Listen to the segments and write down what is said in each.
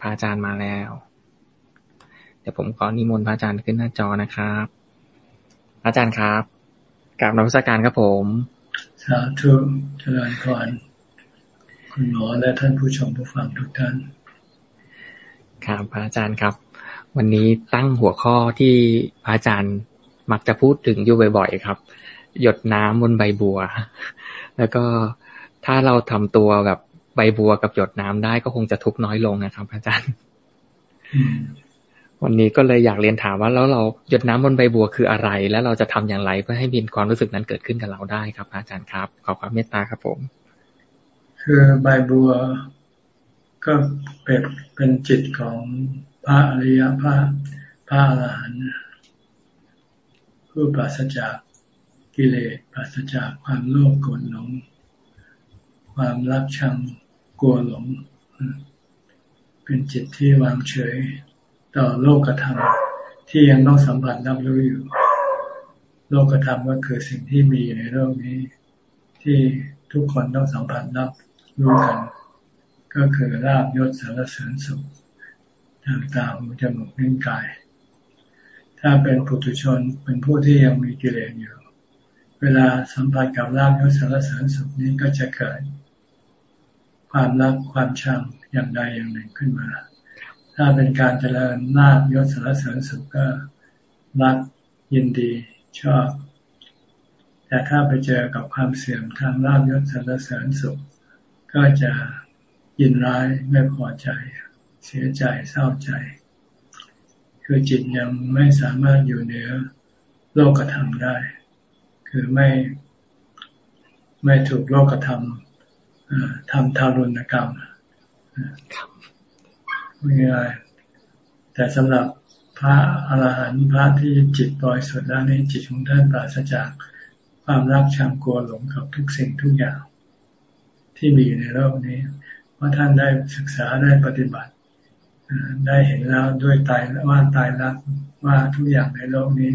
พระอาจารย์มาแล้ว เดี๋ยวผมขอนิมนต์พระอาจารย์ขึ้นหน้าจอนะครับพระอาจารย์ครับกราบนมัสการครับผม สาธุเจริญพรคุณหมอและท่านผู้ชมผู้ฟังทุกท่าน ครับพระอาจารย์ครับ วันนี้ตั้งหัวข้อที่พระอาจารย์มักจะพูดถึงอยู่บ่อยๆครับ หยดน้ำบนใบบัว แล้วก็ถ้าเราทำตัวแบบ ใบบัวกับหยดน้ำได้ก็คงจะทุกน้อยลงนะครับ อาจารย์ วันนี้ก็เลยอยากเรียนถามว่าแล้วเราหยดน้ำบนใบบัวคืออะไร แล้วเราจะทำอย่างไรเพื่อให้มีความรู้สึกนั้นเกิดขึ้นกับเราได้ครับ อาจารย์ครับ ขอความเมตตาครับผม คือใบบัวก็เป็นเป็นจิตของพระอริยพระพระอรหันต์ผู้ปราศจากกิเลสปราศจากความโลภโกรธหลงความรักชัง กลัวหลง เป็นจิตที่วางเฉยต่อโลกธรรมที่ยังต้องสัมผัสรับรู้อยู่ โลกธรรมก็คือสิ่งที่มีอยู่ในโลกนี้ ที่ทุกคนต้องสัมผัสรับรู้กัน ก็คือลาบยศสารเสริญสุขทางตาหูจมูกนิ้วกาย ถ้าเป็นปุถุชนเป็นผู้ที่ยังมีกิเลสอยู่ เวลาสัมผัสกับลาบยศสารเสริญสุขนี้ก็จะเกิด ความรักความชังอย่างใดอย่างหนึ่งขึ้นมา ถ้าเป็นการเจริญนาบยศสารเสริญสุขก็รักยินดีชอบ แต่ถ้าไปเจอกับความเสื่อมทางลาบยศสารเสริญสุข ก็จะยินร้ายไม่พอใจ เสียใจเศร้าใจ คือจิตยังไม่สามารถอยู่เหนือโลกธรรมได้ คือไม่ไม่ถูกโลกธรรม ทำทารุณกรรมไม่ง่ายแต่สำหรับพระอรหันต์พระที่จิตปล่อยสุดแล้วนี้จิตของท่านปราศจากความรักชังกลัวหลงกับทุกสิ่งทุกอย่าง ที่มีอยู่ในโลกนี้เพราะท่านได้ศึกษาได้ปฏิบัติได้เห็นแล้วด้วยตายว่าตายรักว่าทุกอย่างในโลกนี้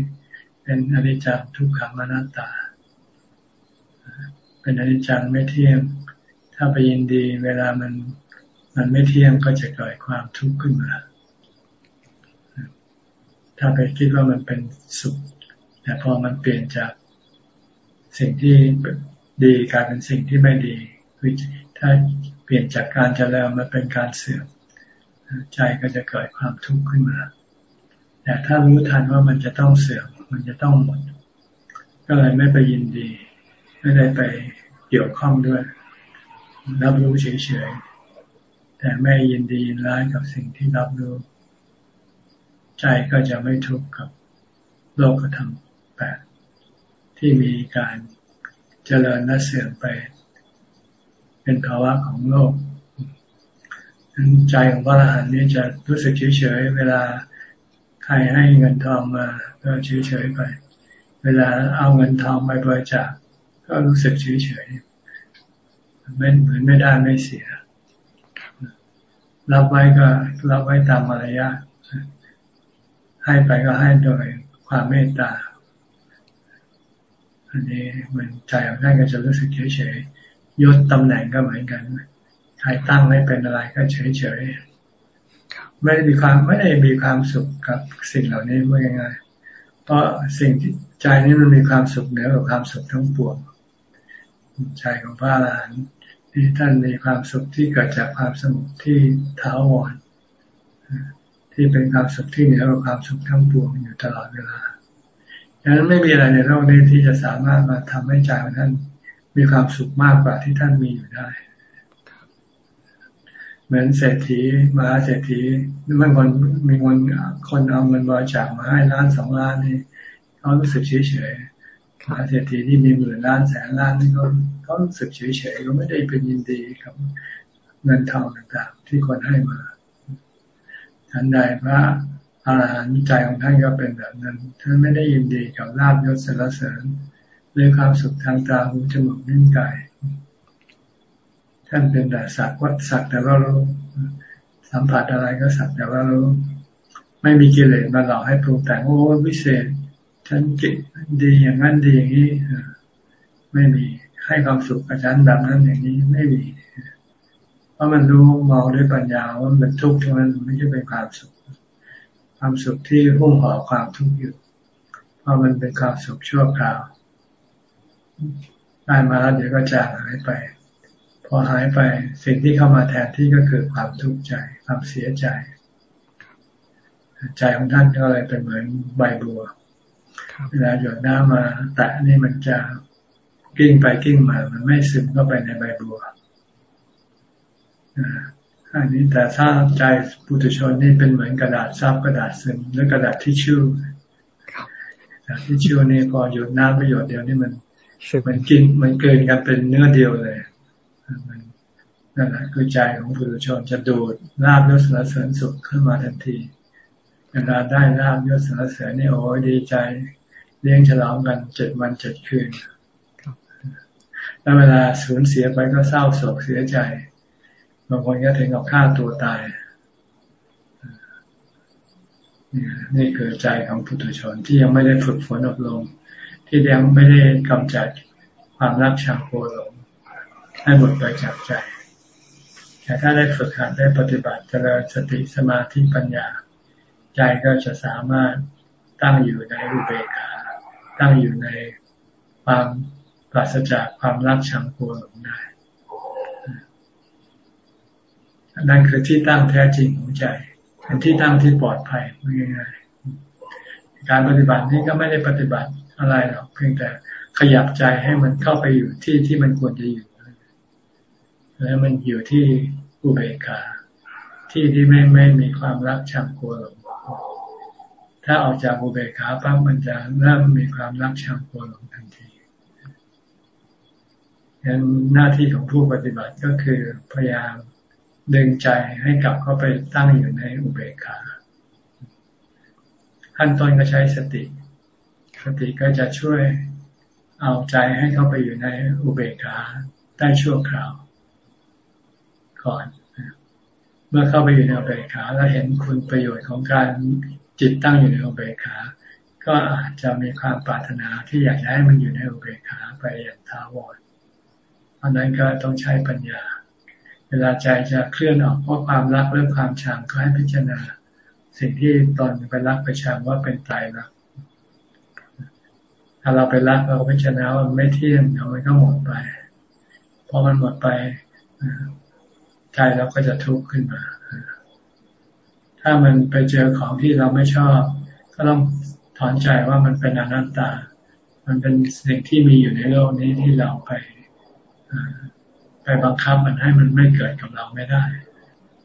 เป็นอนิจจังทุกขังอนัตตา เป็นอนิจจังไม่เที่ยงถ้าไปยินดีเวลามันมันไม่เที่ยงก็จะเกิดความทุกข์ขึ้นมา ถ้าไปคิดว่ามันเป็นสุข แต่พอมันเปลี่ยนจากสิ่งที่ดีกลายเป็นสิ่งที่ไม่ดี คือถ้าเปลี่ยนจากการเจริญมาเป็นการเสื่อม ใจก็จะเกิดความทุกข์ขึ้นมา แต่ถ้ารู้ทันว่ามันจะต้องเสื่อม มันจะต้องหมด ก็เลยไม่ไปยินดี ไม่ได้ไปเกี่ยวข้องด้วย รับรู้เฉยๆ แต่ไม่ยินดียินร้ายกับสิ่งที่รับรู้ ใจก็จะไม่ทุกข์กับโลกธรรมแปดที่มีการเจริญและเสื่อมไป เป็นภาวะของโลกใจของพระอรหันต์นี้จะรู้สึกเฉยๆ เวลาใครให้เงินทองมา ก็เฉยๆไป เวลาเอาเงินทองไปบริจาคก็รู้สึกเฉยๆ ไม่เหมือนไม่ได้ไม่เสีย รับไว้ก็รับไว้ตามมารยาทให้ไปก็ให้โดยความเมตตา อันนี้มันใจของท่านก็จะรู้สึกเฉยๆยศตำแหน่งก็เหมือนกันใครตั้งให้เป็นอะไรก็เฉยๆไม่ได้มีความไม่ได้มีความสุขกับสิ่งเหล่านี้ว่ายังไงเพราะสิ่งที่ใจนี้มันมีความสุขเหนือกว่าความสุขทั้งปวง ใจของพระอรหันต์ที่ท่านมีความสุขที่เกิดจากความสงบที่ท้าวรที่เป็นความสุขที่เหนือกว่าความสุขทั้งปวงอยู่ตลอดเวลาดังนั้นไม่มีอะไรในโลกนี้ที่จะสามารถมาทำให้ใจของท่านมีความสุขมากกว่าที่ท่านมีอยู่ได้ เหมือนเศรษฐีมาเศรษฐีเมื่อคนมีคนคนเอาเงินบริจาคมาให้ล้านสองล้านนี่เขารู้สึกเฉยเฉยมหาเศรษฐีที่มีหมื่นล้านแสนล้านนี่เขา เขารู้สึกเฉยเฉยเขาไม่ได้เป็นยินดีกับเงินทองต่างๆที่คนให้มาทันใดพระอาหารหันต์ใจของท่านก็เป็นแบบนั้น ท่านไม่ได้ยินดีกับลาบยศสรรเสริญหรือความสุขทางตาหูจมูกนิ้วกาย ท่านเป็นแต่สักวัดสักแต่ว่ารู้สัมผัสอะไรก็สักแต่ว่ารู้ไม่มีกิเลสมาหลอกให้ปรุงแต่งโอ้วิเศษฉันจิตดีอย่างนั้นดีอย่างนี้ไม่มี ให้ความสุขกับฉันแบบนั้นอย่างนี้ไม่มี เพราะมันรู้มองด้วยปัญญาว่ามันทุกข์ที่มันไม่ใช่เป็นความสุข ความสุขที่หุ้มห่อความทุกข์อยู่ เพราะมันเป็นความสุขชั่วคราว ได้มาแล้วเดี๋ยวก็จางหายไป พอหายไปสิ่งที่เข้ามาแทนที่ก็คือความทุกข์ใจความเสียใจ ใจของท่านก็เลยเป็นเหมือนใบบัวเวลาหยดน้ำมา แตะนี่มันจะ กิ้งไปกิ้งมา มันไม่ซึมเข้าไปในใบบัวอันนี้แต่ถ้าใจปุถุชนนี่เป็นเหมือนกระดาษซับกระดาษซึมหรือกระดาษทิชชู่กระดาษทิชชู่นี่พอหยดน้ำไปหยดเดียวนี่มันมันกินมันเกินกันเป็นเนื้อเดียวเลยมันนั่นแหละคือใจของปุถุชนจะดูดลาบยศสารเสริญสุขขึ้นมาทันทีเวลาได้ลาบยศสารเสริญนี่โอ้ดีใจ เลี้ยงฉลองกันเจ็ดวันเจ็ดคืน แล้วเวลาสูญเสียไปก็เศร้าโศกเสียใจ บางคนก็ถึงกับฆ่าตัวตาย นี่คือใจของพุทุชนที่ยังไม่ได้ฝึกฝนอบรม ที่ยังไม่ได้กำจัดความรักชังโกรธให้หมดไปจากใจ แต่ถ้าได้ฝึกหัดได้ปฏิบัติเจริญสติสมาธิปัญญา ใจก็จะสามารถตั้งอยู่ในอุเบกขา ตั้งอยู่ในความ ปราศจากความรักชังโกรธได้นั่นคือที่ตั้งแท้จริงของใจเป็นที่ตั้งที่ปลอดภัยง่ายๆการปฏิบัตินี้ก็ไม่ได้ปฏิบัติอะไรหรอกเพียงแต่ขยับใจให้มันเข้าไปอยู่ที่ที่มันควรจะอยู่ แล้วมันอยู่ที่อุเบกขาที่ที่ไม่ไม่มีความรักชังกลัวหลงถ้าออกจากอุเบกขาปั๊บมันจะเริ่มมีความรักชังกลัวหลงทันที ฉะนั้นหน้าที่ของผู้ปฏิบัติก็คือพยายามดึงใจให้กลับเข้าไปตั้งอยู่ในอุเบกขาขั้นต้นก็ใช้สติ สติก็จะช่วยเอาใจให้เข้าไปอยู่ในอุเบกขาได้ชั่วคราว ก่อน เมื่อเข้าไปอยู่ในอุเบกขาแล้วเห็นคุณประโยชน์ของการจิตตั้งอยู่ในอุเบกขา ก็อาจจะมีความปรารถนาที่อยากให้มันอยู่ในอุเบกขาไปอย่างทาวร เพราะนั้นก็ต้องใช้ปัญญา เวลาใจจะเคลื่อนออกเพราะความรักเรื่องความชังก็ให้พิจารณา สิ่งที่ตอนไปรักไปชังว่าเป็นตายรักถ้าเราไปรักเราพิจารณาว่าไม่เที่ยงเดี๋ยวมันก็หมดไปพอมันหมดไปใจเราก็จะทุกข์ขึ้นมา ถ้ามันไปเจอของที่เราไม่ชอบ ก็ต้องถอนใจว่ามันเป็นอนัตตา มันเป็นสิ่งที่มีอยู่ในโลกนี้ที่เราไป ไปบังคับมันให้มันไม่เกิดกับเราไม่ได้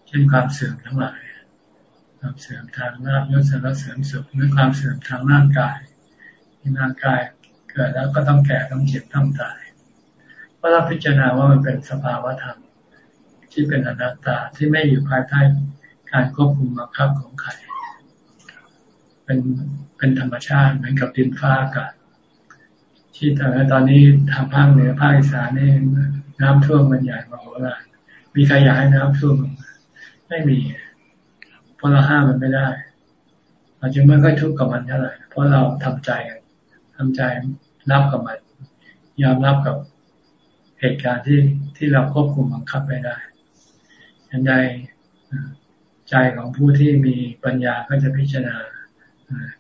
เช่นความเสื่อมทั้งหลายความเสื่อมทางลาบยศสารเสื่อมสุขหรือความเสื่อมทางร่างกายที่ร่างกายเกิดแล้วก็ต้องแก่ต้องเจ็บต้องตายเพราะเราพิจารณาว่ามันเป็นสภาวะธรรมที่เป็นอนัตตาที่ไม่อยู่ภายใต้การควบคุมบังคับของใครเป็นเป็นธรรมชาติเหมือนกับดินฟ้าอากาศ ที่ตอนนี้ทางภาคเหนือภาคอีสานนี่น้ำท่วมมันใหญ่มาโหฬามีใครอยากให้น้ำท่วมไม่มีเพราะเราห้ามมันไม่ได้เราจึงไม่ค่อยทุกข์กับมันเท่าไหร่เพราะเราทำใจทำใจรับกับมัน ยอมรับกับเหตุการณ์ที่ที่เราควบคุมบังคับไม่ได้ยันใดใจของผู้ที่มีปัญญาก็จะพิจารณา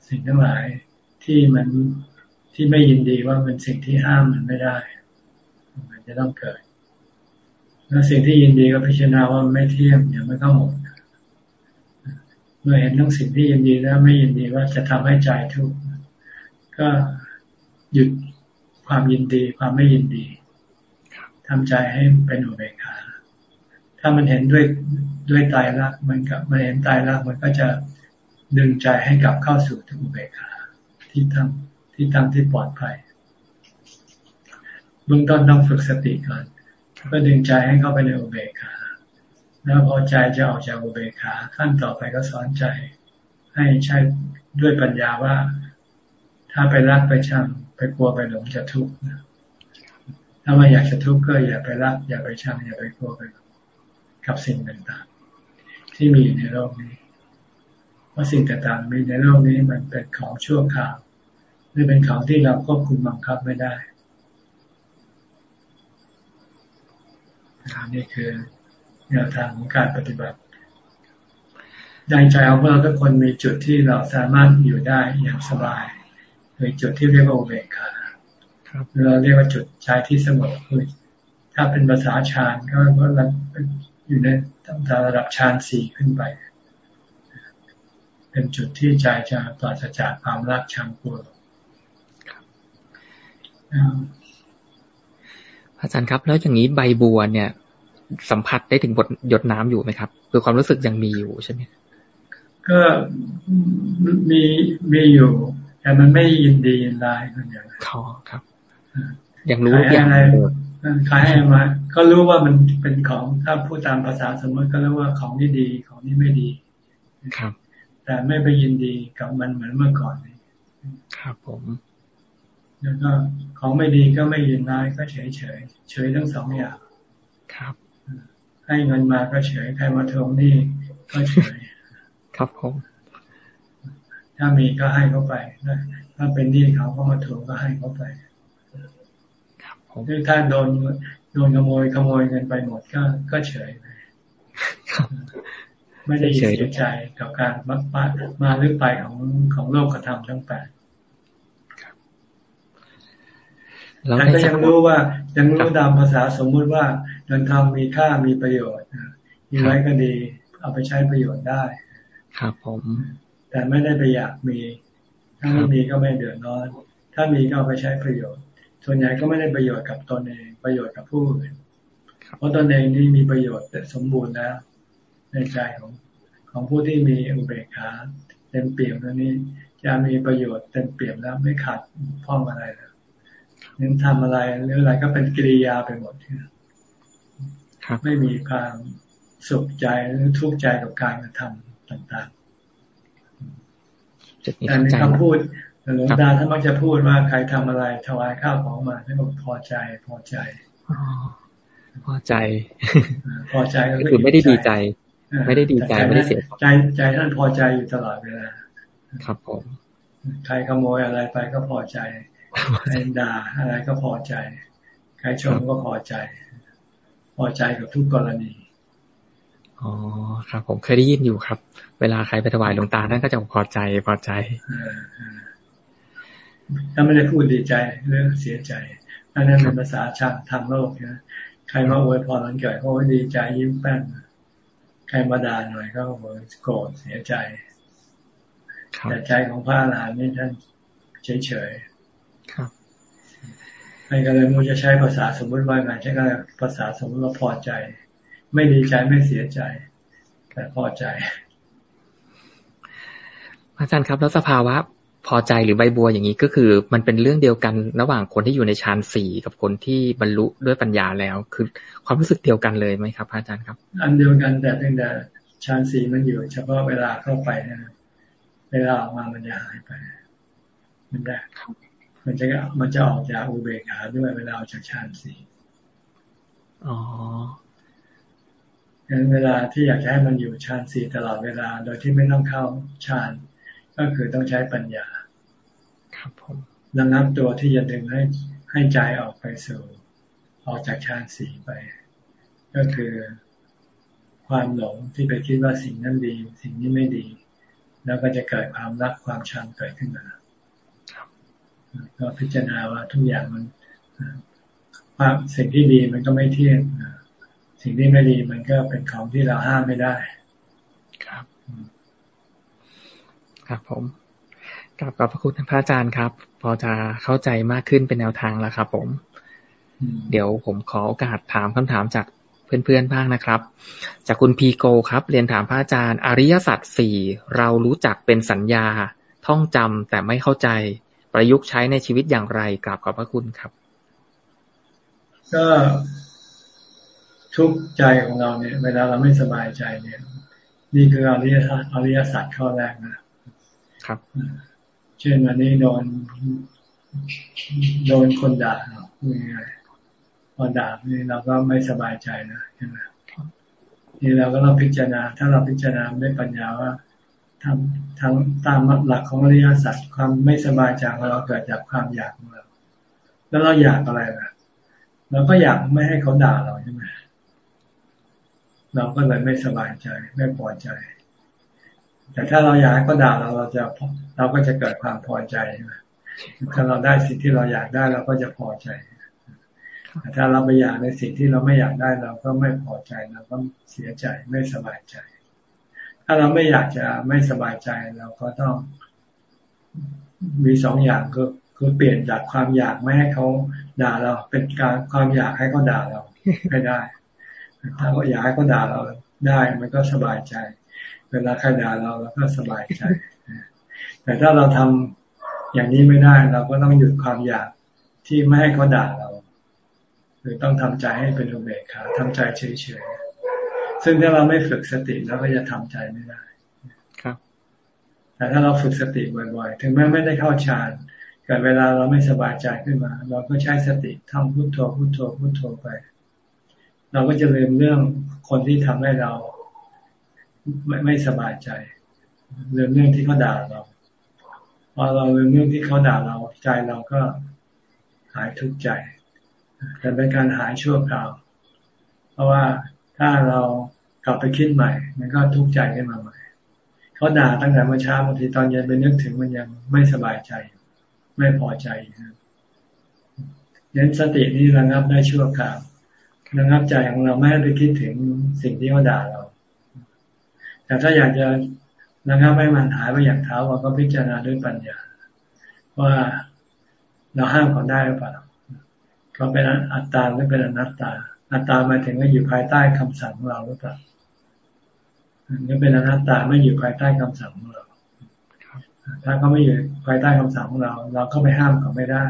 สิ่งทั้งหลายที่มัน ที่ไม่ยินดีว่าเป็นสิ่งที่ห้ามมันไม่ได้ มันจะต้องเกิด แล้วสิ่งที่ยินดีก็พิจารณาว่าไม่เที่ยงอย่าไม่ต้องหมดเมื่อเห็นทั้งสิ่งที่ยินดีแล้วไม่ยินดีว่าจะทำให้ใจทุกข์ก็หยุดความยินดีความไม่ยินดีทำใจให้เป็นอุเบกขาถ้ามันเห็นด้วยด้วยตายรักมันกับมันเห็นตายรักมันก็จะดึงใจให้กลับเข้าสู่ทุกอุเบกขาที่ตั้ง ที่ตั้งที่ปลอดภัยเบื้องต้นต้องฝึกสติก่อนก็ดึงใจให้เข้าไปในอุเบกขาแล้วพอใจจะออกจากอุเบกขาขั้นต่อไปก็สอนใจ ให้ใช้ด้วยปัญญาว่า ถ้าไปรักไปชังไปกลัวไปหลงจะทุกข์ถ้าไม่อยากจะทุกข์ก็อย่าไปรัก อย่าไปชังอย่าไปกลัวไปกับสิ่งต่างๆ ที่มีในโลกนี้ เพราะสิ่งต่างๆมีในโลกนี้มันเป็นของชั่วคราว รือเป็นของที่เราควบคุมบังคับไม่ได้นี่คือแนวทางของการปฏิบัติในใจของเราทุกคนมีจุดที่เราสามารถอยู่ได้อย่างสบายคือจุดที่เรียกว่าอุเบกขาเราเรียกว่าจุดใจที่สงบคือถ้าเป็นภาษาฌานก็ว่าอยู่ในตั้งแต่ระดับฌานสี่ขึ้นไป เป็นจุดที่ใจจะปราศจากความรักชังกลัว อาจารย์ครับ แล้วอย่างนี้ใบบัวเนี่ย สัมผัสได้ถึงบทหยดน้ำอยู่ไหมครับ คือความรู้สึกยังมีอยู่ใช่ไหมก็มีมีอยู่ แต่มันไม่ยินดียินร้ายคนอย่างขอครับยังรู้อย่างไรขายให้มาก็รู้ว่ามันเป็นของถ้าพูดตามภาษาสมมติก็รู้ว่าของนี่ดีของนี่ไม่ดีครับ แต่ไม่ไปยินดีกับมันเหมือนเมื่อก่อนครับผม แล้วก็ของไม่ดีก็ไม่ยินร้ายก็เฉยเฉยเฉยทั้งสองอย่างครับ ให้เงินมาก็เฉยใครมาทวงหนี้ก็เฉยครับผมถ้ามีก็ให้เขาไปถ้าเป็นหนี้เขาก็มาทวงก็ให้เขาไปหรือถ้าโดนโดนขโมยขโมยเงินไปหมดก็ก็เฉยไปไม่ได้เสียใจกับการมักมามาหรือไปของของโลกกระทำทั้งแปด แต่ก็ยังรู้ว่ายังรู้ตามภาษาสมมุติว่าเงินทองมีค่ามีประโยชน์มีไว้ก็ดี เอาไปใช้ประโยชน์ได้ ครับผม แต่ไม่ได้ไปอยากมี ถ้าไม่มีก็ไม่เดือดร้อน ถ้ามีก็เอาไปใช้ประโยชน์ ส่วนใหญ่ก็ไม่ได้ประโยชน์กับตนเองประโยชน์กับผู้อื่นเพราะตนเองนี่มีประโยชน์สมบูรณ์แล้ว ในใจของของผู้ที่มีอุเบกขาเต็มเปี่ยมตัวนี้จะมีประโยชน์เต็มเปี่ยมแล้วไม่ขาดพ้องอะไรแล้ วนั้นทำอะไรหรืออะไรก็เป็นกิริยาไปหมดไม่มีความสุขใจหรือทุกข์ใจกับการกระทำต่างๆแต่ในคำพูดหลวงตาท่านมักจะพูดว่าใครทำอะไรถวายข้าวของมาท่านบอกพอใจพอใจพอใจ พอใจก็คือไม่ได้ดีใจ ไม่ได้ดีใจไม่ได้เสียใจใจท่านพอใจอยู่ตลอดเวลาครับผมใครขโมยอะไรไปก็พอใจ ใครด่าอะไรก็พอใจ ใครชมก็พอใจ พอใจกับทุกกรณีอ๋อครับ ผมเคยได้ยินอยู่ครับ เวลาใครไปถวายหลวงตาท่านก็จะพอใจพอใจถ้าไม่ได้พูดดีใจหรือเสียใจอันนั้นเป็นภาษาชาติทางโลกนะใครมาอวยพรวันเกิดเขาดีใจยิ้มแป้นใครมาด่าหน่อยก็โกรธเสียใจแต่ใจของพระอรหันต์นี่ท่านเฉย ๆใครก็เลยมูจะใช้ภาษาสมมติว่าไงใช้ก็ภาษาสมมติว่าพอใจ ไม่ดีใจไม่เสียใจ แต่พอใจ อาจารย์ครับ แล้วสภาวะพอใจหรือใบบัวอย่างนี้ก็คือ มันเป็นเรื่องเดียวกันระหว่างคนที่อยู่ในฌานสี่กับคนที่บรรลุด้วยปัญญาแล้ว คือความรู้สึกเดียวกันเลยไหมครับอาจารย์ครับ อันเดียวกันแต่เพียงแต่ฌานสี่มันอยู่ เฉพาะเวลาเข้าไปนะเวลาออกมามันจะหายไปมันได้ มันจะมันจะออกจากอุเบกขาด้วยเวลาออกจากฌานสี่อ๋องั้นเวลาที่อยากจะให้มันอยู่ฌานสี่ตลอดเวลา โดยที่ไม่ต้องเข้าฌาน ก็คือต้องใช้ปัญญา ครับผมระงับตัวที่จะดึงให้ให้ใจออกไปสู่ออกจากฌานสีไป ก็คือความหลงที่ไปคิดว่าสิ่งนั้นดี สิ่งนี้ไม่ดี แล้วก็จะเกิดความรักความชังเกิดขึ้นมา ก็พิจารณาว่าทุกอย่างมันว่าสิ่งที่ดีมันก็ไม่เที่ยงสิ่งที่ไม่ดีมันก็เป็นของที่เราห้ามไม่ได้ ครับ ครับผมกลับขอบพระคุณพระอาจารย์ครับ พอจะเข้าใจมากขึ้นเป็นแนวทางแล้วครับ ผม เดี๋ยวผมขอโอกาสถามคำถามจากเพื่อนๆบ้างนะครับ จากคุณพีโกครับ เรียนถามพระอาจารย์ อริยสัจสี่เรารู้จักเป็นสัญญา ท่องจำแต่ไม่เข้าใจ ประยุกต์ใช้ในชีวิตอย่างไรกราบขอบพระคุณครับ ก็ทุกใจของเราเนี่ย เวลาเราไม่สบายใจเนี่ย นี่คืออริยสัจอริยสัจข้อแรกนะครับ เช่นวันนี้โดนโดนคนด่าเราไงพอด่านี่เราก็ไม่สบายใจนะใช่ไหมนี่เราก็ต้องพิจารณา ถ้าเราพิจารณาด้วยปัญญาว่า ทำทั้งตามหลักของอริยสัจความไม่สบายใจของเราเกิดจากความอยากของเราแล้วเราอยากอะไรล่ะเราก็อยากไม่ให้เขาด่าเราใช่ไหมเราก็เลยไม่สบายใจไม่พอใจ แต่ถ้าเราอยากให้เขาด่าเราเราจะเราก็จะเกิดความพอใจใถ้าเราได้สิ่งที่เราอยากได้เราก็จะพอใจแต่ถ้าเราไปอยากในสิ่งที่เราไม่อยากได้เราก็ไม่พอใจเราก็เสียใจไม่สบายใจ ถ้าเราไม่อยากจะไม่สบายใจเราก็ต้อง มีสองอย่างก็คือเปลี่ยนจากความอยากไม่ให้เขาด่าเรา เป็นการความอยากให้เขาด่าเราให้ได้ ถ้าเขาอยากให้เขาด่าเราได้มันก็สบายใจ เวลาใครด่าเราเราก็สบายใจ แต่ถ้าเราทำอย่างนี้ไม่ได้ เราก็ต้องหยุดความอยากที่ไม่ให้เขาด่าเรา หรือต้องทำใจให้เป็นอุเบกขาทำใจเฉยๆ ซึ่งถ้าเราไม่ฝึกสติแล้วก็จะทำใจไม่ได้ ครับ แต่ถ้าเราฝึกสติบ่อยๆ ถึงแม้ไม่ได้เข้าฌานเกิดเวลาเราไม่สบายใจขึ้นมา เราก็ใช้สติท่องพุโทโธพุโทโธพุโทโธไป เราก็จะลืมเรื่องคนที่ทำให้เราไม่ไม่สบายใจลืมเรื่องที่เขาด่าเราพอเราลืมเรื่องที่เขาด่าเราใจเราก็หายทุกข์ใจแต่เป็นการหายชั่วคราว เพราะว่าถ้าเราก ลับไปคิดใหม่ มันก็ทุกข์ใจขึ้นมาใหม่เขาด่าตั้งแต่เมื่อเช้าบางทีตอนเย็นไปนึกถึงมันยังไม่สบายใจ ไม่พอใจนะยันสตินี้ระงับได้ชั่วคราวระงับใจของเราไม่ให้ไปคิดถึงสิ่งที่เขาด่าเรา แต่ถ้าอยากจะระงับให้มันหายไปอย่างเท้าเราก็พิจารณาด้วยปัญญา ว่าเราห้ามเขาได้หรือเปล่าเขาเป็นอัตตาหรือเป็นอนัตตา อัตตาหมายถึงว่าอยู่ภายใต้คำสั่งของเราหรือเปล่า นี่เป็นอนัตตาไม่อยู่ภายใต้คำสั่งของเรา ถ้าเขาไม่อยู่ภายใต้คำสั่งของเรา เราก็ไปห้ามเขาไม่ได้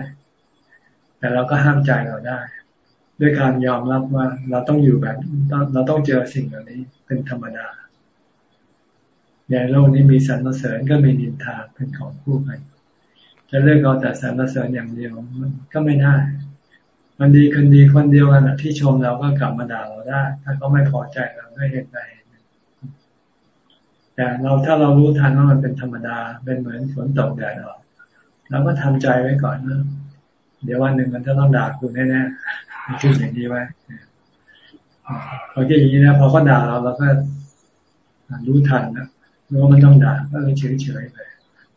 แต่เราก็ห้ามใจเราได้ ด้วยการยอมรับว่าเราต้องอยู่แบบเราต้องเจอสิ่งเหล่านี้เป็นธรรมดาในโลกนี้มีสรรเสริญก็มีนินทาเป็นของคู่กันจะเลือกเอาแต่สรรเสริญอย่างเดียวมันก็ไม่ได้ มันดีคนดีคนเดียวกันที่ชมเราก็กลับมาด่าเราได้ ถ้าเขาไม่พอใจเราด้วยเหตุใด แต่เราถ้าเรารู้ทันว่ามันเป็นธรรมดา เป็นเหมือนฝนตกแดดออกเราก็ทำใจไว้ก่อนนะเดี๋ยววันหนึ่งมันจะต้องด่าคุณแน่ๆคิดอย่างนี้ไว้พอคิดอย่างนี้นะพอเขาด่าเราเราก็รู้ทันนะรู้ว่ามันต้องด่าก็เลยเฉยๆไป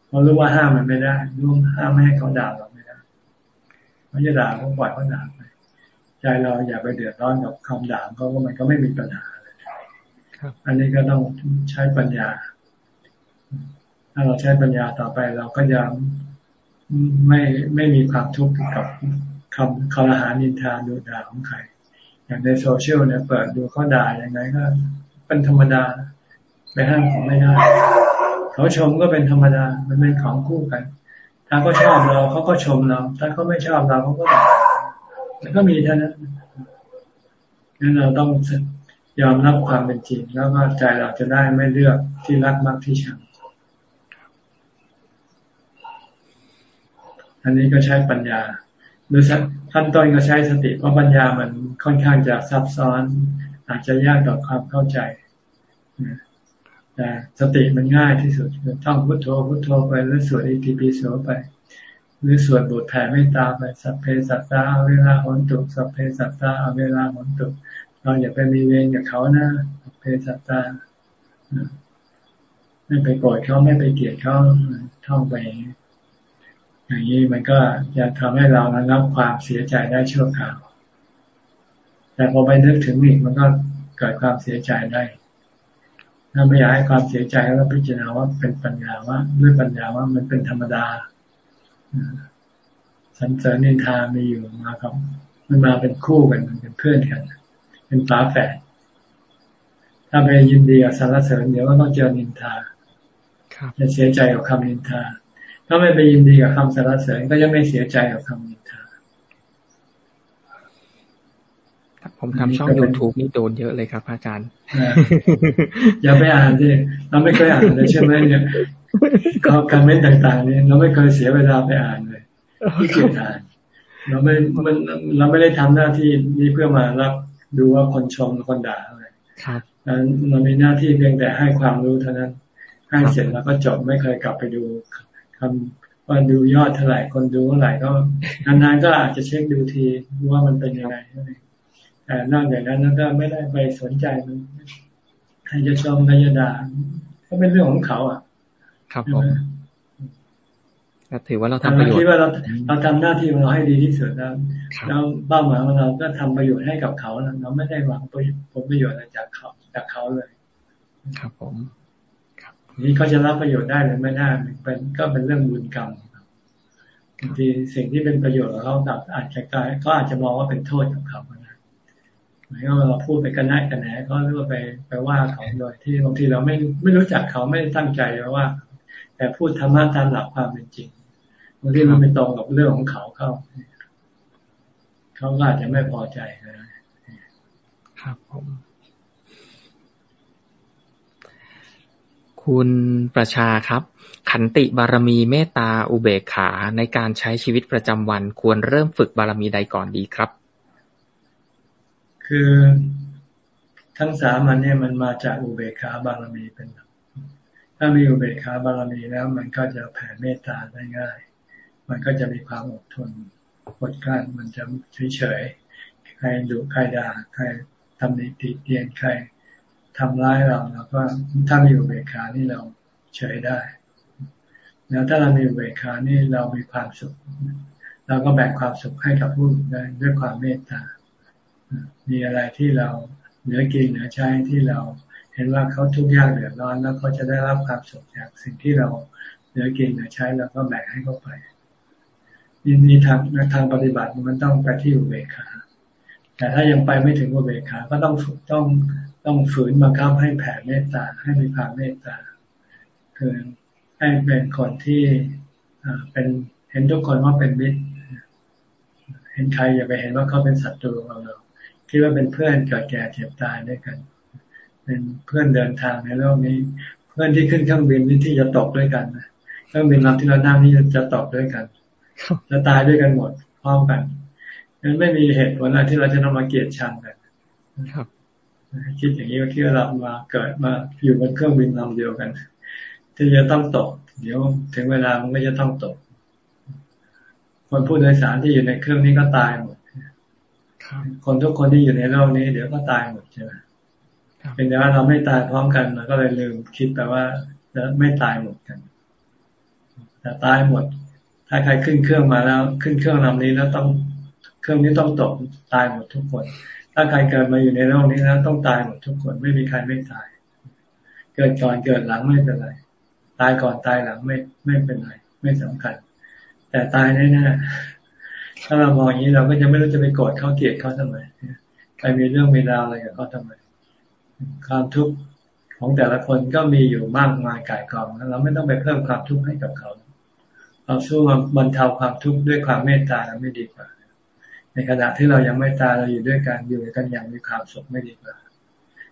เพอรู้ว่าห้ามมันไม่ได้รู้ห้ามไม่ให้เขาด่าเราไม่ได้เขาจะด่าเขาปล่อยเขาด่าไปใจเราอย่าไปเดือดร้อนกับคำด่าเขาก็มันก็ไม่มีปัญหา อันนี้ก็ต้องใช้ปัญญา ถ้าเราใช้ปัญญาต่อไป เราก็จะไม่ไม่มีความทุกข์กับคำคารหานินทาดูด่าของใคร อย่างในโซเชียลเนี่ยเปิดดูเขาด่าอย่างไรก็ เป็นธรรมดาไปห้ามเขาไม่ได้ เขาชมก็เป็นธรรมดา มันเป็นของคู่กัน ถ้าเขาชอบเราเขาก็ชมเรา ถ้าเขาไม่ชอบเราเขาก็ด่าแล้วก็มีเท่านั้นงั้นเราต้อง ยอมรับความเป็นจริงแล้วก็ใจเราจะได้ไม่เลือกที่รักมากที่ชังอันนี้ก็ใช้ปัญญาโดยขั้นต้นก็ใช้สติ เพราะปัญญามันค่อนข้างจะซับซ้อน อาจจะยากต่อความเข้าใจแต่สติมันง่ายที่สุดท่องพุทโธพุทโธไปหรือสวดอิติปิโสไป หรือสวดบทแผ่เมตตาไปสัพเพสัตตาเวลาหนตุสัพเพสัตตาเวลาหนตุ เราอย่าไปมีเวรกับเขานะสัพเพสัตตาไม่ไปโกรธเขาไม่ไปเกลียดเขาท่องไป อย่างนี้มันก็จะทำให้เราระงับความเสียใจได้ชั่วคราว แต่พอไปนึกถึงอีกมันก็เกิดความเสียใจได้ถ้าไม่อยากให้ความเสียใจก็พิจารณาว่าเป็นปัญญาว่า ด้วยปัญญาว่ามันเป็นธรรมดาสันเสริญนินทามีอยู่มาครับ มันมาเป็นคู่กันมันเป็นเพื่อนกัน เป็นฝาแฝดถ้าไปยินดีกับสารเสริญเดี๋ยวก็ต้องเจอนินทาจะเสียใจกับคำนินทา ถ้าไม่ไปยินดีกับคำสารเสริญก็ยังไม่เสียใจกับคำนินทาผมทำช่อง youtube นี่โดนเยอะเลยครับอาจารย์ อย่าไปอ่านดิเราไม่เคยอ่านเลยใช่ไหมเนี่ยคอมเมนต์ต่างๆ เนี่ยเราไม่เคยเสียเวลาไปอ่านเลยที่เกียดอ่านเราไม่มันเราไม่ได้ทำหน้าที่นี้เพื่อมารับ ดูว่าคนชมคนด่าอะไรครับเรามีหน้าที่เพียงแต่ให้ความรู้เท่านั้น ให้เสร็จแล้วก็จบไม่เคยกลับไปดูคำว่าดูยอดเท่าไหร่คนดูเท่าไหร่ก็นานๆก็อาจจะเช็คดูทีว่ามันเป็นยังไงแต่นอกจากนั้นก็ไม่ได้ไปสนใจมันใครจะชมใครจะด่าก็เป็นเรื่องของเขาอะ ครับผม ก็ถือว่าเราทำประโยชน์คิดว่าเราเราทำหน้าที่ของเราให้ดีที่สุดแล้วแล้วเป้าหมายของเราก็ทำประโยชน์ให้กับเขาเราไม่ได้หวังผลประโยชน์อะไรจากเขาจากเขาเลย ครับผมนี่เขาจะรับประโยชน์ได้หรือไม่ได้เป็นก็เป็นเรื่องบุญกรรมบางทีสิ่งที่เป็นประโยชน์ของเขากับอาจจะกลายก็อาจจะมองว่าเป็นโทษกับเขานะหมายว่าเราพูดไปกันแนกันแหนก็เรียกว่าไปไปว่าเขาโดยที่บางทีเราไม่ไม่รู้จักเขาไม่ตั้งใจว่า แต่พูดธรรมะตามหลักความเป็นจริง บางทีมันไม่ตรงกับเรื่องของเขาเข้า เขาก็อาจจะไม่พอใจนะครับผมคุณประชาครับ ขันติบารมีเมตตาอุเบกขาในการใช้ชีวิตประจำวัน ควรเริ่มฝึกบารมีใดก่อนดีครับ คือทั้งสามมันเนี่ยมันมาจากอุเบกขาบารมีเป็นถ้ามีอุเบกขาบารมีแล้ว มันก็จะแผ่เมตตาได้ง่าย มันก็จะมีความอดทนอดกลั้นมันจะเฉยๆใครดุใครด่าใครทำดีติเตียนใครทำร้ายเราแล้วก็ถ้ามีอุเบกขานี่เราเฉยได้ แล้วถ้าเรามีอุเบกขานี่เรามีความสุขเราก็แบ่งความสุขให้กับผู้อื่นได้ด้วยความเมตตา มีอะไรที่เราเหลือกินเหลือใช้ที่เราเห็นว่าเขาทุกข์ยากเดือดร้อนแล้วเขาจะได้รับความสุขจากสิ่งที่เราเหลือกินเหลือใช้เราก็แบ่งให้เขาไป นี่ทางทางปฏิบัติมันต้องไปที่อุเบกขา แต่ถ้ายังไปไม่ถึงอุเบกขา ก็ต้องต้องต้องฝืนบังคับให้แผ่เมตตาให้มีความเมตตา คือให้เป็นคนที่เป็นเห็นทุกคนว่าเป็นมิตร เห็นใครอย่าไปเห็นว่าเขาเป็นศัตรูของเราคิดว่าเป็นเพื่อนเกิดแก่เจ็บตายด้วยกัน เป็นเพื่อนเดินทางในโลกนี้ เพื่อนที่ขึ้นเครื่องบินนี่ที่จะตกด้วยกันนะเครื่องบินลำที่เรานั่งนี่จะตกด้วยกัน จะตายด้วยกันหมดพร้อมกันนั้นไม่มีเหตุผลอะไรที่เราจะต้องมาเกลียดชังกันครับ คิดอย่างนี้ก็คิดว่าเรามาเกิดมาอยู่บนเครื่องบินลำเดียวกัน ที่จะต้องตก เดี๋ยวถึงเวลามันก็จะต้องตก คนผู้โดยสารที่อยู่ในเครื่องนี้ก็ตายหมดคนทุกคนที่อยู่ในโลกนี้ เดี๋ยวก็ตายหมดใช่ไหมเป็นแต่ว่าเราไม่ตายพร้อมกันมันก็เลยลืมคิดแปลว่าจะไม่ตายหมดกันแต่ตายหมด ถ้าใครขึ้นเครื่องมาแล้ว ขึ้นเครื่องลำนี้แล้วต้องเครื่องนี้ต้องตกตายหมดทุกคน ถ้าใครเกิดมาอยู่ในโลกนี้แล้วต้องตายหมดทุกคน ไม่มีใครไม่ตาย เกิดก่อนเกิดหลังไม่เป็นไร ตายก่อนตายหลังไม่ไม่เป็นไร ไม่สำคัญ แต่ตายแน่ๆถ้าเรามองอย่างนี้เราก็จะไม่รู้จะไปโกรธเขาเกลียดเขาทำไมใครมีเรื่องมีราวอะไรกับเขาทำไม ความทุกข์ของแต่ละคนก็มีอยู่มากมายกายกองเราไม่ต้องไปเพิ่มความทุกข์ให้กับเขา เราสู้บรรเทาความทุกข์ด้วยความเมตตาไม่ดีกว่า ในขณะที่เรายังไม่ตายเราอยู่ด้วยกันอยู่กันอย่างมีความสุขไม่ดีกว่า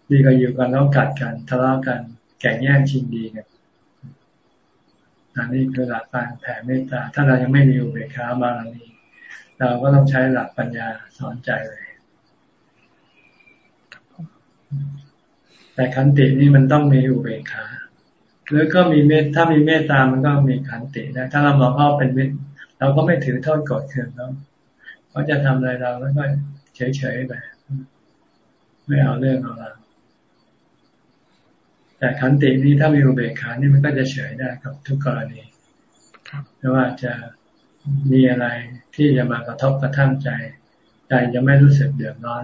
ดีก็อยู่กันแล้วกัดกันทะเลาะกันแข่งแย่งชิงดีกันอันนี้คือหลักการแผ่เมตตา ถ้าเรายังไม่มีอุเบกขาบารมีเราก็ต้องใช้หลักปัญญาสอนใจเลย แต่ขันตินี่มันต้องมีอุเบกขา หรือก็มีเมตถ้ามีเมตตามันก็มีขันตินะถ้าเรามองว่าเป็นมิตรเราก็ไม่ถือโทษกดเคืองแล้วเขาจะทำอะไรเราแล้วก็เฉยๆไปไม่เอาเรื่องเอาราวแต่ขันตินี้ถ้ามีอุเบกขานี่มันก็จะเฉยได้กับทุกกรณีไม่ว่าจะมีอะไรที่จะมากระทบกระทั่งใจใจจะไม่รู้สึกเดือดร้อน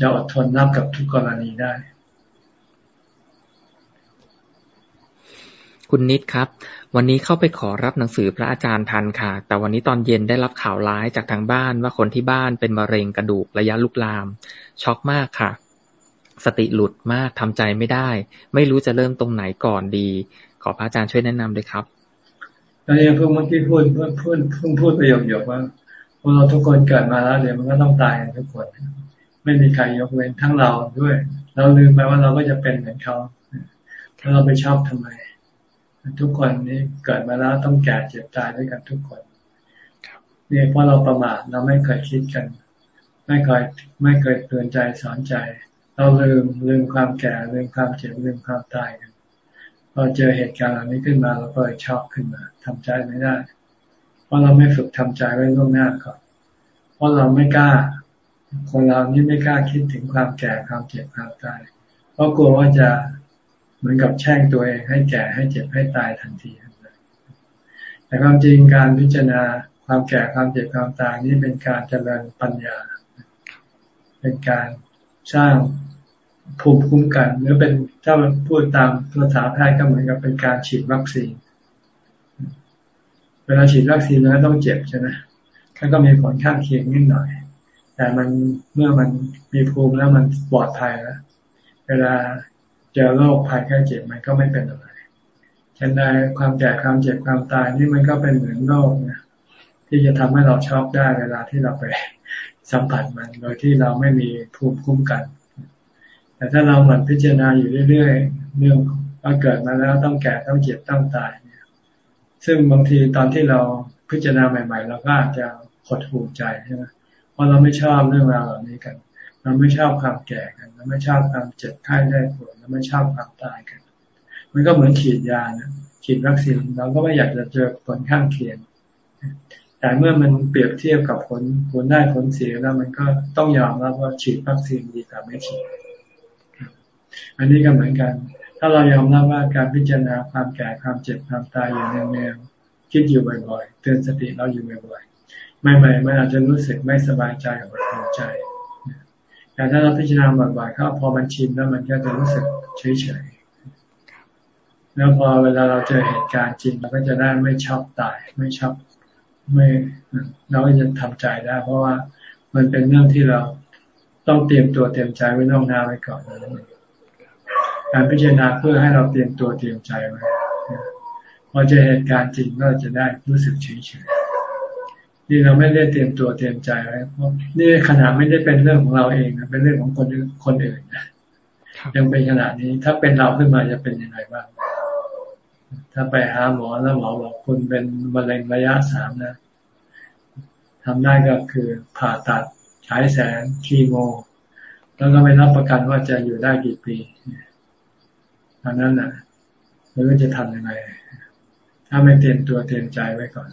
จะอดทนรับกับทุกกรณีได้ คุณนิดครับ วันนี้เข้าไปขอรับหนังสือพระอาจารย์ทันค่ะ แต่วันนี้ตอนเย็นได้รับข่าวร้ายจากทางบ้านว่าคนที่บ้านเป็นมะเร็งกระดูกระยะลุกลาม ช็อกมากค่ะ สติหลุดมากทำใจไม่ได้ ไม่รู้จะเริ่มตรงไหนก่อนดี ขอพระอาจารย์ช่วยแนะนำด้วยครับตอนนี้เพิ่งเมื่อกี้พูดเพิ่งพูดเพิ่งพูดประโยคๆว่าพวกเราทุกคนเกิดมาแล้วเดี๋ยวมันก็ต้องตายกันทุกคน ไม่มีใครยกเว้นทั้งเราด้วย เราลืมไปว่าเราก็จะเป็นเหมือนเขาถ้าเราไปชอบทำไม ทุกคนนี้เกิดมาแล้วต้องแก่เจ็บตายด้วยกันทุกคนนี่เพราะเราประมาทเราไม่เคยคิดกัน ไม่เคยไม่เคยเตือนใจสอนใจ เราลืมลืมความแก่ลืมความเจ็บลืมความตายกันพอเจอเหตุการณ์เหล่านี้ขึ้นมาเราก็เลยช็อกขึ้นมาทำใจไม่ได้ เพราะเราไม่ฝึกทำใจไว้ล่วงหน้าก่อนพราะเราไม่กล้า คนเรานี่ไม่กล้าคิดถึงความแก่ความเจ็บความตาย เพราะกลัวว่าจะ เหมือนกับแช่งตัวเองให้แก่ให้เจ็บให้ตายทันที แต่ความจริงการพิจารณาความแก่ความเจ็บความตายนี่เป็นการเจริญปัญญา เป็นการสร้างภูมิคุ้มกัน หรือเป็นถ้าพูดตามภาษาแพทย์ก็เหมือนกับเป็นการฉีดวัคซีน เวลาฉีดวัคซีนแล้วต้องเจ็บใช่ไหมแล้วก็มีผลข้างเคียงนิดหน่อย แต่มันเมื่อมันมีภูมิแล้วมันปลอดภัยแล้ว เวลา เจอโรคภัยแค่เจ็บมันก็ไม่เป็นอะไรฉันใดความแก่ความเจ็บความตายนี่มันก็เป็นเหมือนโรคนะที่จะทำให้เราช็อกได้เวลาที่เราไปสัมผัสมัน โดยที่เราไม่มีภูมิคุ้มกัน แต่ถ้าเราหมั่นพิจารณาอยู่เรื่อยๆเรื่องว่าเกิดมาแล้วต้องแก่ต้องเจ็บต้องตายเนี่ยซึ่งบางทีตอนที่เราพิจารณาใหม่ ๆ เราก็อาจจะหดหู่ใจใช่ไหมเพราะเราไม่ชอบเรื่องราวเหล่านี้กัน เราไม่ชอบความแก่กัน เราไม่ชอบความเจ็บไข้ได้ป่วยเราไม่ชอบความตายกัน มันก็เหมือนฉีดยานะฉีดวัคซีนเราก็ไม่อยากจะเจอผลข้างเคียง แต่เมื่อมันเปรียบเทียบกับผลผลได้ผลเสียแล้วมันก็ต้องยอมรับว่าฉีดวัคซีนดีกว่าไม่ฉีด อันนี้ก็เหมือนกัน ถ้าเรายอมรับว่าการพิจารณาความแก่ความเจ็บความตายอยู่แนวๆคิดอยู่บ่อยๆ เตือนสติเราอยู่บ่อยๆใหม่ๆมันอาจจะรู้สึกไม่สบายใจหดหู่ใจ แต่ถ้าเราพิจารณาบ่อยๆเข้าพอมันชินแล้วมันก็จะรู้สึกเฉยๆแล้วพอเวลาเราเจอเหตุการณ์จริงเราก็จะได้ไม่ชอบตาย ไม่ชอบไม่เราก็จะทำใจได้ เพราะว่ามันเป็นเรื่องที่เราต้องเตรียมตัวเตรียมใจไว้ล่วงหน้าไว้ก่อนการพิจารณาเพื่อให้เราเตรียมตัวเตรียมใจไว้พอเจอเหตุการณ์จริงก็จะได้รู้สึกเฉยๆ นี่เราไม่ได้เตรียมตัวเตรียมใจไว้เพราะนี่ขนาดไม่ได้เป็นเรื่องของเราเองนะเป็นเรื่องของคนคนอื่นนะยังเป็นขนาดนี้ถ้าเป็นเราขึ้นมาจะเป็นยังไงบ้าง ถ้าไปหาหมอแล้วหมอบอกคุณเป็นมะเร็งระยะสามนะทำได้ก็คือผ่าตัดฉายแสงคีโม แล้วก็ไม่รับประกันว่าจะอยู่ได้กี่ปีอันนั้นน่ะไม่รู้จะทำยังไง ถ้าไม่เตรียมตัวเตรียมใจไว้ก่อน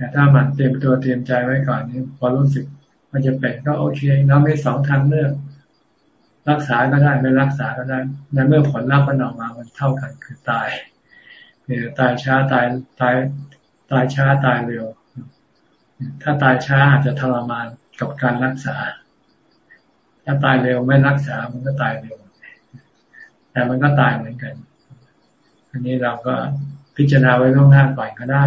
แต่ถ้ามันเตรียมตัวเตรียมใจไว้ก่อนนี่พอรู้สึกมันจะเป็นก็โอเคเราไม่สองทางเลือก รักษาก็ได้ไม่รักษาก็ได้ในเมื่อผลลัพธ์มันออกมามันเท่ากันคือตายเนี่ยตายช้าตายตายตายช้าตายเร็ว ถ้าตายช้าอาจจะทรมานกับการรักษา ถ้าตายเร็วไม่รักษา มันก็ตายเร็ว แต่มันก็ตายเหมือนกัน อันนี้เราก็พิจารณาไว้ล่วงหน้าก่อนก็ได้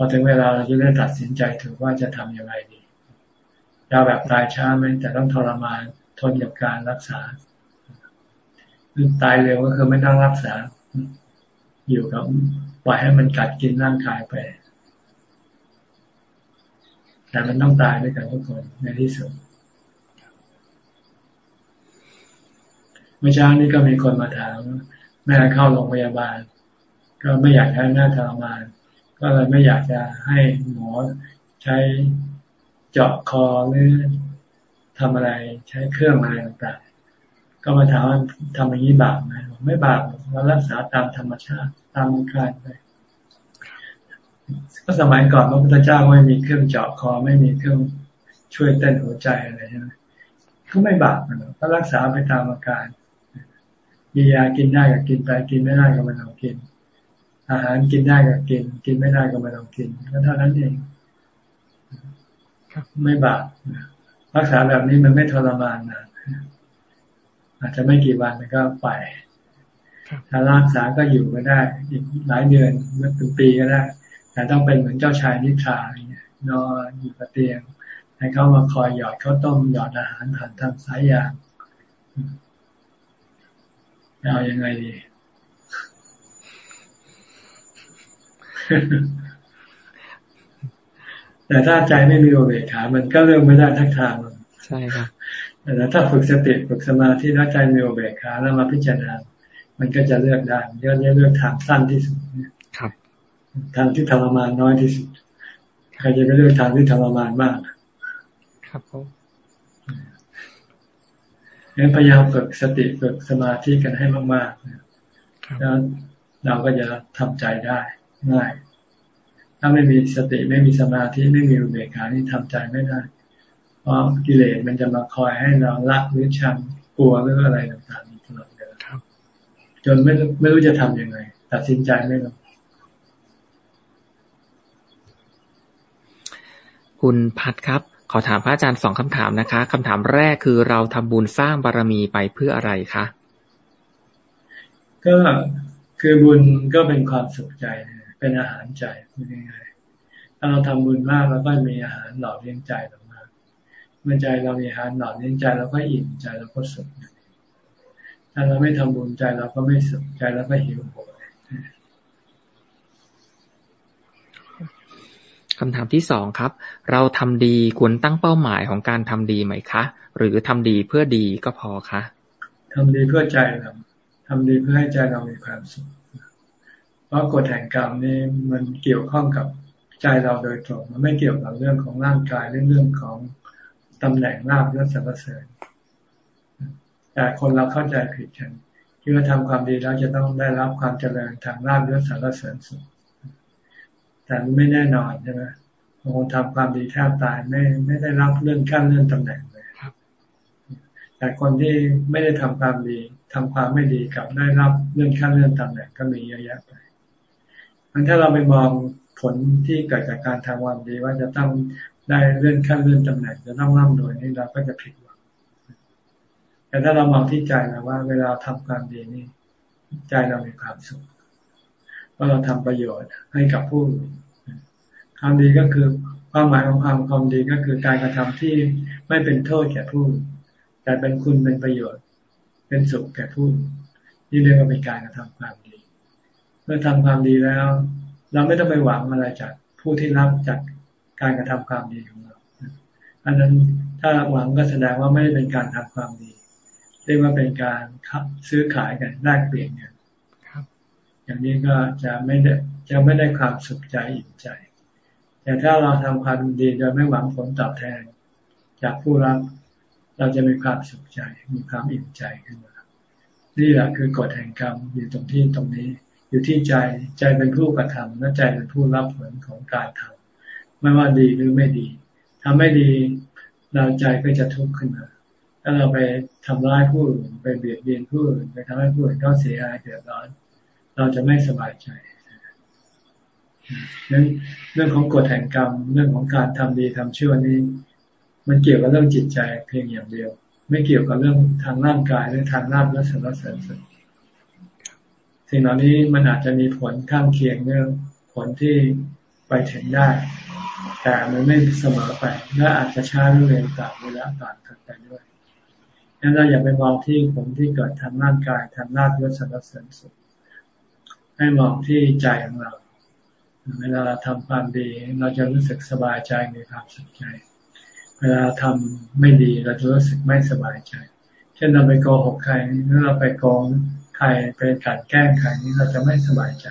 พอถึงเวลาเราจะได้ตัดสินใจถือว่าจะทำอย่างไรดียาแบบตายช้าไหมแต่ต้องทรมานทนกับการรักษาตายเร็วก็คือไม่ต้องรักษา อยู่กับปล่อยให้มันกัดกินร่างกายไป แต่มันต้องตายด้วยกันทุกคนในที่สุดเมื่อเช้านี้ก็มีคนมาถามแม่เข้าโรงพยาบาล ก็ไม่อยากให้แม่ทรมาน ก็เลยไม่อยากจะให้หมอใช้เจาะคอหรือทำอะไรใช้เครื่องอะไรต่างๆ ก็มาถามว่าทำอย่างนี้บาปไหมไม่บาปเรารักษาตามธรรมชาติตามการไปก็สมัยก่อนพระพุทธเจ้าไม่มีเครื่องเจาะคอไม่มีเครื่องช่วยเต้นหัวใจอะไรใช่ไหมก็ไม่บาปมันก็รักษาไปตามอาการมียากินได้ก็กินไปกินไม่ได้ก็ม่ต้องกิน อาหารกินได้ก็กิน กินไม่ได้ก็ไม่ต้องกินก็เท่านั้นเองไม่บาปรักษาแบบนี้มันไม่ทรมานนะอาจจะไม่กี่วันมันก็ไป ถ้ารักษาก็อยู่ก็ได้ อีกหลายเดือนไม่เป็นปีก็ได้ แต่ต้องเป็นเหมือนเจ้าชายนิทราอย่างเงี้ยนอนอยู่กับเตียง ให้เขามาคอยหยอดข้าวต้มหยอดอาหารผ่านทางสายยางเอายังไงดี แต่ถ้าใจไม่มีโอเบขา มันก็เริ่มไม่ได้ทักทางใช่ครับแต่ถ้าฝึกสติฝึกสมาธิแล้วใจมีโอเบขาแล้วมาพิจารณา มันก็จะเลือกได้เลือกเลือกทางสั้นที่สุดครับ ทางที่ทรมานน้อยที่สุด ใครจะไปเลือกทางที่ทรมานมาก ครับผมงั้นพยายามฝึกสติฝึกสมาธิกันให้มากๆแล้วเราก็จะทำใจได้ ง่าย ถ้าไม่มีสติไม่มีสมาธิไม่มีอุเบกขานี่ทำใจไม่ได้ เพราะกิเลสมันจะมาคอยให้เราละหรือชังกลัวหรืออะไรต่างๆตลอดเวลาจนไม่ไม่รู้จะทํำยังไง ตัดสินใจไม่ได้คุณพัดครับ ขอถามพระอาจารย์สองคำถามนะคะคำถามแรกคือเราทำบุญสร้างบารรมีไปเพื่ออะไรคะก็ คือบุญก็เป็นความสุขใจ เป็นอาหารใจพูดง่ายๆถ้าเราทำบุญมากเราก็มีอาหารหล่อเลี้ยงใจเรามากเมื่อใจเรามีอาหารหล่อเลี้ยงใจเราก็อิ่มใจเราก็สุขถ้าเราไม่ทำบุญใจเราก็ไม่สุขใจเราก็หิวโหยคำถามที่สองครับ เราทำดีควรตั้งเป้าหมายของการทำดีไหมคะ หรือทำดีเพื่อดีก็พอคะทำดีเพื่อใจเรา ทำดีเพื่อให้ใจเรามีความสุข เพราะกฎแห่งกรรมนี่มันเกี่ยวข้องกับใจเราโดยตรง มันไม่เกี่ยวกับเรื่องของร่างกายหรือเรื่องของตำแหน่งลาบยศสรรเสริญ แต่คนเราเข้าใจผิดกันคิดว่าทำความดีแล้วจะต้องได้รับความเจริญทางลาบยศสรรเสริญสุข แต่ไม่แน่นอนใช่ไหมบางคนทำความดีแทบตายไม่ไม่ได้รับเลื่อนขั้นเลื่อนตำแหน่ง แต่คนที่ไม่ได้ทำความดีทำความไม่ดีกับได้รับเลื่อนขั้นเลื่อนตำแหน่งก็มีเยอะแยะไปมันถ้าเราไปมองผลที่เกิดจากการทำความดีว่าจะต้องได้เลื่อนขั้นเลื่อนตำแหน่งจะต้องร่ำรวยนี่เราก็จะผิดหวังแต่ถ้าเรามองที่ใจนะว่า เวลาทำความดีนี่ ใจเรามีความสุขว่าเราทำประโยชน์ให้กับผู้ความดีก็คือความหมายของความความดีก็คือการกระทำที่ไม่เป็นโทษแก่ผู้ แต่เป็นคุณเป็นประโยชน์ เป็นสุขแก่ผู้นี่เรียกว่าเป็นการกระทำความดี เมื่อทำความดีแล้ว เราไม่ต้องไปหวังอะไรจากผู้ที่รับจากการกระทำความดีของเราอันนั้นถ้าหวังก็แสดงว่าไม่ได้เป็นการทำความดี เรียกว่าเป็นการซื้อขายกันได้เปลี่ยนกันอย่างนี้ก็จะไม่ได้จะไม่ได้ความสุขใจอิ่มใจ แต่ถ้าเราทำความดีโดยไม่หวังผลตอบแทน จากผู้รับ เราจะมีความสุขใจ มีความอิ่มใจขึ้นมา นี่แหละคือกฎแห่งกรรมอยู่ตรงที่ตรงนี้ อยู่ที่ใจใจเป็นผู้กระทำและใจเป็นผู้รับผลของการทำไม่ว่าดีหรือไม่ดีทำไม่ดีเราใจก็จะทุกข์ขึ้นมาถ้าเราไปทำร้ายผู้อื่นไปเบียดเบียนผู้อื่นไปทำให้ผู้อื่นเขาเสียหายเดือดร้อน เราจะไม่สบายใจนั้นเรื่องของกฎแห่งกรรม เรื่องของการทำดีทำชั่วนี้ มันเกี่ยวกับเรื่องจิตใจเพียงอย่างเดียว ไม่เกี่ยวกับเรื่องทางร่างกายหรือทางน้ำและสารเสริญสุดสิ่งเหล่านี้มันอาจจะมีผลข้างเคียงเรื่องผลที่ไปถึงได้ แต่มันไม่เสมอไปและอาจจะช้าหรือเร็วตามเวลาต่างกันไปด้วยดังนั้นเราอย่าไปมองที่ผลที่เกิดทางร่างกายทางน้ำและสารเสริญสุดให้มองที่ใจของเรา เวลาเราทำความดี เราจะรู้สึกสบายใจมีความสุขใจ เวลาทำไม่ดีเราจะรู้สึกไม่สบายใจ เช่นเราไปโกหกใครหรือเราไปโกงใครไปกัดแกล้งใครนี่เราจะไม่สบายใจ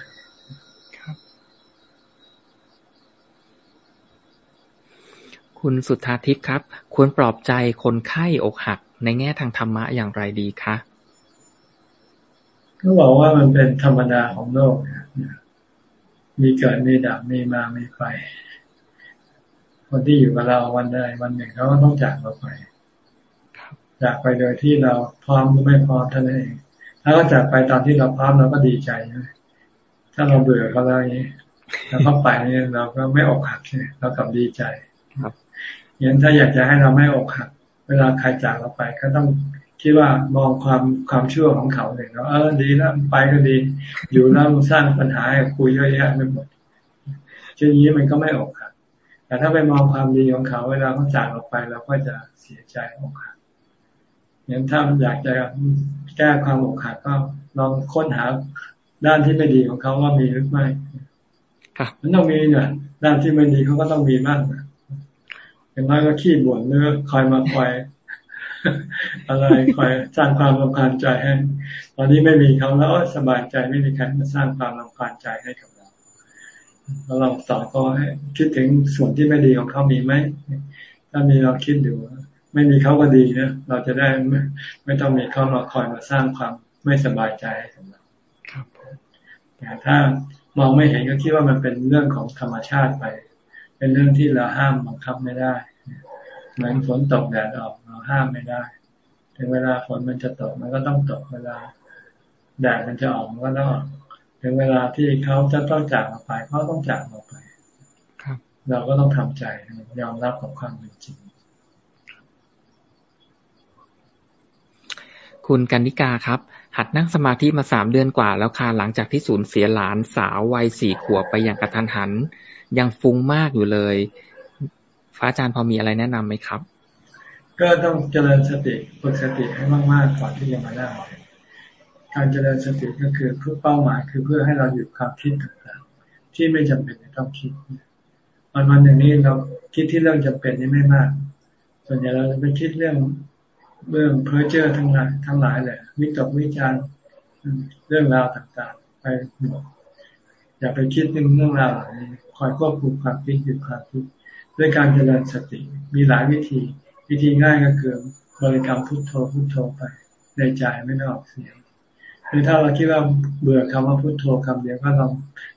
คุณสุทธาทิพย์ครับ ควรปลอบใจคนไข้อกหักในแง่ทางธรรมะอย่างไรดีคะก็บอกว่ามันเป็นธรรมดาของโลกมีเกิดมีดับมีมามีไป คนที่อยู่กับเราวันใดวันหนึ่งเขาก็ต้องจากเราไปจากไปโดยที่เราพร้อมหรือไม่พร้อมเท่านั้นเอง ถ้าเขาจากไปตามที่เราพร้อมเราก็ดีใจนะถ้าเราเบื่อเขาแล้วนี้แล้วเขาไปเนี่ยเราก็ไม่อกหักใช่เรากลับดีใจครับอย่างถ้าอยากจะให้เราไม่อกหัก เวลาใครจากเราไป ก็ต้องคิดว่ามองความความชั่วของเขาเลยเนาะเออดีแล้วไปก็ดี อยู่แล้วสร้างปัญหาให้คุยเยอะแยะไม่หมดเช่นนี้มันก็ไม่อกหัก แต่ถ้าไปมองความดีของเขาเวลาเขาจากเราไปเราก็จะเสียใจอกหักอย่างถ้าอยากจะแก้ความอกหักก็ลองค้นหาด้านที่ไม่ดีของเขาว่ามีหรือไม่มันต้องมีเนี่ยด้านที่ไม่ดีเขาก็ต้องมีบ้างอย่างน้อยก็ขี้บ่นเนื้อคอยมาคอยอะไรคอยสร้างความรำคาญใจให้ ตอนนี้ไม่มีเขาแล้วสบายใจไม่มีใครมาสร้างความรำคาญใจให้กับ เราเราลองสอนก็ให้คิดถึงส่วนที่ไม่ดีของเขามีไหมถ้ามีเราคิดดูไม่มีเขาก็ดีนะเราจะได้ไม่ไม่ต้องมีเขามาคอยมาสร้างความไม่สบายใจให้กับเราแต่ถ้ามองไม่เห็นก็คิดว่ามันเป็นเรื่องของธรรมชาติไป เป็นเรื่องที่เราห้ามบังคับไม่ได้เหมือนฝนตกแดดออกเราห้ามไม่ได้ถึงเวลาฝนมันจะตกมันก็ต้องตกเวลาแดดมันจะออกมันก็ต้อง ถึงเวลาที่เขาจะต้องจากเราไปเขาต้องจากเราไปเราก็ต้องทำใจยอมรับกับความเป็นจริงคุณกันนิกาครับ หัดนั่งสมาธิมาสามเดือนกว่าแล้วค่ะหลังจากที่สูญเสียหลานสาววัยสี่ขวบไปอย่างกระทันหัน ยังฟุ้งมากอยู่เลยฟ้าอาจารย์พอมีอะไรแนะนํำไหมครับ ก็ต้องเจริญสติฝึกสติให้มากๆก่อนที่จะมาได้ การเจริญสติก็คือเพื่อเป้าหมายคือเพื่อให้เราหยุดความคิดต่างๆ ที่ไม่จำเป็นต้องคิดวันวันหนึ่งนี้เราคิดที่เรื่องจำเป็นนี่ไม่มาก ส่วนใหญ่เราจะไปคิดเรื่องเรื่องเพ้อเจ้อทั้งหลายทั้งหลายเลยวิตกวิจารเรื่องราวต่างๆ ไปหมดอย่าไปคิดเรื่องเรื่องราวเหล่านี้คอยควบคุมความคิดหยุดความคิดด้วยการเจริญสติมีหลายวิธี วิธีง่ายก็คือบริกรรมพุทโธพุทโธไปในใจไม่ต้องออกเสียง หรือถ้าเราคิดว่าเบื่อคำว่าพุทโธคำเดียวก็ลอง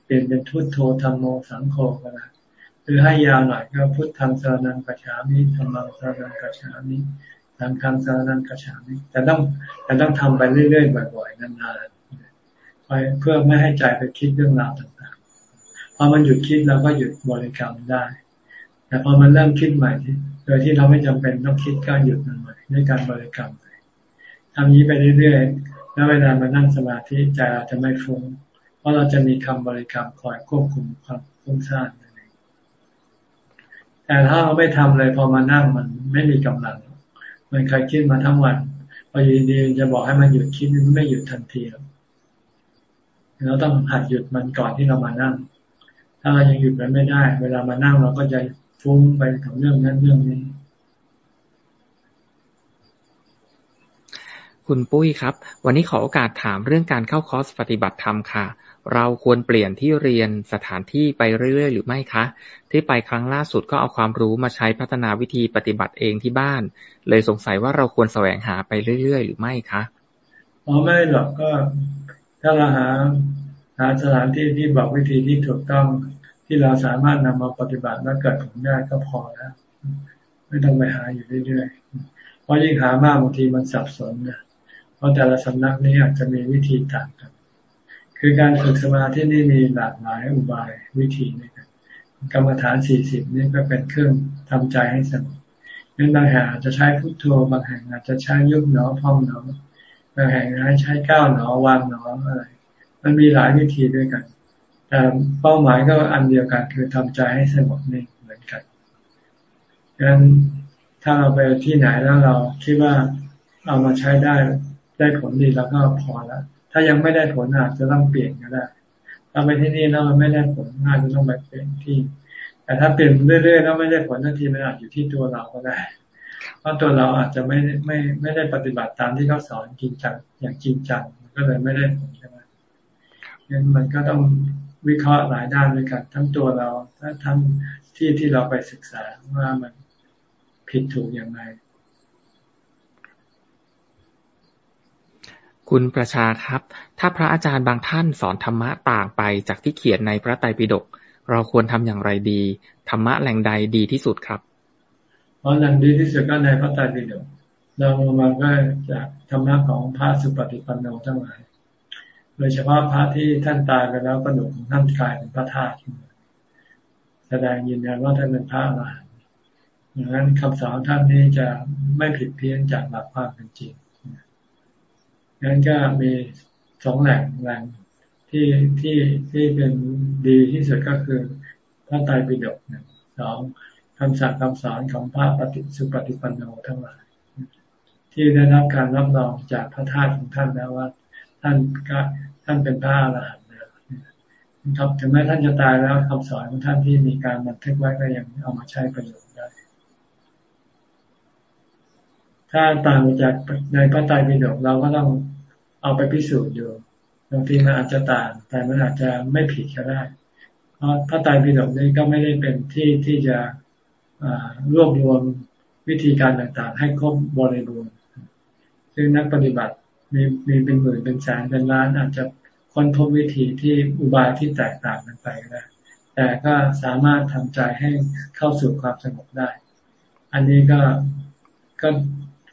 เปลี่ยนเป็นพุทโธธรรมโมสังโฆก็ได้หรือให้ยาวหน่อยก็พุทธังสารนังกัจฉามิธรรมังสารนังกัจฉามิสังฆังสารนังกัจฉามิแต่ต้องแต่ต้องทำไปเรื่อยๆบ่อยๆนานๆไปเพื่อไม่ให้ใจไปคิดเรื่องราวต่างๆพอมันหยุดคิดเราก็หยุดบริกรรมได้ แต่พอมันเริ่มคิดใหม่โดยที่เราไม่จำเป็นต้องคิดก็หยุดมันใหม่ด้วยการบริกรรมทำนี้ไปเรื่อยๆ แล้วเวลามานั่งสมาธิใจเราจะไม่ฟุ้ง เพราะเราจะมีคำบริกรรมคอยควบคุมความฟุ้งซ่านแต่ถ้าเราไม่ทำเลยพอมานั่งมันไม่มีกำลัง มันเคยคิดมาทั้งวันพอดีดีจะบอกให้มันหยุดคิดมันไม่หยุดทันทีเราต้องหัดหยุดมันก่อนที่เรามานั่ง ถ้าเรายังหยุดมันไม่ได้ เวลามานั่งเราก็จะฟุ้งไปกับเรื่องนั้นเรื่องนี้ คุณปุ้ยครับ วันนี้ขอโอกาสถามเรื่องการเข้าคอร์สปฏิบัติธรรมค่ะ เราควรเปลี่ยนที่เรียนสถานที่ไปเรื่อยๆ หรือไม่คะ ที่ไปครั้งล่าสุดก็เอาความรู้มาใช้พัฒนาวิธีปฏิบัติเองที่บ้าน เลยสงสัยว่าเราควรแสวงหาไปเรื่อยๆ หรือไม่คะอ๋อไม่หรอกก็ถ้าเราหาหาสถานที่ที่บอกวิธีที่ถูกต้องที่เราสามารถนำมาปฏิบัติแล้วเกิดผลได้ก็พอแล้วไม่ต้องไปหาอยู่เรื่อยๆเพราะยิ่งหามากบางทีมันสับสนนะ เพราะแต่ละสำนักนี้อาจจะมีวิธีต่างกัน คือการฝึกสมาธินี่มีหลากหลายอุบายวิธีนะครับกรรมฐานสี่สิบนี่ก็เป็นเครื่องทำใจให้สงบนั้นบางแห่งอาจจะใช้พุทโธบางแห่งอาจจะใช้ยุบหนอพองหนอบางแห่งอาจจะใช้ก้าวหนอวางหนออะไร มันมีหลายวิธีด้วยกัน แต่เป้าหมายก็อันเดียวกันคือทำใจให้สงบนี่เหมือนกันดังนั้นถ้าเราไปที่ไหนแล้วเราคิดว่าเอามาใช้ได้ ได้ผลดีแล้วก็พอแล้วถ้ายังไม่ได้ผลอาจจะต้องเปลี่ยนก็ได้ถ้าไปที่นี่แล้วมันไม่ได้ผลอาจจะต้องไปเปลี่ยนที่ แต่ถ้าเปลี่ยนเรื่อยๆแล้วไม่ได้ผลทันทีมันอาจอยู่ที่ตัวเราก็ได้ เพราะตัวเราอาจจะไม่ไม่ไม่ได้ปฏิบัติตามที่เขาสอนจริงจังอย่างจริงจังก็เลยไม่ได้ผลใช่ไหมงั้นมันก็ต้องวิเคราะห์หลายด้านด้วยกันทั้งตัวเราทั้งที่ที่เราไปศึกษาว่ามันผิดถูกอย่างไร คุณประชาครับ ถ้าพระอาจารย์บางท่านสอนธรรมะต่างไปจากที่เขียนในพระไตรปิฎกเราควรทำอย่างไรดี ธรรมะแหล่งใดดีที่สุดครับเพราะแหล่งดีที่สุดก็ในพระไตรปิฎกเรามาก็จากธรรมะของพระสุปฏิปันโนทั้งหลาย โดยเฉพาะพระที่ท่านตายไปแล้วกระดูกของท่านกลายเป็นพระธาตุแสดงยืนยันว่าท่านเป็นพระอรหันต์ดังนั้นคำสอนท่านนี้จะไม่ผิดเพี้ยนจากหลักความเป็นจริง งั้นก็มีสองแหล่งแหล่งที่ที่ที่เป็นดีที่สุดก็คือพระไตรปิฎกนึ่งสองคำสั่งคำสอนของพระปฏิสุปฏิปันโนทั้งหลาย ที่ได้รับการรับรองจากพระธาตุของท่านแล้วว่า ท่านก็ท่านเป็นพระอรหันต์นะครับถึงแม้ท่านจะตายแล้วคำสอนของท่านที่มีการบันทึกไว้ก็ยังเอามาใช้ประโยชน์ได้ ถ้าต่างจากในพระไตรปิฎกเราก็ต้อง เอาไปพิสูจน์อยู่บางทีมันอาจจะต่าง แต่มันอาจจะไม่ผิดก็ได้ เพราะพระไตรปิฎกนี้ก็ไม่ได้เป็นที่ที่จะรวบรวมวิธีการต่างๆ ให้ครบบริบูรณ์ซึ่งนักปฏิบัติมีมีเป็นหมื่นเป็นแสนเป็นล้านอาจจะค้นพบวิธีที่อุบายที่แตกต่างกันไปนะแต่ก็สามารถทำใจให้เข้าสู่ความสงบได้ อันนี้ก็ก็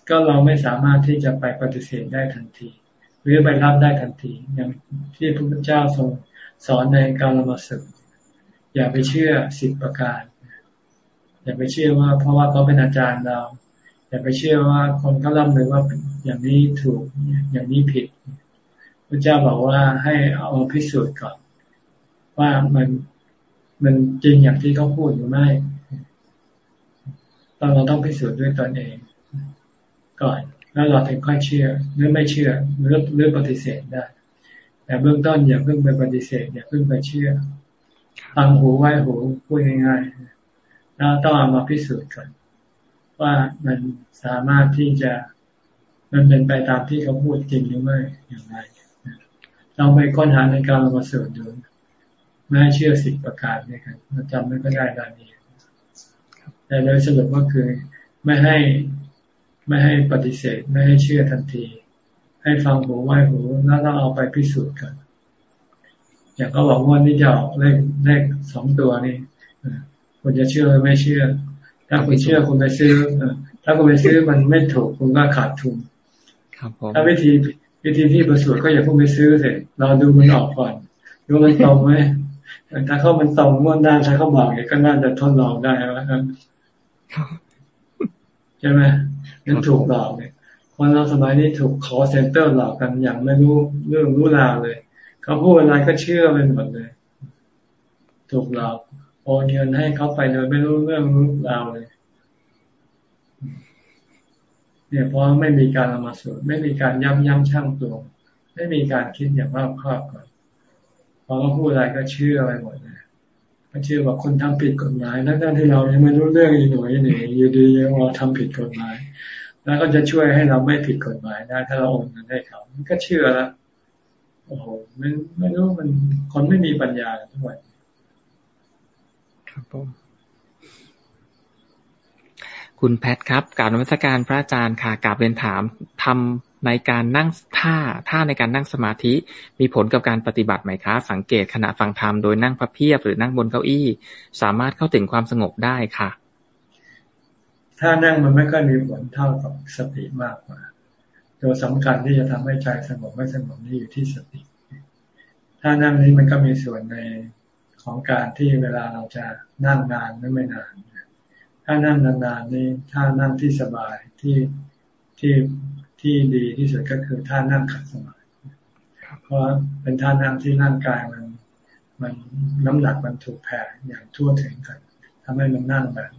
ก็เราไม่สามารถที่จะไปปฏิเสธได้ทันที หรือไปรับได้ทันที อย่างที่พระพุทธเจ้าทรงสอนในการละมาสึก อย่าไปเชื่อสิบประการ อย่าไปเชื่อว่า เพราะว่าเขาเป็นอาจารย์เรา อย่าไปเชื่อว่าคนเขาล่ำเลยว่าอย่างนี้ถูกอย่างนี้ผิดพระเจ้าบอกว่าให้เอาพิสูจน์ก่อน ว่ามันมันจริงอย่างที่เขาพูดหรือไม่ตอนเราต้องพิสูจน์ด้วยตนเอง ก่อน แล้วเราถึงค่อยเชื่อหรือไม่เชื่อหรือหรือปฏิเสธได้ แต่เบื้องต้นอย่าเพิ่งไปปฏิเสธอย่าเพิ่งไปเชื่อฟังหูไว้หูพูดง่ายๆแล้วต้องเอามาพิสูจน์ก่อนว่ามันสามารถที่จะมันเป็นไปตามที่เขาพูดจริงหรือไม่อย่างไรเราไปค้นหาในการมาสูตรดูไม่ให้เชื่อสิบประการเนี่ยครับเราจำไม่ก็ได้ตอนนี้แต่โดยสรุปก็คือไม่ให้ ไม่ให้ปฏิเสธไม่ให้เชื่อทันที ให้ฟังหูไหวหูแล้วต้องเอาไปพิสูจน์กันอย่างเขาบอกว่านี่จะออกเลขเลขสองตัวนี่คุณจะเชื่อหรือไม่เชื่อ ถ้าคุณเชื่อคุณไปซื้อถ้าคุณไปซื้อมันไม่ถูกคุณก็ขาดทุนถ้าวิธีวิธีที่ประสูตรก็อย่าเพิ่งไปซื้อเสร็จเราดูมันออกก่อนดูมันตรงไหมถ้าเขามันตรงม้วนด้านถ้าเขาบอกเนี่ยก็น่าจะทดลองได้ครับใช่ไหม นั่นถูกหลอกเนี่ยคนเราสมัยนี้ถูกคอเซ็นเตอร์หลอกกันอย่างไม่รู้เรื่องรู้ราวเลยเขาพูดอะไรก็เชื่อไปหมดเลย ถูกหลอกโอนเงินให้เขาไปโดยไม่รู้เรื่องรู้ราวเลย เนี่ยเพราะไม่มีการละมาสูตรไม่มีการย้ำย้ำชั่งตัวไม่มีการคิดอย่างรอบคอบก่อนพอเขาพูดอะไรก็เชื่อไปหมดเลยก็เชื่อว่าคนทำผิดกฎหมายทั้งที่เรายังไม่รู้เรื่องอีหน่วยนี่อยู่ดียังเราทำผิดกฎหมาย แล้วก็จะช่วยให้เราไม่ผิดกฎหมายได้ถ้าเราโอนเงินให้เขามันก็เชื่อแล้วโอ้โหไม่ไม่รู้มันคนไม่มีปัญญาทุกวันครับผมคุณแพทครับการนมัสการพระอาจารย์ค่ะกราบเรียนถามทำในการนั่งท่าท่าในการนั่งสมาธิมีผลกับการปฏิบัติไหมคะสังเกตขณะฟังธรรมโดยนั่งพับเพียบหรือนั่งบนเก้าอี้ สามารถเข้าถึงความสงบได้ค่ะ ถ้านั่งมันไม่ค่อยมีผลเท่ากับสติมากกว่า ตัวสำคัญที่จะทำให้ใจสงบไม่สงบนี่อยู่ที่สติ ถ้านั่งนี้มันก็มีส่วนในของการที่เวลาเราจะนั่งนานไม่ไม่นาน ถ้านั่งนานๆนี่ถ้านั่งที่สบายที่ที่ที่ดีที่สุดก็คือท่านั่งขัดสมาธิเพราะเป็นท่านั่งที่ร่างกายมัน มันน้ำหนักมันถูกแผ่อย่างทั่วถึงกันทำให้มันนั่งแบบ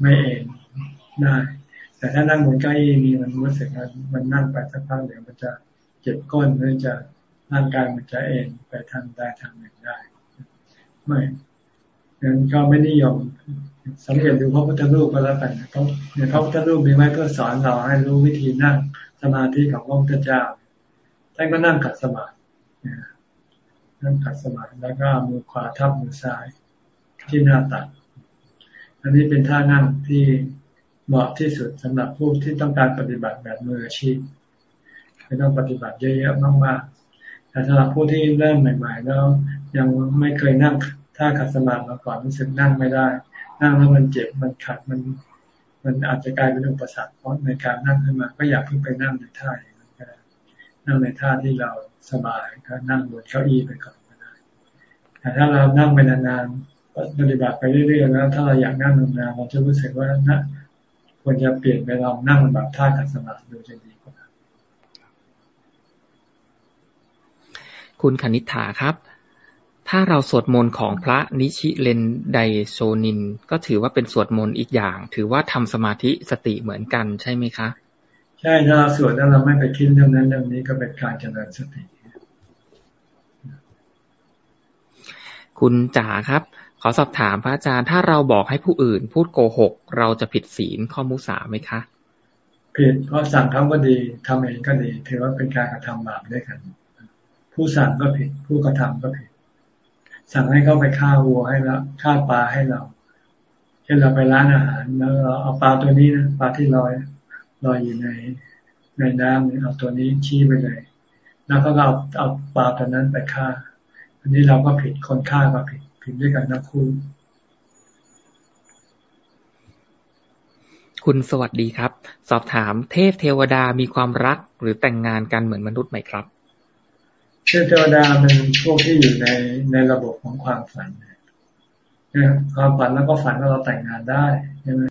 ไม่เอง ได้ แต่ถ้านั่งบนเก้าอี้นี่มันรู้สึกว่ามันนั่งไปสักพักเดี๋ยวมันจะเจ็บก้นหรือจะร่างกายมันจะเองไปทางได้ทางหนึ่งได้ ไม่งั้นก็ไม่นิยมสังเกตดูพระพุทธรูปก็แล้วกันเขาเนี่ยพระพุทธรูปมีไว้เพื่อสอนเราให้รู้วิธีนั่งสมาธิของพระพุทธเจ้าท่านก็นั่งขัดสมาธินั่งขัดสมาธิแล้วก็มือขวาทับมือซ้ายที่หน้าตัก อันนี้เป็นท่านั่งที่ เหมาะที่สุดสำหรับผู้ที่ต้องการปฏิบัติแบบมืออาชีพไม่ต้องปฏิบัติเยอะๆมากๆแต่สำหรับผู้ที่เริ่มใหม่ ๆ แล้ว ยังไม่เคยนั่งท่าขัดสมาธิมาก่อนรู้สึกนั่งไม่ได้ นั่งแล้วมันเจ็บมันขัดมันมันอาจจะกลายเป็นอุปสรรคเพราะในการนั่งขึ้นมา ก็อยากเพิ่งไปนั่งในท่าอย่างนั้นก็ได้นั่งในท่าที่เราสบายก็นั่งบนเก้าอี้ไปก่อนก็ได้แต่ถ้าเรานั่งไปนานๆปฏิบัติไปเรื่อยๆแล้วถ้าเราอยากนั่งนานๆเราจะรู้สึกว่านะ ควรจะเปลี่ยนไปลองนั่งแบบท่าขัดสมาธิดูจะดีกว่าคุณคณิ t าครับ ถ้าเราสวดมนต์ของพระนิชิเลนไดโซนิน ก็ถือว่าเป็นสวดมนต์อีกอย่าง ถือว่าทำสมาธิสติเหมือนกันใช่ไหมคะ ใช่ถ้าเราสวดแล้วเราไม่ไปคิดเรื่องนั้นเรื่องนี้ก็เป็นการเจริญสติ คุณจ๋าครับข อสอบถามพระอาจารย์ ถ้าเราบอกให้ผู้อื่น พูดโกหก เราจะผิดศีลข้อมุสาไหมคะผิดเพราะสั่งเขาก็ดีทำเองก็ดีถือว่าเป็นการกระทำบาปด้วยกัน ผู้สั่งก็ผิด ผู้กระทำก็ผิด สั่งให้เขาไปฆ่าวัวให้เราฆ่าปลาให้เราเช่นเราไปร้านอาหารแล้วเราเอาปลาตัวนี้นะปลาที่ลอยลอยอยู่ในในน้ำเอาตัวนี้ชี้ไปเลย แล้วก็เอาเอาปลาตัวนั้นไปฆ่า อันนี้เราก็ผิดคนฆ่าก็ผิด ผิดด้วยกันทั้งคู่คุณสวัสดีครับ สอบถามเทพเทวดามีความรักหรือแต่งงานกันเหมือนมนุษย์ไหมครับ เทพเทวดาเป็นพวกที่อยู่ในในระบบของความฝันเนี่ยความฝันแล้วก็ฝันว่าเราแต่งงานได้ใช่ไหม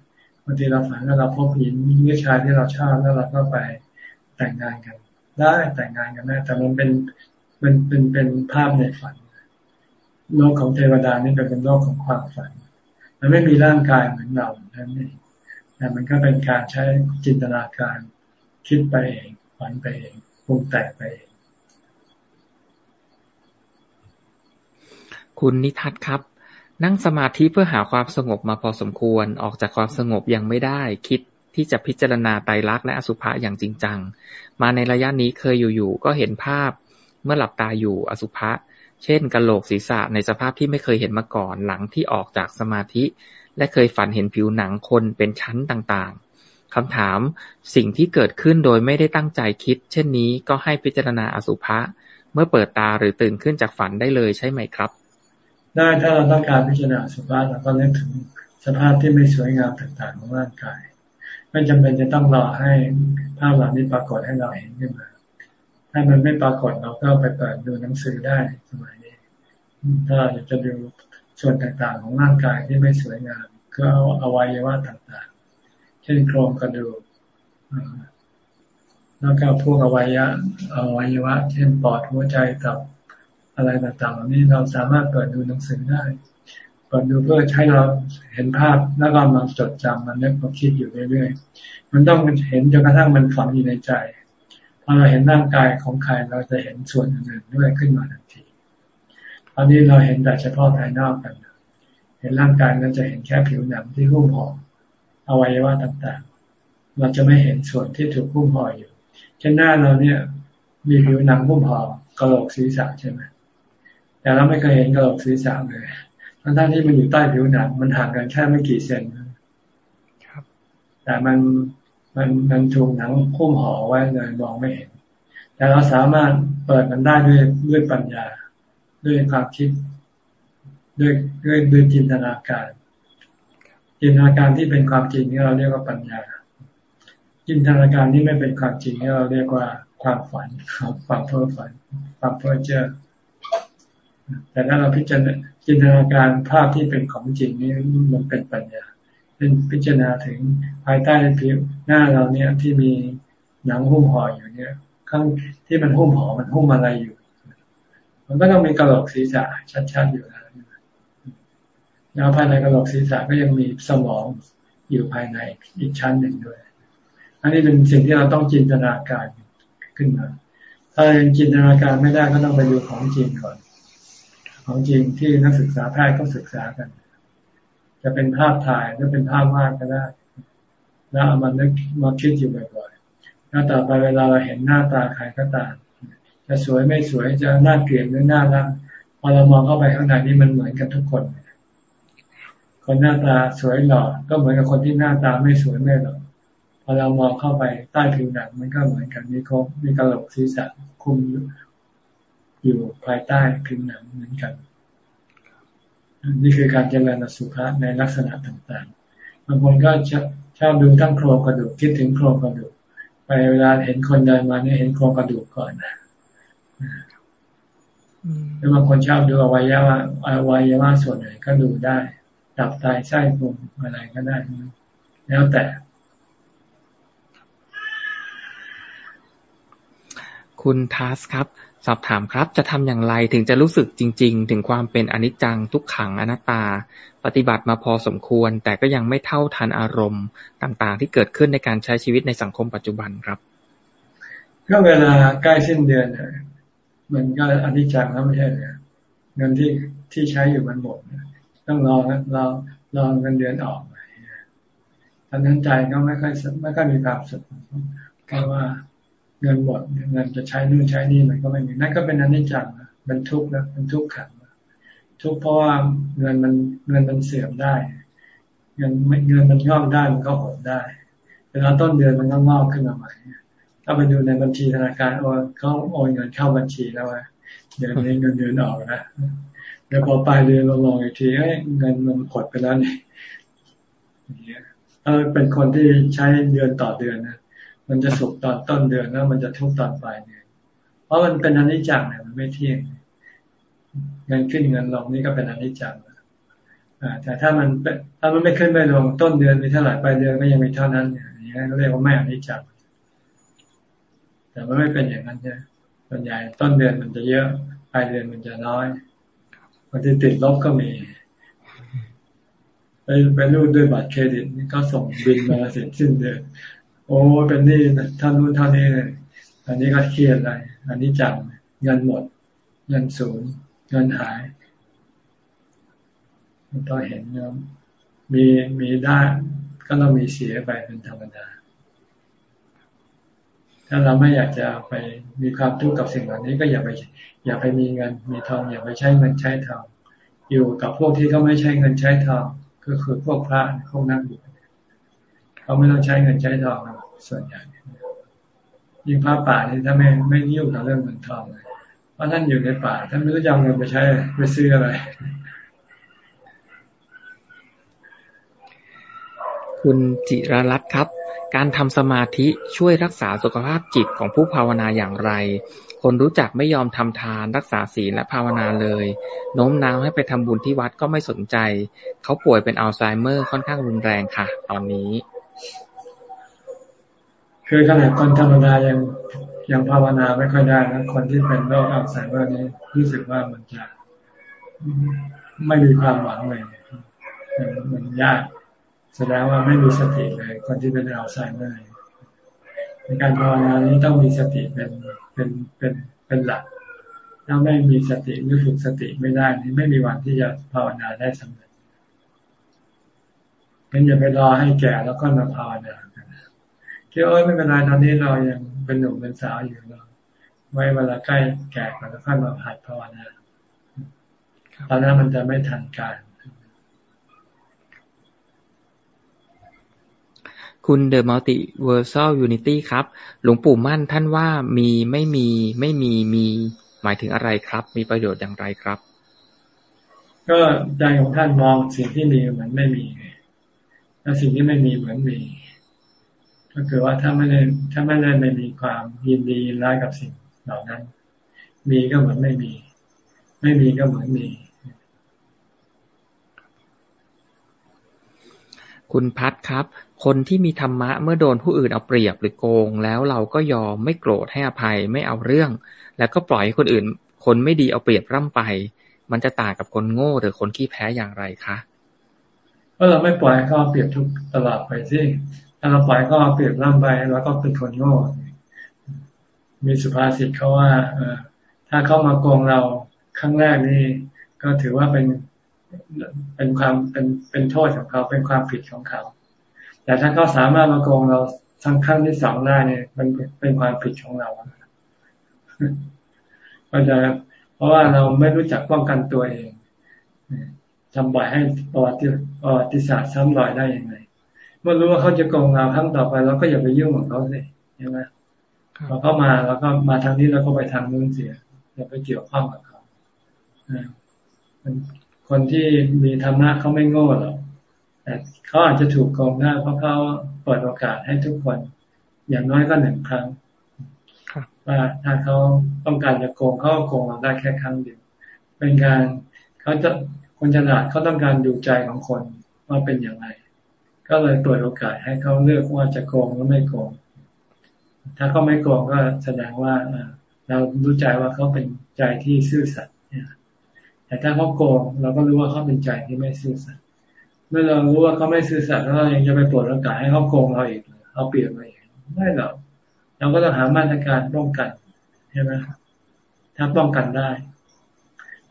บางทีเราฝันว่าเราพบหญิงวิชายที่เราชอบแล้วเราก็ไปแต่งงานกัน ได้แต่งงานกันได้แต่มันเป็นมันเป็นเป็นภาพในฝัน โลกของเทวดานี่เป็นโลกของความฝัน มันไม่มีร่างกายเหมือนเราท่นนี้แต่มันก็เป็นการใช้จินตนาการคิดไปเองฝันไปเองปรุงแต่งไปเองคุณนิทัศครับ นั่งสมาธิเพื่อหาความสงบมาพอสมควรออกจากความสงบยังไม่ได้ คิดที่จะพิจารณาไตรลักษณ์และอสุภะอย่างจริงจัง มาในระยะนี้เคยอยู่ๆก็เห็นภาพ เมื่อหลับตาอยู่อสุภะ เช่นกะโหลกศีรษะในสภาพที่ไม่เคยเห็นมาก่อนหลังที่ออกจากสมาธิ และเคยฝันเห็นผิวหนังคนเป็นชั้นต่างๆคำถามสิ่งที่เกิดขึ้นโดยไม่ได้ตั้งใจคิด เช่นนี้ก็ให้พิจารณาอสุภะเมื่อเปิดตาหรือตื่นขึ้นจากฝันได้เลยใช่ไหมครับ ได้ถ้าเราต้องการพิจารณาอสุภะเราก็นึกถึงสภาพที่ไม่สวยงามต่างๆของร่างกายไม่จำเป็นจะต้องรอให้ภาพเหล่านี้ปรากฏให้เราเห็นขึ้นมา ถ้ามันไม่ปรากฏเราก็ไปเปิดดูหนังสือได้สมัยนี้ ถ้าเราอยากจะดูส่วนต่างๆของร่างกายที่ไม่สวยงาม ก็เอาอวัยวะต่างๆ เช่นโครงกระดูกแล้วก็พวกอวัยวะอวัยวะ เช่นปอดหัวใจตับอะไรต่างๆเหล่านี้เราสามารถเปิดดูหนังสือได้เปิดดูเพื่อใช้เราเห็นภาพแล้วก็มาจดจำมันนึกมาคิดอยู่เรื่อยๆมันต้องเห็นจนกระทั่งมันฝังอยู่ในใจ พอเราเห็นร่างกายของใครเราจะเห็นส่วนอื่นๆด้วยขึ้นมาทันทีตอนนี้เราเห็นแต่เฉพาะภายนอกกัน เห็นร่างกายเราจะเห็นแค่ผิวหนังที่หุ้มห่ออวัยวะต่างๆ เราจะไม่เห็นส่วนที่ถูกหุ้มห่ออยู่ เช่นหน้าเราเนี่ย มีผิวหนังหุ้มห่อกระโหลกศีรษะใช่ไหมแต่เราไม่เคยเห็นกระโหลกศีรษะเลยทั้งที่มันอยู่ใต้ผิวหนังมันห่างกันแค่ไม่กี่เซนครับแต่มัน มันมันถูกหนังหุ้มห่อไว้เลยมองไม่เห็น แต่เราสามารถเปิดมันได้ด้วยด้วยปัญญา ด้วยความคิด ด้วยด้วยด้วยจินตนาการ จินตนาการที่เป็นความจริงนี่เราเรียกว่าปัญญา จินตนาการที่ไม่เป็นความจริงนี่เราเรียกว่าความฝันความเพ้อฝันความเพ้อเจ้อแต่ถ้าเราพิจารณาจินตนาการภาพที่เป็นของจริงนี่มันเป็นปัญญา เป็นพิจารณาถึงภายใต้ผิวหน้าเราเนี่ยที่มีหนังหุ้มห่ออยู่เนี่ย ข้างที่มันหุ้มห่อมันหุ้มอะไรอยู่ มันก็ต้องมีกระโหลกศีรษะชัดๆอยู่แล้วแล้วภายในกระโหลกศีรษะก็ยังมีสมองอยู่ภายในอีกชั้นหนึ่งด้วย อันนี้เป็นสิ่งที่เราต้องจินตนาการขึ้นมา ถ้ายังจินตนาการไม่ได้ก็ต้องไปดูของจริงก่อน ของจริงที่นักศึกษาแพทย์ก็ศึกษากัน จะเป็นภาพถ่ายหรือเป็นภาพวาดก็ได้ แล้วเอามานึกมาคิดอยู่บ่อยๆแล้วต่อไปเวลาเราเห็นหน้าตาใครก็ตามจะสวยไม่สวยจะน่าเกลียดหรือน่ารักพอเรามองเข้าไปข้างในนี่มันเหมือนกันทุกคน คนหน้าตาสวยหล่อก็เหมือนกับคนที่หน้าตาไม่สวยไม่หล่อพอเรามองเข้าไปใต้ผิวหนังมันก็เหมือนกันมีโคมีกระโหลกศีรษะคุมอยู่ภายใต้ผิวหนังเหมือนกัน นี่คือการเจริญสุภาในลักษณะต่างๆบางคนก็ชอบดูทั้งโครงกระดูกคิดถึงโครงกระดูกไปเวลาเห็นคนเดินมาเนี่ยเห็นโครงกระดูกก่อนแล้วบางคนชอบดูอวัยวะอวัยวะส่วนไหนก็ดูได้ตับตายไส้พุงอะไรก็ได้ แล้วแต่ คุณทัสครับ สอบถามครับ จะทำอย่างไรถึงจะรู้สึกจริง ๆ ถึงความเป็นอนิจจังทุกขังอนัตตา ปฏิบัติมาพอสมควร แต่ก็ยังไม่เท่าทันอารมณ์ต่างๆ ที่เกิดขึ้นในการใช้ชีวิตในสังคมปัจจุบันครับก็เวลาใกล้สิ้นเดือนมันก็อนิจจังแล้วไม่ใช่เหรอเงินที่ที่ใช้อยู่มันหมดต้องรอรอรอเงินเดือนออกตอนนั้นใจก็ไม่ค่อยไม่ค่อยมีความสุขเพราะว่า เงินหมดเงินจะใช้นู่นใช้นี่มันก็ไม่มีนั่นก็เป็นอนิจจังนะเป็นทุกข์นะเป็นทุกข์ขังทุกข์เพราะว่าเงินมันเงินมันเสื่อมได้ เงินเงินมันงอกได้มันก็หดได้เวลาต้นเดือนมันก็งอกขึ้นมาใหม่ถ้าไปดูในบัญชีธนาคารโอนเขาโอนเงินเข้าบัญชีแล้วเดือนนี้เงินเดือนออกนะเดี๋ยวพอปลายเดือนเราลองอีกทีเงินมันกดไปแล้วนี่ถ้าเป็นคนที่ใช้เดือนต่อเดือนนะ มันจะสุกตอนต้นเดือนแล้วมันจะทุกตอนปลายเดือนเพราะมันเป็นอนิจจังเนี่ยมันไม่เที่ยงเงินขึ้นเงินลงนี่ก็เป็นอนิจจังแต่ถ้ามันถ้ามันไม่ขึ้นไม่ลงต้นเดือนมีเท่าไหร่ปลายเดือนก็ยังมีเท่านั้นอย่างนี้เรียกว่าไม่อนิจจังแต่มันไม่เป็นอย่างนั้นใช่ส่วนใหญ่ต้นเดือนมันจะเยอะปลายเดือนมันจะน้อยบางทีติดลบก็มีไปไปรูดด้วยบัตรเครดิตนี่ก็ส่งบินมาเสร็จสิ้นเดือน โอ้เป็นนี่ท่านนู้นท่านนี้เลยอันนี้ก็เครียดเลยอันนี้จังเงินหมด เงินศูนย์เงินหายต้องเห็นนะมีมีได้ก็ต้องมีเสียไปเป็นธรรมดา ถ้าเราไม่อยากจะไปมีความทุกข์กับสิ่งเหล่านี้ก็อย่าไป อย่าไปมีเงินมีทองอย่าไปใช้เงินใช้ทองอยู่กับพวกที่เขาไม่ใช้เงินใช้ทองก็คือพวกพระพวกนักบวชเขาไม่ต้องใช้เงินใช้ทอง ส่วนใหญ่ยิ่งพระป่านี่ถ้าไม่ไม่ยุ่งกับเรื่องเงินทองเลยเพราะท่านอยู่ในป่าท่านไม่รู้จะเอาเงินไปใช้ไปซื้ออะไร คุณจิรรัตน์ครับ การทำสมาธิช่วยรักษาสุขภาพจิตของผู้ภาวนาอย่างไร คนรู้จักไม่ยอมทำทานรักษาศีลและภาวนาเลย โน้มน้าวให้ไปทำบุญที่วัดก็ไม่สนใจ เขาป่วยเป็นอัลไซเมอร์ค่อนข้างรุนแรงค่ะ ตอนนี้ คือขนาดคนธรรมดายังยังภาวนาไม่ค่อยได้นะคนที่เป็นโรคอัลไซเมอร์นี้รู้สึกว่ามันจะไม่มีความหวังเลยมันยากแสดงว่าไม่มีสติเลย คนที่เป็นอัลไซเมอร์ในการภาวนานี้ต้องมีสติเป็นเป็นเป็นเป็นหลัก ถ้าไม่มีสติหรือฝึกสติไม่ได้นี่ไม่มีวันที่จะภาวนาได้สำเร็จงั้นอย่าไปรอให้แก่แล้วก็มาภาวนา คิดว่าไม่เป็นไรตอนนี้เรายังเป็นหนุ่มเป็นสาวอยู่เราไว้เวลาใกล้แก่ก่อนแล้วค่อยมาหัดภาวนาตอนนั้นมันจะไม่ทันการ คุณ The Multiversal Unity ครับ หลวงปู่มั่นท่านว่ามีไม่มีไม่มีมีหมายถึงอะไรครับ มีประโยชน์อย่างไรครับ ก็ใจของท่านมองสิ่งที่มีเหมือนไม่มีแล้วสิ่งที่ไม่มีเหมือนมี ก็คือว่าถ้าไม่ได้ถ้าไม่ได้ไม่มีความยินดีร้ายกับสิ่งเหล่านั้น มีก็เหมือนไม่มี ไม่มีก็เหมือนมี คุณพัดครับ คนที่มีธรรมะเมื่อโดนผู้อื่นเอาเปรียบหรือโกง แล้วเราก็ยอมไม่โกรธให้อภัยไม่เอาเรื่อง แล้วก็ปล่อยให้คนอื่น คนไม่ดีเอาเปรียบร่ำไป มันจะต่างกับคนโง่หรือคนขี้แพ้อย่างไรคะก็เราไม่ปล่อยเขาเปรียบทุกตลอดไปสิ ถ้าเราปล่อยก็เปรียบร่ำไปแล้วก็เป็นคนโง่มีสุภาษิตเขาว่าถ้าเข้ามาโกงเราครั้งแรกนี่ก็ถือว่าเป็นเป็นความเป็นเป็นโทษของเขาเป็นความผิดของเขา แต่ถ้าเขาสามารถมาโกงเราทั้งครั้งที่สองได้เนี่ยมันเป็นความผิดของเราก็จะเพราะว่าเราไม่รู้จักป้องกันตัวเองทำบ่อยให้ประวัติศาสตร์ซ้ำรอยได้ยังไง มื่อรู้ว่าเขาจะโกงเราครั้งต่อไปเราก็อย่าไปยุ่งกับเขาสิใช่ไหมพอเขามาเราก็มาทางนี้เราก็ไปทางนู้นเสียอย่าไปเกี่ยวข้องกับเขาคนที่มีธรรมะเขาไม่โง่หรอกแต่เขาอาจจะถูกโกงได้เพราะเขาเปิดโอกาสให้ทุกคน อย่างน้อยก็หนึ่งครั้งว่าถ้าเขาต้องการจะโกงเขาโกงเราได้แค่ครั้งเดียวเป็นการเขาจะคนฉลาดเขาต้องการดูใจของคนว่าเป็นอย่างไร ก็เลยเปิดโอกาสให้เขาเลือกว่าจะโกงหรือไม่โกง ถ้าเขาไม่โกงก็แสดงว่าเรารู้ใจว่าเขาเป็นใจที่ซื่อสัตย์แต่ถ้าเขาโกงเราก็รู้ว่าเขาเป็นใจที่ไม่ซื่อสัตย์เมื่อเรารู้ว่าเขาไม่ซื่อสัตย์แล้วเรายังจะไปเปิดโอกาสให้เขาโกงเราอีกเอาเปรียบเราอีกไม่หรอกเราก็ต้องหามาตรการป้องกันใช่ไหมถ้าป้องกันได้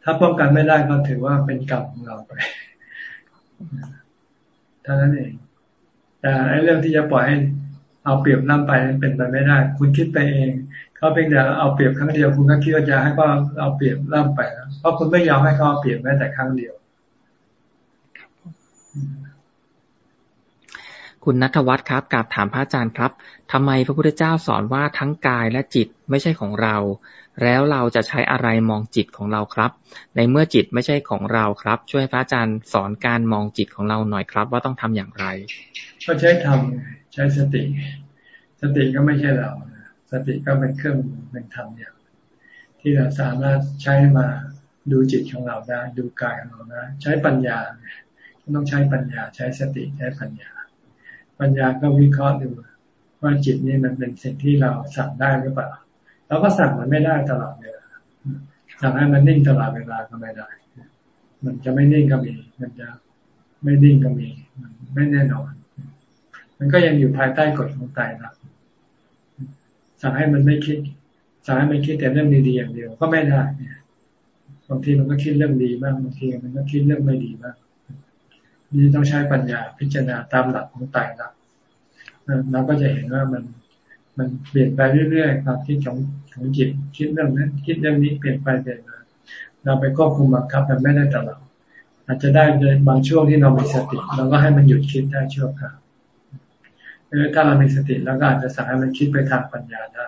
ถ้าป้องกันไม่ได้ก็ถือว่าเป็นกรรมของเราไปเท่านั้นเอง แต่ไอ้เรื่องที่จะปล่อยให้เอาเปรียบน้ำไปเป็นไปไม่ได้ คุณคิดไปเองเขาเพียงแต่เอาเปรียบครั้งเดียว คุณก็คิดว่าจะให้เขาเอาเปรียบล่ำไปแล้วเพราะคุณไม่ยอมให้เขาเอาเปรียบแม้แต่ครั้งเดียว คุณนัทวัฒน์ครับกราบถามพระอาจารย์ครับทำไมพระพุทธเจ้าสอนว่าทั้งกายและจิตไม่ใช่ของเรา แล้วเราจะใช้อะไรมองจิตของเราครับ ในเมื่อจิตไม่ใช่ของเราครับ ช่วยพระอาจารย์สอนการมองจิตของเราหน่อยครับ ว่าต้องทำอย่างไร ก็ใช้ทำใช้สติ สติก็ไม่ใช่เรา สติก็เป็นเครื่องเป็นธรรมอย่างที่เราสามารถใช้มาดูจิตของเราได้ ดูกายของเราได้ใช้ปัญญาต้องใช้ปัญญาใช้สติใช้ปัญญา ปัญญาก็วิเคราะห์ดูว่าจิตนี่มันเป็นสิ่งที่เราสั่งได้หรือเปล่าเราก็สั่งมันไม่ได้ตลอดเวลาสั่งให้มันนิ่งตลอดเวลาก็ไม่ได้ มันจะไม่นิ่งก็มี มันจะไม่นิ่งก็มีมันไม่แน่นอน มันก็ยังอยู่ภายใต้กฎของใจนะสั่งให้มันไม่คิดสั่งให้มันคิดแต่เรื่องดีๆอย่างเดียวก็ไม่ได้บางทีมันก็คิดเรื่องดีบ้างบางทีมันก็คิดเรื่องไม่ดีบ้าง นี่ต้องใช้ปัญญาพิจารณาตามหลักของไตรลักษณ์เราก็จะเห็นว่ามันมันเปลี่ยนไปเรื่อยๆครับที่ของของจิตคิดเรื่องนั้นคิดเรื่องนี้เปลี่ยนไปเปลี่ยนมาเราไปควบคุมบังคับมันไม่ได้ตลอดอาจจะได้ในบางช่วงที่เรามีสติเราก็ให้มันหยุดคิดได้ชั่วคราวถ้าเรามีสติแล้วก็อาจจะสั่งให้มันคิดไปทางปัญญาได้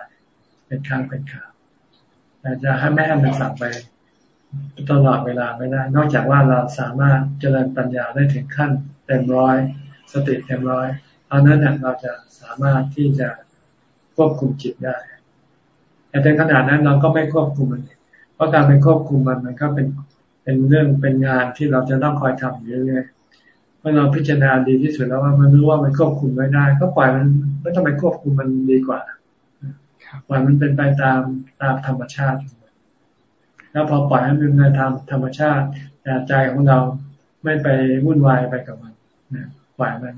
เป็นครั้งเป็นคราวแต่จะให้ไม่ให้มันสั่งไป ตลอดเวลาไม่ได้ นอกจากว่าเราสามารถเจริญปัญญาได้ถึงขั้นเต็มร้อย สติเต็มร้อยเท่านั้นเราจะสามารถที่จะควบคุมจิตได้ แต่ในขนาดนั้นเราก็ไม่ควบคุมมัน เพราะการไปควบคุมมันมันก็เป็นเป็นเรื่องเป็นงานที่เราจะต้องคอยทำอยู่เรื่อยๆเมื่อเราพิจารณาดีที่สุดแล้วว่ามันรู้ว่ามันควบคุมไม่ได้ ก็ปล่อยมันไม่ต้องไปควบคุมมันดีกว่าปล่อยมันเป็นไปตามตามธรรมชาติ แล้วพอปล่อยให้มันในธรรมธรรมชาติแต่ใจของเราไม่ไปวุ่นวายไปกับมันนะปล่อยมัน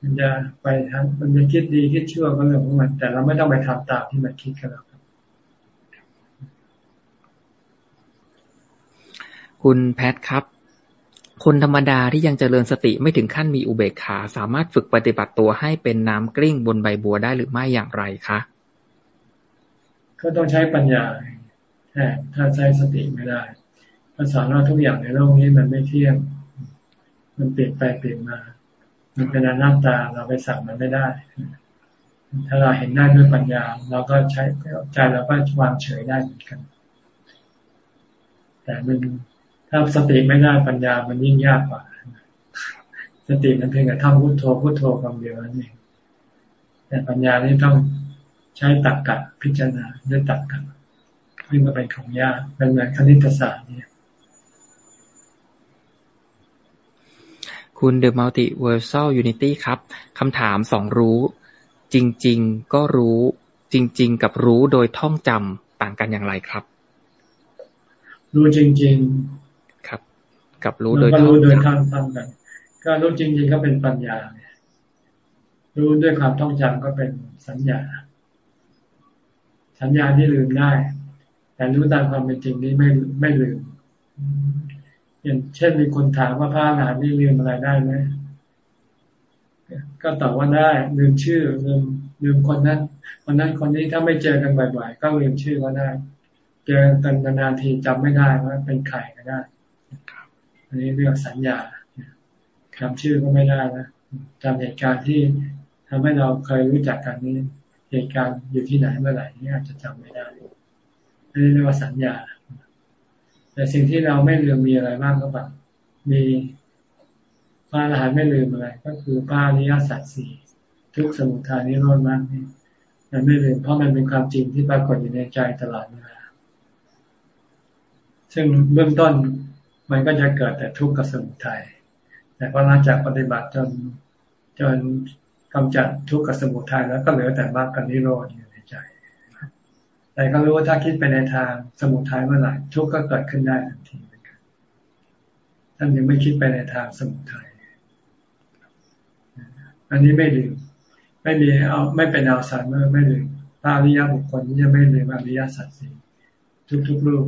มันจะไปทำมันจะคิดดีคิดชั่วก็เรื่องของมัน แต่เราไม่ต้องไปทำตามที่มันคิดกันแล้วคุณแพทครับ คนธรรมดาที่ยังเจริญสติไม่ถึงขั้นมีอุเบกขา สามารถฝึกปฏิบัติตัวให้เป็นน้ำกลิ้งบนใบบัวได้หรือไม่อย่างไรคะ ก็ต้องใช้ปัญญาแต่ ถ้าใช้สติไม่ได้พระสอนว่าทุกอย่างในโลกนี้มันไม่เที่ยง มันเปลี่ยนไปเปลี่ยนมา มันเป็นอนัตตาเราไปสั่งมันไม่ได้ ถ้าเราเห็นได้ด้วยปัญญา เราก็ใช้ใจเราก็วางเฉยได้เหมือนกัน แต่มันถ้าสติไม่ได้ปัญญามันยิ่งยากกว่า สติมันเพียงแต่ท่องพุทโธพุทโธคำเดียวนั่นเองแต่ปัญญานี่ต้องใช้ตรรกะพิจารณาด้วยตรรกะ นี่ก็เป็นของยากเป็นเหมือนคณิตศาสตร์เนี่ยคุณ The Multiversal Unity ครับคำถามสองรู้ จริง ๆ ก็รู้ จริง ๆ กับรู้โดยท่องจำต่างกันอย่างไรครับ รู้จริง ๆ ครับ กับรู้โดยท่องรู้โดยท่องจำกันก็รู้จริง ๆ ก็เป็นปัญญารู้ด้วยความท่องจำก็เป็นสัญญา สัญญาที่ลืมได้ แต่รู้ตามความเป็นจริงนี้ไม่ไม่ลืม อย่างเช่นมีคนถามว่าพระอรหันต์นี่ลืมอะไรได้ไหมก็ตอบว่าได้ลืมชื่อลืมลืมคนนั้นคนนั้นคนนี้ถ้าไม่เจอกันบ่อยๆ ก็ลืมชื่อก็ได้ เจอกันนานๆทีจำไม่ได้ว่าเป็นใครก็ได้อันนี้เรียกสัญญาจำชื่อก็ไม่ได้นะจำเหตุการณ์ที่ทำให้เราเคยรู้จักกันนี้ เหตุการณ์อยู่ที่ไหนเมื่อไหร่นี่อาจจะจำไม่ได้ อันนี้เรียกว่าสัญญา แต่สิ่งที่เราไม่ลืมมีอะไรบ้างก็แบบมีพระอรหันต์ไม่ลืมอะไร ก็คือพระอริยสัจสี่ทุกสมุทัยนิโรธมากนี่มันไม่ลืมเพราะมันเป็นความจริงที่ปรากฏอยู่ในใจตลอดเวลาซึ่งเบื้องต้นมันก็จะเกิดแต่ทุกข์กับสมุทัยแต่พอหลังจากปฏิบัติจนจนกำจัดทุกข์กับสมุทัยแล้วก็เหลือแต่มรรคกับนิโรธอยู่ แต่ก็รู้ว่าถ้าคิดไปในทางสมุทัยเมื่อไหร่ทุกข์ก็เกิดขึ้นได้ทันทีเหมือนกันท่านยังไม่คิดไปในทางสมุทัยอันนี้ไม่ลืมไม่มีเอาไม่เป็นอัลไซเมอร์ไม่ลืมพระอริยบุคคลที่จะไม่ลืมอริยสัจสี่ทุกๆรูป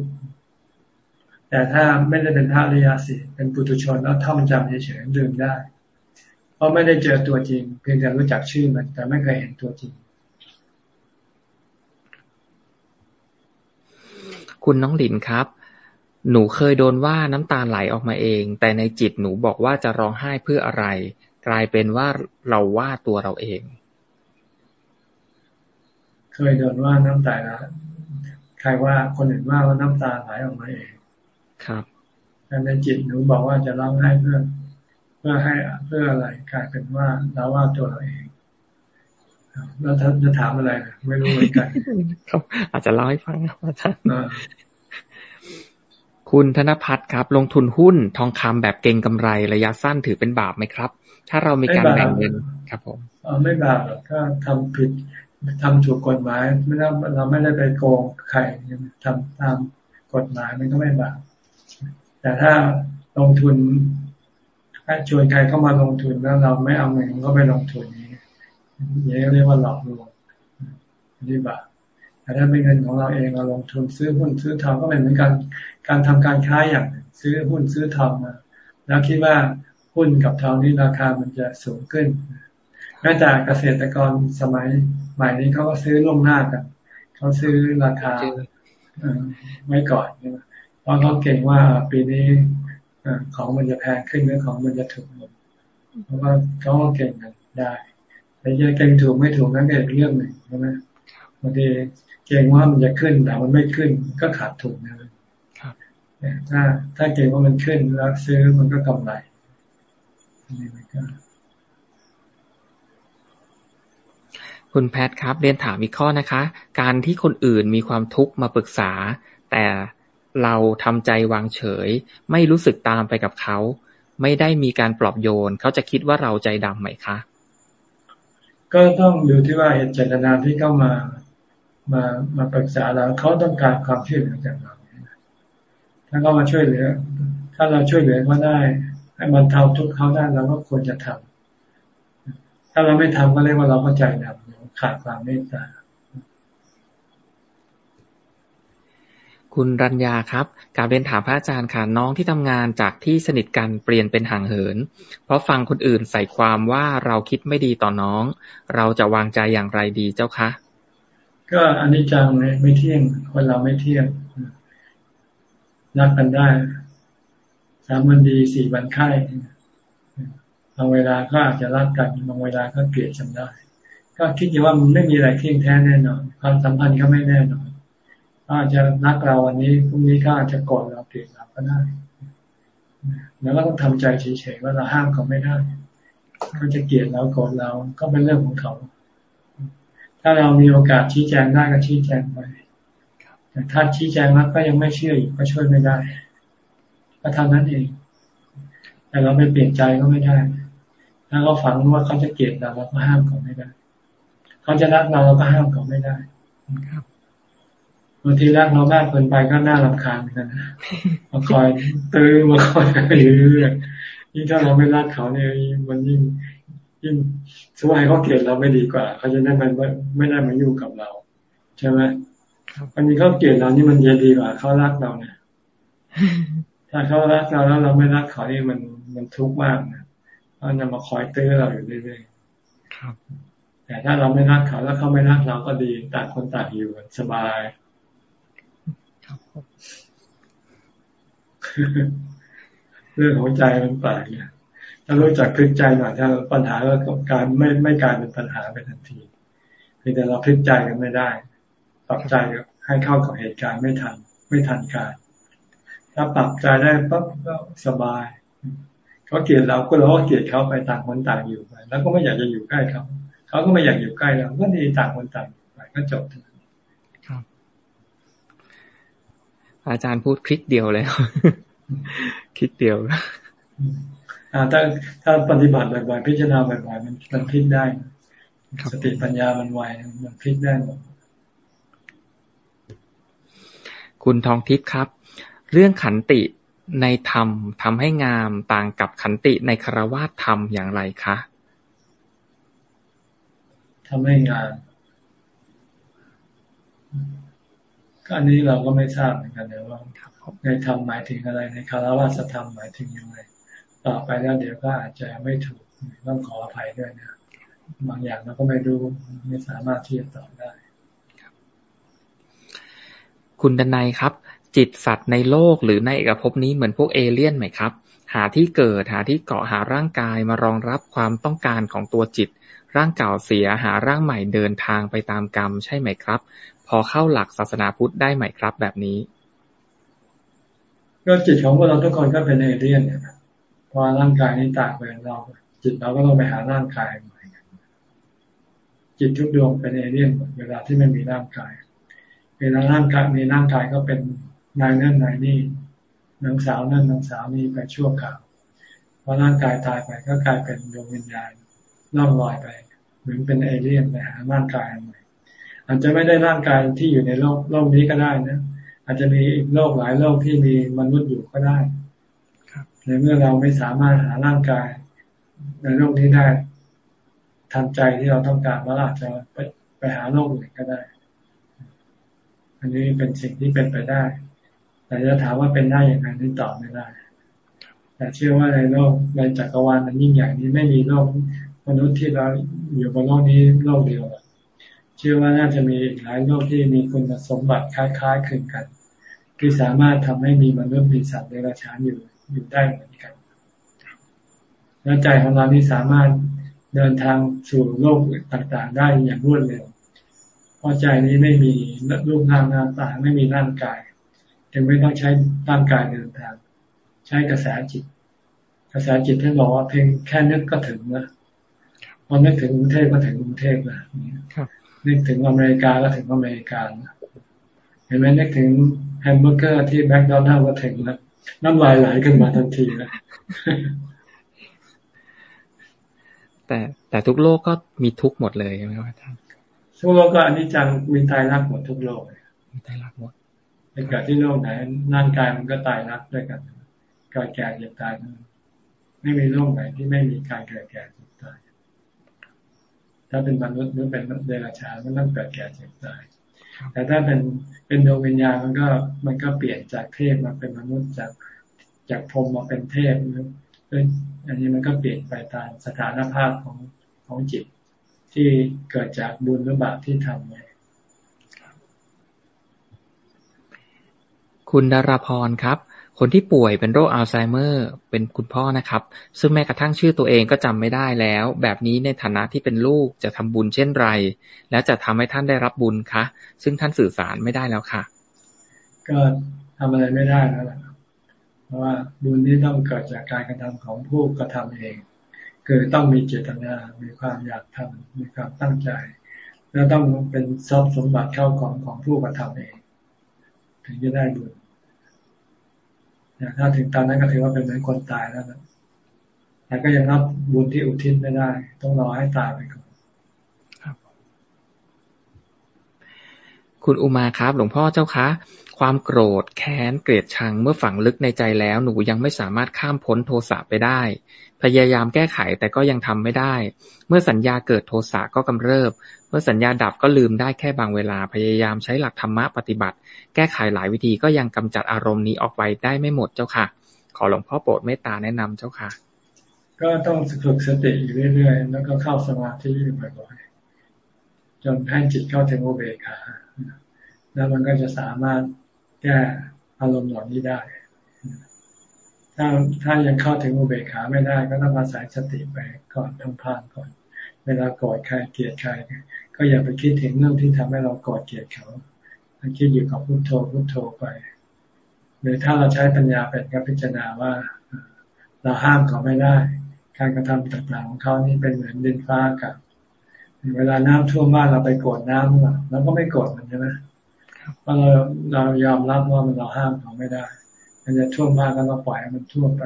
แต่ถ้าไม่ได้เป็นพระอริยสิเป็นปุถุชนแล้วท่องจำเฉยๆลืมได้ เพราะไม่ได้เจอตัวจริง เพียงแต่รู้จักชื่อมัน แต่ไม่เคยเห็นตัวจริง คุณน้องหลินครับ หนูเคยโดนว่าน้ำตาไหลออกมาเอง แต่ในจิตหนูบอกว่าจะร้องไห้เพื่ออะไร กลายเป็นว่าเราว่าตัวเราเอง เคยโดนว่าน้ำตาแล้วใครว่าคนอื่นว่าว่าน้ำตาไหลออกมาเอง ครับแต่ในจิตหนูบอกว่าจะร้องไห้เพื่อ เพื่อให้เพื่ออะไรกลายเป็นว่าเราว่าตัวเราเอง แล้วท่านจะถามอะไร ไม่รู้เหมือนกันครับ อาจจะเล่าให้ฟังครับอาจารย์คุณธนพัฒน์ครับ ลงทุนหุ้นทองคำแบบเก่งกำไรระยะสั้นถือเป็นบาปไหมครับ ถ้าเรามีการแบ่งเงินครับผมไม่บาปก็ทำผิดทำถูกกฎหมายไม่ได้เราไม่ได้ไปโกงใครทำตามกฎหมายมันก็ไม่บาปแต่ถ้าลงทุนถ้าชวนใครเข้ามาลงทุนแล้วเราไม่เอาเงินก็ไปลงทุนนี้ อย่างนี้เรียกว่าหลอกลวงนี่บาปแต่ถ้าเป็นเงินของเราเองเราลงทุนซื้อหุ้นซื้อทองก็เป็นเหมือนกันการทำการค้าอย่างซื้อหุ้นซื้อทองมาแล้วคิดว่าหุ้นกับทองนี้ราคามันจะสูงขึ้นแม้แต่เกษตรกรสมัยใหม่นี้เขาก็ซื้อล่วงหน้ากันเขาซื้อราคาไว้ก่อนเพราะเขาเก่งว่าปีนี้ของมันจะแพงขึ้นหรือของมันจะถูกลงเพราะว่าเขาเก่งกันได้ แต่จะเก่งถูกไม่ถูกนั่นก็อีกเรื่องหนึ่งใช่ไหมบางทีเก่งว่ามันจะขึ้นแต่มันไม่ขึ้นก็ขาดทุนนะถ้าถ้าเก่งว่ามันขึ้นแล้วซื้อมันก็กำไรนี่มันก็คุณแพทครับเรียนถามอีกข้อนะคะ การที่คนอื่นมีความทุกข์มาปรึกษา แต่เราทำใจวางเฉย ไม่รู้สึกตามไปกับเขา ไม่ได้มีการปลอบโยน เขาจะคิดว่าเราใจดำไหมคะ ก็ต้องดูที่ว่าเหตุเจตนาที่เข้ามามามาปรึกษาเราเขาต้องการความช่วยเหลือจากเราถ้าเขามาช่วยเหลือ ถ้าเราช่วยเหลือเขาได้ ให้มันเทาทุกเขาได้เราก็ควรจะทำถ้าเราไม่ทำก็เรียกว่าเราก็ใจดำขาดความเมตตา คุณรัญญาครับ การเรียนถามพระอาจารย์ค่ะน้องที่ทำงานจากที่สนิทกันเปลี่ยนเป็นห่างเหิน เพราะฟังคนอื่นใส่ความว่าเราคิดไม่ดีต่อน้อง เราจะวางใจอย่างไรดีเจ้าคะ ก็อันนี้จังเลยไม่เที่ยง คนเราไม่เที่ยงรักกันได้สามวันดีสี่วันไข้บางเวลาก็อาจจะรักกันบางเวลาก็เกลียดกันได้ ก็คิดอยู่ว่ามันไม่มีอะไรเที่ยงแท้แน่นอนความสัมพันธ์ก็ไม่แน่นอน อาจจะรักเราวันนี้พรุ่งนี้ก็อาจจะโกรธเราเกลียดเราก็ได้แล้วก็ต้องทำใจเฉยๆว่าเราห้ามเขาไม่ได้เขาจะเกลียดเราโกรธเราก็เป็นเรื่องของเขา ถ้าเรามีโอกาสชี้แจงได้ก็ชี้แจงไปแต่ถ้าชี้แจงแล้วก็ยังไม่เชื่ออยู่ก็ช่วยไม่ได้ก็ทำนั้นเอง แต่เราไม่เปลี่ยนใจก็ไม่ได้ถ้าเขาฝังว่าเขาจะเกลียดเราเราก็ห้ามเขาไม่ได้ เขาจะรักเราเราก็ห้ามเขาไม่ได้บางทีรักเรามากเกินไปก็น่ารำคาญเหมือนกันนะมาคอยตื้อมาคอยอยู่เรื่อยยิ่งถ้าเราไม่รักเขาเนี่ยมันยิ่งยิ่งสมัยเขาเกลียดเราไม่ดีกว่า เขาจะได้มันไม่ได้มาอยู่กับเรา ใช่ไหมอันนี้เขาเกลียดเรานี่มันเย็นดีกว่าเขารักเราเนี่ยถ้าเขารักเราแล้วเราไม่รักเขานี่มันมันทุกข์มากนะเขาจะมาคอยเตือนเราอยู่เรื่อยๆครับแต่ถ้าเราไม่รักเขาแล้วเขาไม่รักเราก็ดีต่างคนต่างอยู่สบาย เรื่องของใจมันแปลกเนี่ยถ้ารู้จักพลิกใจหน่อยถ้าปัญหาก็การไม่ไม่กลายเป็นปัญหาไปทันทีเพียงแต่เราพลิกใจกันไม่ได้ปรับใจให้เข้ากับเหตุการณ์ไม่ทัน ไม่ทันการ ถ้าปรับใจได้ปั๊บก็สบายเขาเกลียดเราก็เราก็เกลียดเขาไปต่างคนต่างอยู่ไปแล้วก็ไม่อยากจะอยู่ใกล้เขาเขาก็ไม่อยากอยู่ใกล้เราก็ดีต่างคนต่างไปก็จบครับ อาจารย์พูดคลิกเดียวเลยคลิกเดียวอ่าถ้าถ้าปฏิบัติบ่อยๆพิจารณาบ่อยๆมันมันพลิกได้สติปัญญามันไวมันพลิกได้หมดคุณทองทิพย์ครับ เรื่องขันติในธรรมทำให้งามต่างกับขันติในคารวะธรรมอย่างไรคะทำให้งามก็ อันนี้เราก็ไม่ทราบเหมือนกันนะว่าในธรรมหมายถึงอะไร ในคารวะธรรมหมายถึงยังไงต่อไปแล้วเดี๋ยวก็อาจจะไม่ถูกต้องขออภัยด้วยนะบางอย่างเราก็ไม่รู้ไม่สามารถที่จะตอบได้คุณดนัยครับ จิตสัตว์ในโลกหรือในเอกภพนี้เหมือนพวกเอเลี่ยนไหมครับ หาที่เกิดหาที่เกาะหาร่างกายมารองรับความต้องการของตัวจิต ร่างเก่าเสียหาร่างใหม่เดินทางไปตามกรรมใช่ไหมครับ พอเข้าหลักศาสนาพุทธได้ไหมครับแบบนี้ก็จิตของพวกเราทุกคนก็เป็นเอเลี่ยนพอร่างกายนี้ตายไปเราจิตเราก็ต้องไปหาร่างกายใหม่จิตทุกดวงเป็นเอเลี่ยนเวลาที่ไม่มีร่างกาย เวลาร่างกายมีร่างกายก็เป็นนายนั่นนายนี่นางสาวนั่นนางสาวนี่ไปชั่วคราวพอร่างกายตายไปก็กลายเป็นดวงวิญญาณล่องลอยไป เหมือนเป็นเอเลี่ยนไปหาร่างกายใหม่ อาจจะไม่ได้ร่างกายที่อยู่ในโลกโลกนี้ก็ได้นะอาจจะมีอีกโลกหลายโลกที่มีมนุษย์อยู่ก็ได้ในเมื่อเราไม่สามารถหาร่างกาย ในโลกนี้ได้ทำใจที่เราต้องการว่าอาจจะไปไปหาโลกอื่นก็ได้ อันนี้เป็นสิ่งที่เป็นไปได้ แต่จะถามว่าเป็นได้อย่างไรนี่ตอบไม่ได้ แต่เชื่อว่าในโลกในจักรวาลนั้นยิ่งใหญ่นี้ไม่มีโลกมนุษย์ที่เราอยู่บนโลกนี้โลกเดียวเชื่อว่าน่าจะมีอีกหลายโลกที่มีคุณสมบัติคล้ายๆคลึงกัน ที่สามารถทำให้มีมนุษย์มีสัตว์ในราชานอยู่อยู่ได้เหมือนกัน แล้วใจของเรานี้สามารถเดินทางสู่โลกต่างๆ ได้อย่างรวดเร็ว เพราะใจนี้ไม่มีรูปนามหน้าตาไม่มีร่างกายจึงไม่ต้องใช้ร่างกายเดินทาง ใช้กระแสจิต กระแสจิตท่านบอกว่าเพียงแค่นึกก็ถึงนะพอนึกถึงกรุงเทพก็ถึงกรุงเทพนะ นึกถึงอเมริกาก็ถึงอเมริกาเห็นไหมนึกถึงแฮมเบอร์เกอร์ที่แบ็กดอนัลก็ถึงแล้วน้ำลายไหลขึ้นมาทันทีนะแต่แต่ทุกโลกก็มีทุกหมดเลยใช่ไหมครับอาจารย์ทุกโลกก็อันนี้จังมีตายรักหมดทุกโลกมีตายรักหมดในเกิดที่โลกไหนร่างกายมันก็ตายรักด้วยกันเกิดแก่เจ็บตาย ไม่มีโลกไหนที่ไม่มีการเกิดแก่เจ็บตาย ถ้าเป็นมนุษย์หรือเป็นเดรัจฉานมันต้องเกิดแก่เจ็บตายแต่ถ้าเป็นเป็นดวงวิญญาณมันก็มันก็เปลี่ยนจากเทพมาเป็นมนุษย์จากจากพรหมมาเป็นเทพหรืออันนี้มันก็เปลี่ยนไปตามสถานภาพของของจิต ที่เกิดจากบุญหรือบาปที่ทำไว้คุณดารพรครับ คนที่ป่วยเป็นโรคอัลไซเมอร์ เป็นคุณพ่อนะครับ ซึ่งแม้กระทั่งชื่อตัวเองก็จำไม่ได้แล้ว แบบนี้ในฐานะที่เป็นลูกจะทำบุญเช่นไร และจะทำให้ท่านได้รับบุญคะ ซึ่งท่านสื่อสารไม่ได้แล้วค่ะ ก็ทำอะไรไม่ได้แล้วล่ะเพราะว่าบุญนี้ต้องเกิดจากการกระทำของผู้กระทำเอง คือต้องมีเจตนา มีความอยากทำมีความตั้งใจ แล้วต้องเป็นทรัพย์สมบัติเข้าของของผู้กระทำเอง ถึงจะได้บุญ ถ้าถึงตอนนั้นก็ถือว่าเป็นเหมือนคนตายแล้วนะแต่ก็ยังรับบุญที่อุทิศไม่ได้ ต้องรอให้ตายไปก่อนคุณอุมาครับ หลวงพ่อเจ้าคะ ความโกรธแค้นเกลียดชังเมื่อฝังลึกในใจแล้ว หนูยังไม่สามารถข้ามพ้นโทสะไปได้ พยายามแก้ไขแต่ก็ยังทำไม่ได้ เมื่อสัญญาเกิดโทสะก็กำเริบ เมื่อสัญญาดับก็ลืมได้แค่บางเวลา พยายามใช้หลักธรรมะปฏิบัติ แก้ไขหลายวิธีก็ยังกำจัดอารมณ์นี้ออกไปได้ไม่หมดเจ้าค่ะ ขอหลวงพ่อโปรดเมตตาแนะนำเจ้าค่ะ ก็ต้องฝึกสติอยู่เรื่อยๆ แล้วก็เข้าสมาธิอยู่บ่อยๆจนให้จิตเข้าถึงโอเบคาแล้วมันก็จะสามารถแก้อารมณ์เหล่านี้ได้ ถ้าถ้ายังเข้าถึงอุเบกขาไม่ได้ก็ต้องอาศัยสติไปก่อนทำพานก่อน เวลาโกรธใครเกลียดใครก็อย่าไปคิดถึงเรื่องที่ทำให้เราโกรธเกลียดเขาคิดอยู่กับพุโทโธพุโทโธไปหรือถ้าเราใช้ปัญญาเป็นก็พิจารณาว่า เราห้ามเขาไม่ได้ การกระทำต่างๆของเขานี่เป็นเหมือนดินฟ้ากับ เวลาน้ำท่วมบ้านเราไปโกรธน้ำเราก็ไม่โกรธมันใช่ไหมเพราะเราเรายอมรับว่ามันเราห้ามเขาไม่ได้ มันจะท่วมมากก็ต้องปล่อยให้มันท่วมไป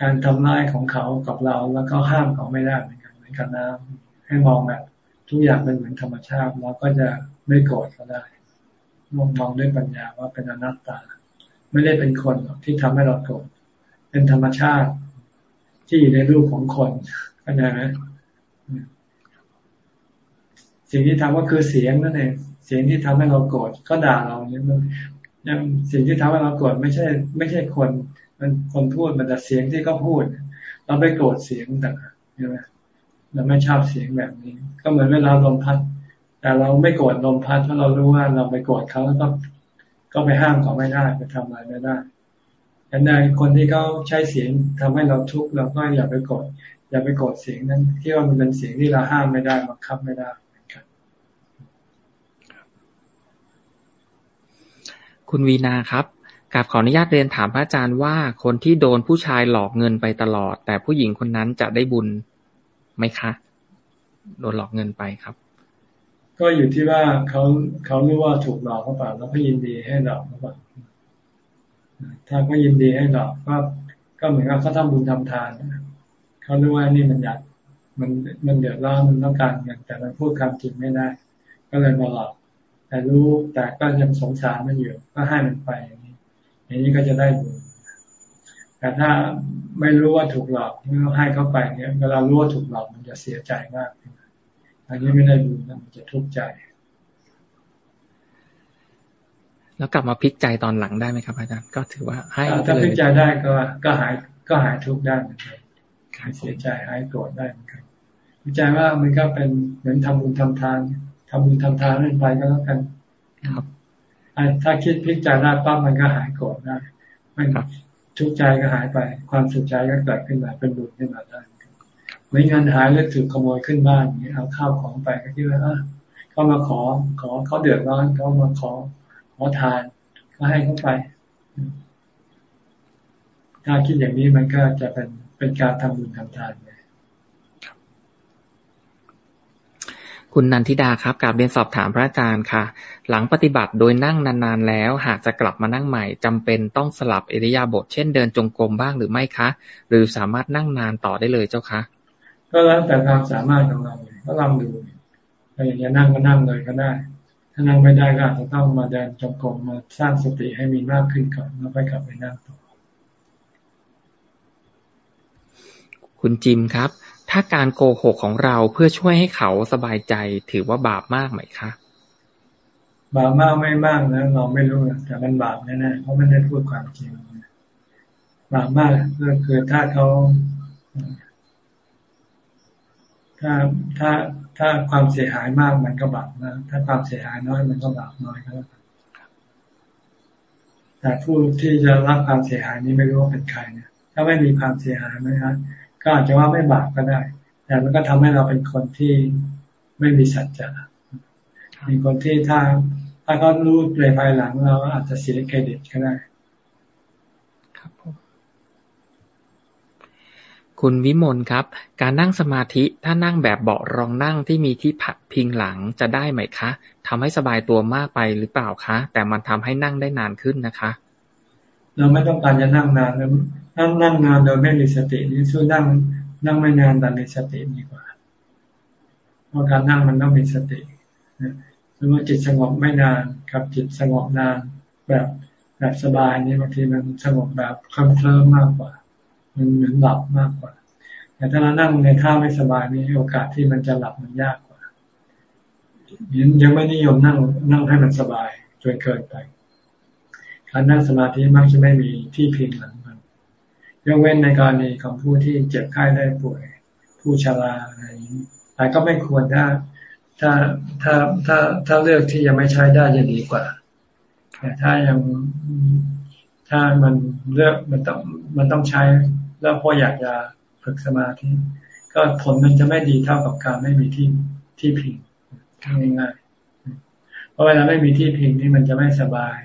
การทำร้ายของเขากับเราแล้วก็ห้ามเขาไม่ได้เหมือนกันเหมือนกันน้ำให้มองแบบทุกอย่างเป็นเหมือนธรรมชาติเราก็จะไม่โกรธก็ได้มองมองด้วยปัญญาว่าเป็นอนัตตา ไม่ได้เป็นคนที่ทำให้เราโกรธเป็นธรรมชาติ ที่อยู่ในรูปของคนเข้าใจไหมสิ่งที่ทำก็คือเสียงนั่นเองเสียงที่ทำให้เราโกรธก็ด่าเราเนี่ยมัน ยังสิ่งที่ทำให้เราโกรธไม่ใช่ ไม่ใช่คน มันคนพูดมันแต่เสียงที่เขาพูด เราไปโกรธเสียงต่างใช่ไหมเราไม่ชอบเสียงแบบนี้ ก็เหมือนเวลาลมพัด แต่เราไม่โกรธลมพัดเพราะเรารู้ว่าเราไปโกรธเขาแล้วก็ก็ไปห้ามเขาไม่ได้ไปทำอะไรไม่ได้แต่ในคนที่เขาใช้เสียงทำให้เราทุกข์เราก็อย่าไปโกดอย่าไปโกดเสียงนั้นที่ว่ามันเป็นเสียงที่เราห้ามไม่ได้บังคับไม่ได้ คุณวีนาครับกับขออนุญาตเรียนถามพระอาจารย์ว่าคนที่โดนผู้ชายหลอกเงินไปตลอด แต่ผู้หญิงคนนั้นจะได้บุญไหมคะ โดนหลอกเงินไปครับ ก็อยู่ที่ว่าเขาเขารู้ว่าถูกหลอกหรือเปล่าแล้วก็ยินดีให้หลอกหรือเปล่าถ้าเขายินดีให้หลอกก็ก็เหมือนกับเขาทำบุญทำทานเขารู้ว่านี่มันอยากมันมันเดือดร้อนมันต้องการเงินแต่มันพูดคำจริงไม่ได้ ก็เลยมาหลอก แต่รู้แต่ก็ยังสงสารมันอยู่ก็ให้มันไปอย่างนี้ อย่างนี้ก็จะได้บุญแต่ถ้าไม่รู้ว่าถูกหลอกเมื่อให้เขาไปเนี่ยเวลารู้ว่าถูกหลอกมันจะเสียใจมากอันนี้ไม่ได้บุญมันจะทุกข์ใจ แล้วกลับมาพลิกใจตอนหลังได้ไหมครับ อาจารย์ก็ถือว่าให้ถ้าพลิกใจได้ก็ก็หายก็หายทุกข์ได้เหมือนกันหายเสียใจหายโกรธได้เหมือนกันพิจารว่ามันก็เป็นเหมือนทำบุญทำทาน ทำบุญทำทานเล่นไปก็แล้วกัน ครับถ้าคิดพลิกใจได้ปั๊บมันก็หายโกรธได้ไม่ทุกข์ใจก็หายไป ความสุขใจก็เกิดขึ้นมาเป็นบุญขึ้นมาได้ไม่เงินหายแล้วถูกขโมยขึ้นบ้านอย่างนี้เอาข้าวของไปก็คิดว่าเขามาขอขอเขาเดือดร้อนเขามาขอขอทานก็ให้เขาไป ถ้าคิดอย่างนี้มันก็จะเป็นเป็นการทำบุญทำทาน คุณนันทิดาครับกาบเรียนสอบถามพระอาจารย์ค่ะ หลังปฏิบัติโดยนั่งนานๆแล้ว หากจะกลับมานั่งใหม่จำเป็นต้องสลับอิริยาบถเช่นเดินจงกรมบ้างหรือไม่คะ หรือสามารถนั่งนานต่อได้เลยเจ้าคะก็แล้วแต่ความสามารถของเราก็ลองดูถ้าอย่างนี้นั่งก็นั่งเลยก็ได้ ถ้านั่งไม่ได้ก็อาจจะต้องมาเดินจงกรมมาสร้างสติให้มีมากขึ้นก่อนแล้วไปกลับไปนั่งต่อคุณจิมครับ ถ้าการโกหกของเราเพื่อช่วยให้เขาสบายใจถือว่าบาปมากไหมคะ บาปมากไม่มากนะเราไม่รู้แต่มันบาปแน่ๆเพราะมันได้พูดความจริงบาปมากก็คือถ้าเขาถ้าถ้าถ้าความเสียหายมากมันก็บาปนะถ้าความเสียหายน้อยมันก็บาปน้อยก็แล้วแต่ผู้ที่จะรับความเสียหายนี้ไม่รู้ว่าเป็นใครเนี่ย ถ้าไม่มีความเสียหายไหมครับ ก็อาจจะว่าไม่บาปก็ได้ แต่มันก็ทำให้เราเป็นคนที่ไม่มีสัจจะมีคนที่ถ้า ถ้าเขารู้เลยภายหลังเราอาจจะเสียเครดิตก็ได้ ครับคุณวิมลครับ การนั่งสมาธิถ้านั่งแบบเบาะรองนั่งที่มีที่ผักพิงหลังจะได้ไหมคะทำให้สบายตัวมากไปหรือเปล่าคะ แต่มันทำให้นั่งได้นานขึ้นนะคะ เราไม่ต้องการจะนั่งนานนั่งนั่งนานโดยไม่มีสตินี่สู้นั่ง นั่งไม่นานแต่มีสติดีกว่า เพราะการนั่งมันต้องมีสติหรือว่าจิตสงบไม่นานกับจิตสงบนานแบบแบบสบายนี่บางทีมันสงบแบบเคลิ้มมากกว่า มันเหมือนหลับมากกว่า แต่ถ้าเรานั่งในท่าไม่สบายนี่โอกาสที่มันจะหลับมันยากกว่ายังยังไม่นิยมนั่งนั่งให้มันสบายจนเกินไป การนั่งสมาธิมักจะไม่มีที่พิงหลังมันยกเว้นในกรณีของผู้ที่เจ็บไข้ได้ป่วย ผู้ชราอะไรอย่างนี้แต่ก็ไม่ควรถ้าถ้าถ้าถ้าถ้าเลือกที่ยังไม่ใช้ได้จะดีกว่า แต่ถ้ายังถ้ามันเลือกมันต้องมันต้องใช้ แล้วพออยากจะฝึกสมาธิก็ผลมันจะไม่ดีเท่ากับการไม่มีที่ที่พิงง่ายๆเพราะเวลาไม่มีที่พิงนี่มันจะไม่สบาย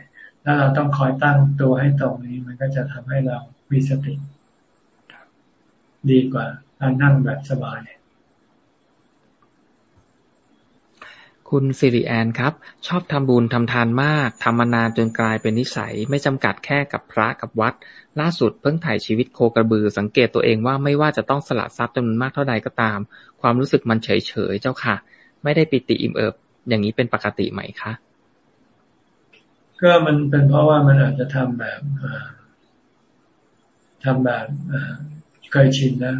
ถ้าเราต้องคอยตั้งตัวให้ตรงนี้ มันก็จะทำให้เรามีสติ ดีกว่าการนั่งแบบสบาย คุณสิริแอนครับ ชอบทำบุญทำทานมากทำมานานจนกลายเป็นนิสัย ไม่จำกัดแค่กับพระกับวัด ล่าสุดเพิ่งถ่ายชีวิตโคกระบือ สังเกตตัวเองว่าไม่ว่าจะต้องสละทรัพย์จำนวนมากเท่าใดก็ตาม ความรู้สึกมันเฉยเฉยเจ้าค่ะ ไม่ได้ปิติอิ่มเอิบอย่างนี้เป็นปกติไหมคะ ก็มันเป็นเพราะว่ามันอาจจะทำแบบทำแบบเคยชินแล้ว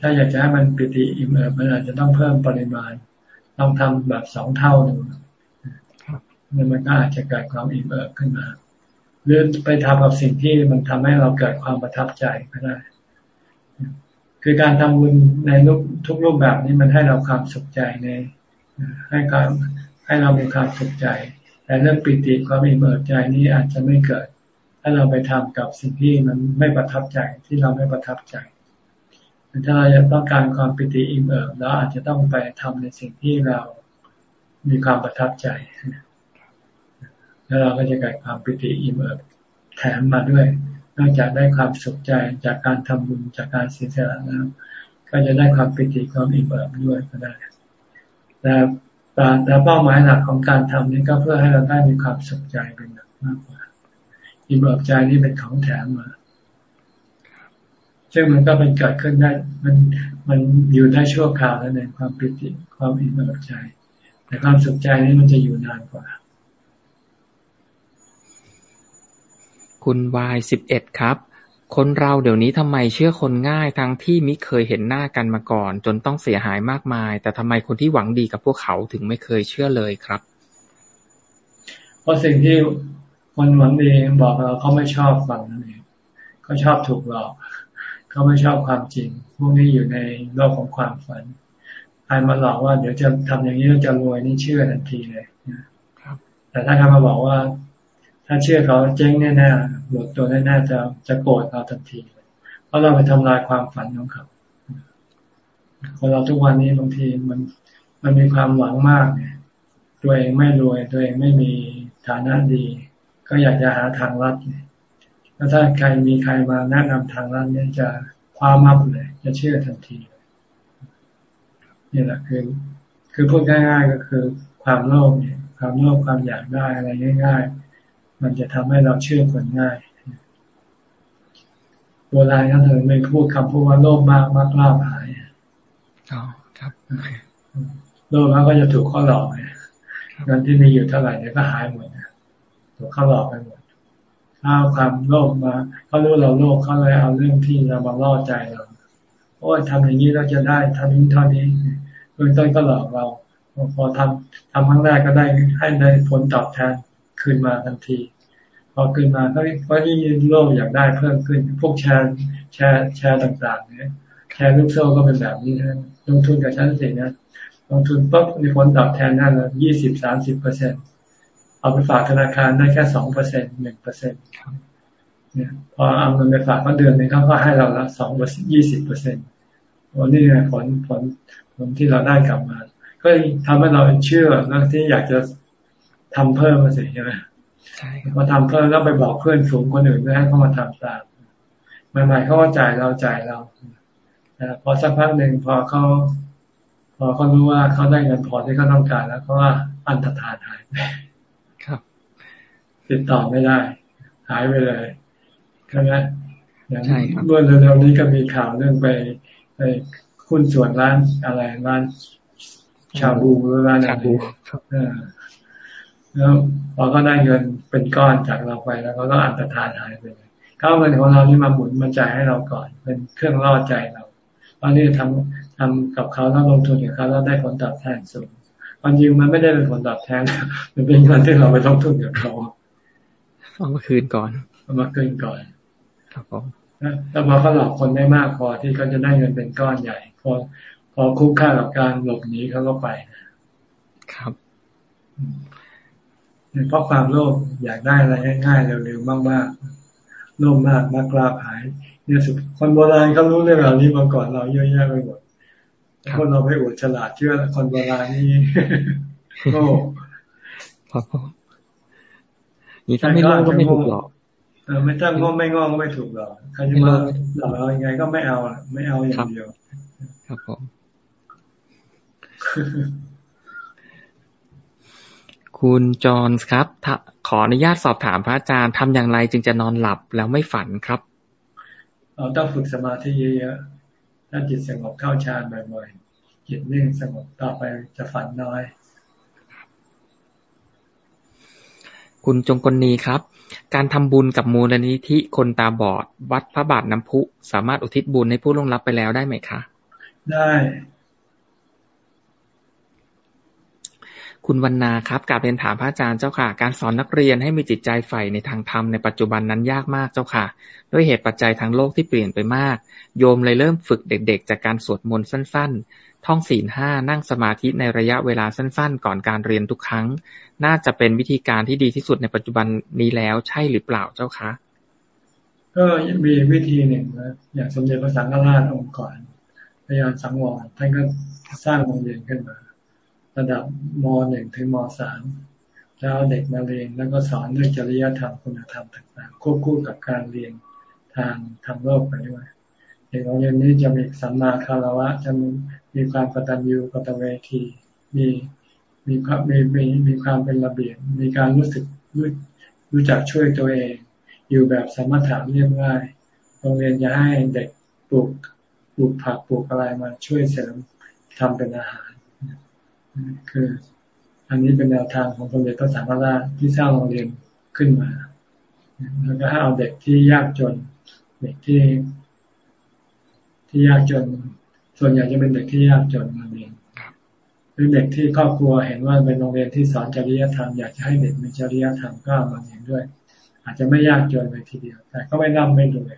ถ้าอยากจะให้มันปิติอิ่มเอิบมันอาจจะต้องเพิ่มปริมาณต้องทำแบบสองเท่าหนึ่งมันก็อาจจะเกิดความอิ่มเอิบขึ้นมาหรือไปทำกับสิ่งที่มันทำให้เราเกิดความประทับใจก็ได้ คือการทำบุญในรูปทุกรูปแบบนี้มันให้เราความสุขใจใน ให้การให้เรามีความสุขใจ แต่เรื่องปิติความอิ่มเอิบใจนี้อาจจะไม่เกิด ถ้าเราไปทำกับสิ่งที่มันไม่ประทับใจที่เราไม่ประทับใจถ้าเราจะต้องการความปิติอิ่มเอิบเราอาจจะต้องไปทำในสิ่งที่เรามีความประทับใจ แล้วเราก็จะเกิดความปิติอิ่มเอิบแถมมาด้วย นอกจากได้ความสุขใจจากการทำบุญจากการเสียสละแล้ว ก็จะได้ความปิติความอิ่มเอิบด้วยก็ได้แต่ แต่เป้าหมายหลักของการทำนี้ก็เพื่อให้เราได้มีความสุขใจเป็นหลักมากกว่าอิ่มเอิบใจนี่เป็นของแถมมาซึ่งมันก็เป็นเกิดขึ้นได้ มันมันอยู่ได้ชั่วคราวแล้วในความปิติความอิ่มเอิบใจ แต่ความสุขใจนี่มันจะอยู่นานกว่า คุณวายสิบเอ็ดครับ คนเราเดี๋ยวนี้ทำไมเชื่อคนง่ายทั้งที่มิเคยเห็นหน้ากันมาก่อน จนต้องเสียหายมากมาย แต่ทำไมคนที่หวังดีกับพวกเขาถึงไม่เคยเชื่อเลยครับ เพราะสิ่งที่คนหวังดีบอกเราเขาไม่ชอบฟังนั่นเองเขาชอบถูกหลอกเขาไม่ชอบความจริง พวกนี้อยู่ในโลกของความฝันใครมาหลอกว่าเดี๋ยวจะทำอย่างนี้แล้วจะรวยนี่เชื่อทันทีเลยแต่ถ้าเขามาบอกว่า ถ้าเชื่อเขาเจ๊งแน่ๆหมดตัวแน่ๆจะจะโกรธเราทันที เพราะเราไปทำลายความฝันของเขาคนเราทุกวันนี้บางทีมันมันมีความหวังมากเนี่ยตัวเองไม่รวยตัวเองไม่มีฐานะดี ก็อยากจะหาทางลัดเนี่ยแล้วถ้าใครมีใครมาแนะนำทางร้านนี้จะคว้ามับเลย จะเชื่อทันทีนี่แหละคือคือพูดง่าย ๆ ก็คือความโลภเนี่ย ความโลภความอยากได้อะไรง่าย ๆ มันจะทำให้เราเชื่อคนง่ายโบราณก็เลยไม่พูดคำพูดว่าโลภมากมากลาบหายอ๋อครับโลภแล้วก็จะถูกข้อหลอกไงเงินที่มีอยู่เท่าไหร่เนี่ยก็หายหมดถูกข้อหลอกไปหมดเอาความโลภมาเขารู้เราโลภเขาเลยเอาเรื่องที่เรามาล่อใจเราโอ้ทำอย่างนี้เราจะได้ทำนี้เท่านี้เบื้องต้นก็หลอกเราพอทำทำครั้งแรกก็ได้ให้ได้ผลตอบแทน คืนมาทันที พอคืนมาก็ก็ยิ่งโลภอยากได้เพิ่มขึ้น พวกแชร์แชร์แชร์ต่าง ๆ เนี่ยแชร์ลูกโซ่ก็เป็นแบบนี้นะลงทุนกับชั้นสินะลงทุนปุ๊บมีผลตอบแทนนั่นละยี่สิบสามสิบเปอร์เซ็นเอาไปฝากธนาคารได้แค่สองเปอร์เซ็นหนึ่งเปอร์เซ็นเนี่ยพอเอาเงินไปฝากก็เดือนนึงเขาก็ให้เราละสองยี่สิบเปอร์เซ็นต์วันนี้ผลผลผลที่เราได้กลับมา ก็ทำให้เราเชื่อแล้วที่อยากจะ ทำเพิ่มมาสิใช่ไหมใช่พอทำเพิ่มแล้วไปบอกเพื่อนฝูงคนอื่นเพื่อให้เขามาทำตามใหม่ๆเขาก็จ่ายเราจ่ายเราแต่พอสักพักหนึ่งพอเขาพอเขารู้ว่าเขาได้เงินพอที่เขาต้องการแล้วเขาว่าอันตรธานหายไปติดต่อไม่ได้ หายไปเลยใช่ไหมอย่างเมื่อเร็วๆนี้ก็มีข่าวเรื่องไปไปคุ้นส่วนร้านอะไรร้านชาบูหรือร้านอะไร แล้วพอก็ได้เงินเป็นก้อนจากเราไปแล้วก็อันตรธานหายไปเลยเขาเงินของเรานี่มาหมุนมาจ่ายให้เราก่อน เป็นเครื่องล่อใจเราตอนนี้ทำทำกับเขาแล้วลงทุนกับเขาแล้วได้ผลตอบแทนสูงความจริงมันไม่ได้เป็นผลตอบแทนมันเป็นเงินที่เราไปลงทุนกับเขาเอามาคืนก่อนเอามาคืนก่อน ครับผมแล้วมาเขาหลอกคนได้มากพอที่เขาจะได้เงินเป็นก้อนใหญ่พอพอคุ้มค่ากับการหลบหนีเขาก็ไปครับ เพราะความโลภอยากได้อะไรง่ายๆเร็วๆมากๆโลภมากมากลาภายเนี่ยสุดคนโบราณเขารู้เรื่องเหล่านี้มาก่อนเราเยอะแยะไปหมดคนเราไปอวดฉลาดเชื่อคนโบราณนี่โง่นี่ถ้าไม่โง่ก็ไม่ถูกหรอกเออไม่ถ้าโง่ไม่งอก็ไม่ถูกหรอกใครจะมาหลอกเรายังไงก็ไม่เอาไม่เอาอย่างเดียว ครับผม คุณจอห์นครับขออนุญาตสอบถามพระอาจารย์ทำอย่างไรจึงจะนอนหลับแล้วไม่ฝันครับ เราต้องฝึกสมาธิเยอะๆถ้าจิตสงบเข้าฌานบ่อยๆจิตนิ่งสงบต่อไปจะฝันน้อย คุณจงกลนีครับ การทำบุญกับมูลนิธิคนตาบอด วัดพระบาทน้ำพุ สามารถอุทิศบุญให้ผู้ล่วงลับไปแล้วได้ไหมคะ ได้ คุณวรรณาครับกาบเรียนถามพระอาจารย์เจ้าค่ะ การสอนนักเรียนให้มีจิตใจใฝ่ในทางธรรมในปัจจุบันนั้นยากมากเจ้าค่ะ ด้วยเหตุปัจจัยทางโลกที่เปลี่ยนไปมาก โยมเลยเริ่มฝึกเด็กๆ จากการสวดมนต์สั้นๆ ท่องศีลห้านั่งสมาธิในระยะเวลาสั้นๆ ก่อนการเรียนทุกครั้ง น่าจะเป็นวิธีการที่ดีที่สุดในปัจจุบันนี้แล้วใช่หรือเปล่าเจ้าคะก็มีวิธีหนึ่งนะอย่างสมเด็จพระสังฆราชองค์ก่อนพยานสังวรท่านก็สร้างโรงเรียนขึ้นมา ระดับมหนึ่งถึงมสามแล้วเด็กมาเรียนแล้วก็สอนเรื่องจริยธรรมคุณธรรมต่างๆ ควบคู่กับการเรียนทางทางโลกไปด้วยเด็กโรงเรียนนี้จะมีสัมมาคารวะจะมีความกตัญญูกตเวทีมีมีความมีมีมีความเป็นระเบียบมีการรู้สึกรู้รู้จักช่วยตัวเอง อยู่แบบสมถะเรียบง่ายโรงเรียนจะให้เด็กปลูกปลูกผักปลูกอะไรมาช่วยเสริมทำเป็นอาหาร คือ อันนี้เป็นแนวทางของสมเด็จพระสังฆราชที่สร้างโรงเรียนขึ้นมา แล้วก็ให้เอาเด็กที่ยากจน เด็กที่ ที่ยากจน ส่วนใหญ่จะเป็นเด็กที่ยากจนมาเรียนหรือเด็กที่ครอบครัวเห็นว่าเป็นโรงเรียนที่สอนจริยธรรมอยากจะให้เด็กมีจริยธรรมก็มาเรียนด้วย อาจจะไม่ยากจนเลยทีเดียว แต่ก็ไม่ร่ำไม่รวย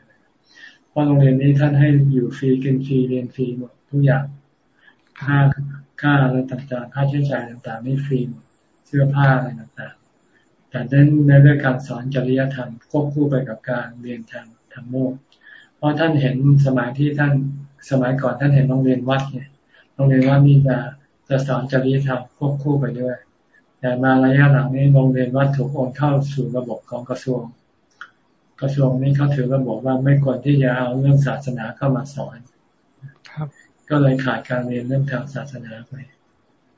เพราะโรงเรียนนี้ท่านให้อยู่ฟรีกินฟรีเรียนฟรีหมดทุกอย่างค่า ค่าอะไรต่างๆ ค่าใช้จ่ายต่างๆนี่ฟรีหมดเสื้อผ้าอะไรต่างๆ แต่เน้นในเรื่องการสอนจริยธรรมควบคู่ไปกับการเรียนทางทางโลกเพราะท่านเห็นสมัยที่ท่านสมัยก่อนท่านเห็นโรงเรียนวัดเนี่ยโรงเรียนวัดนี่จะจะสอนจริยธรรมควบคู่ไปด้วย แต่มาระยะหลังนี้โรงเรียนวัดถูกโอนเข้าสู่ระบบของกระทรวง กระทรวงนี้เขาถือระบบว่าไม่ควรที่จะเอาเรื่องศาสนาเข้ามาสอน ครับ ก็เลยขาดการเรียนเรื่องทางศาสนาไป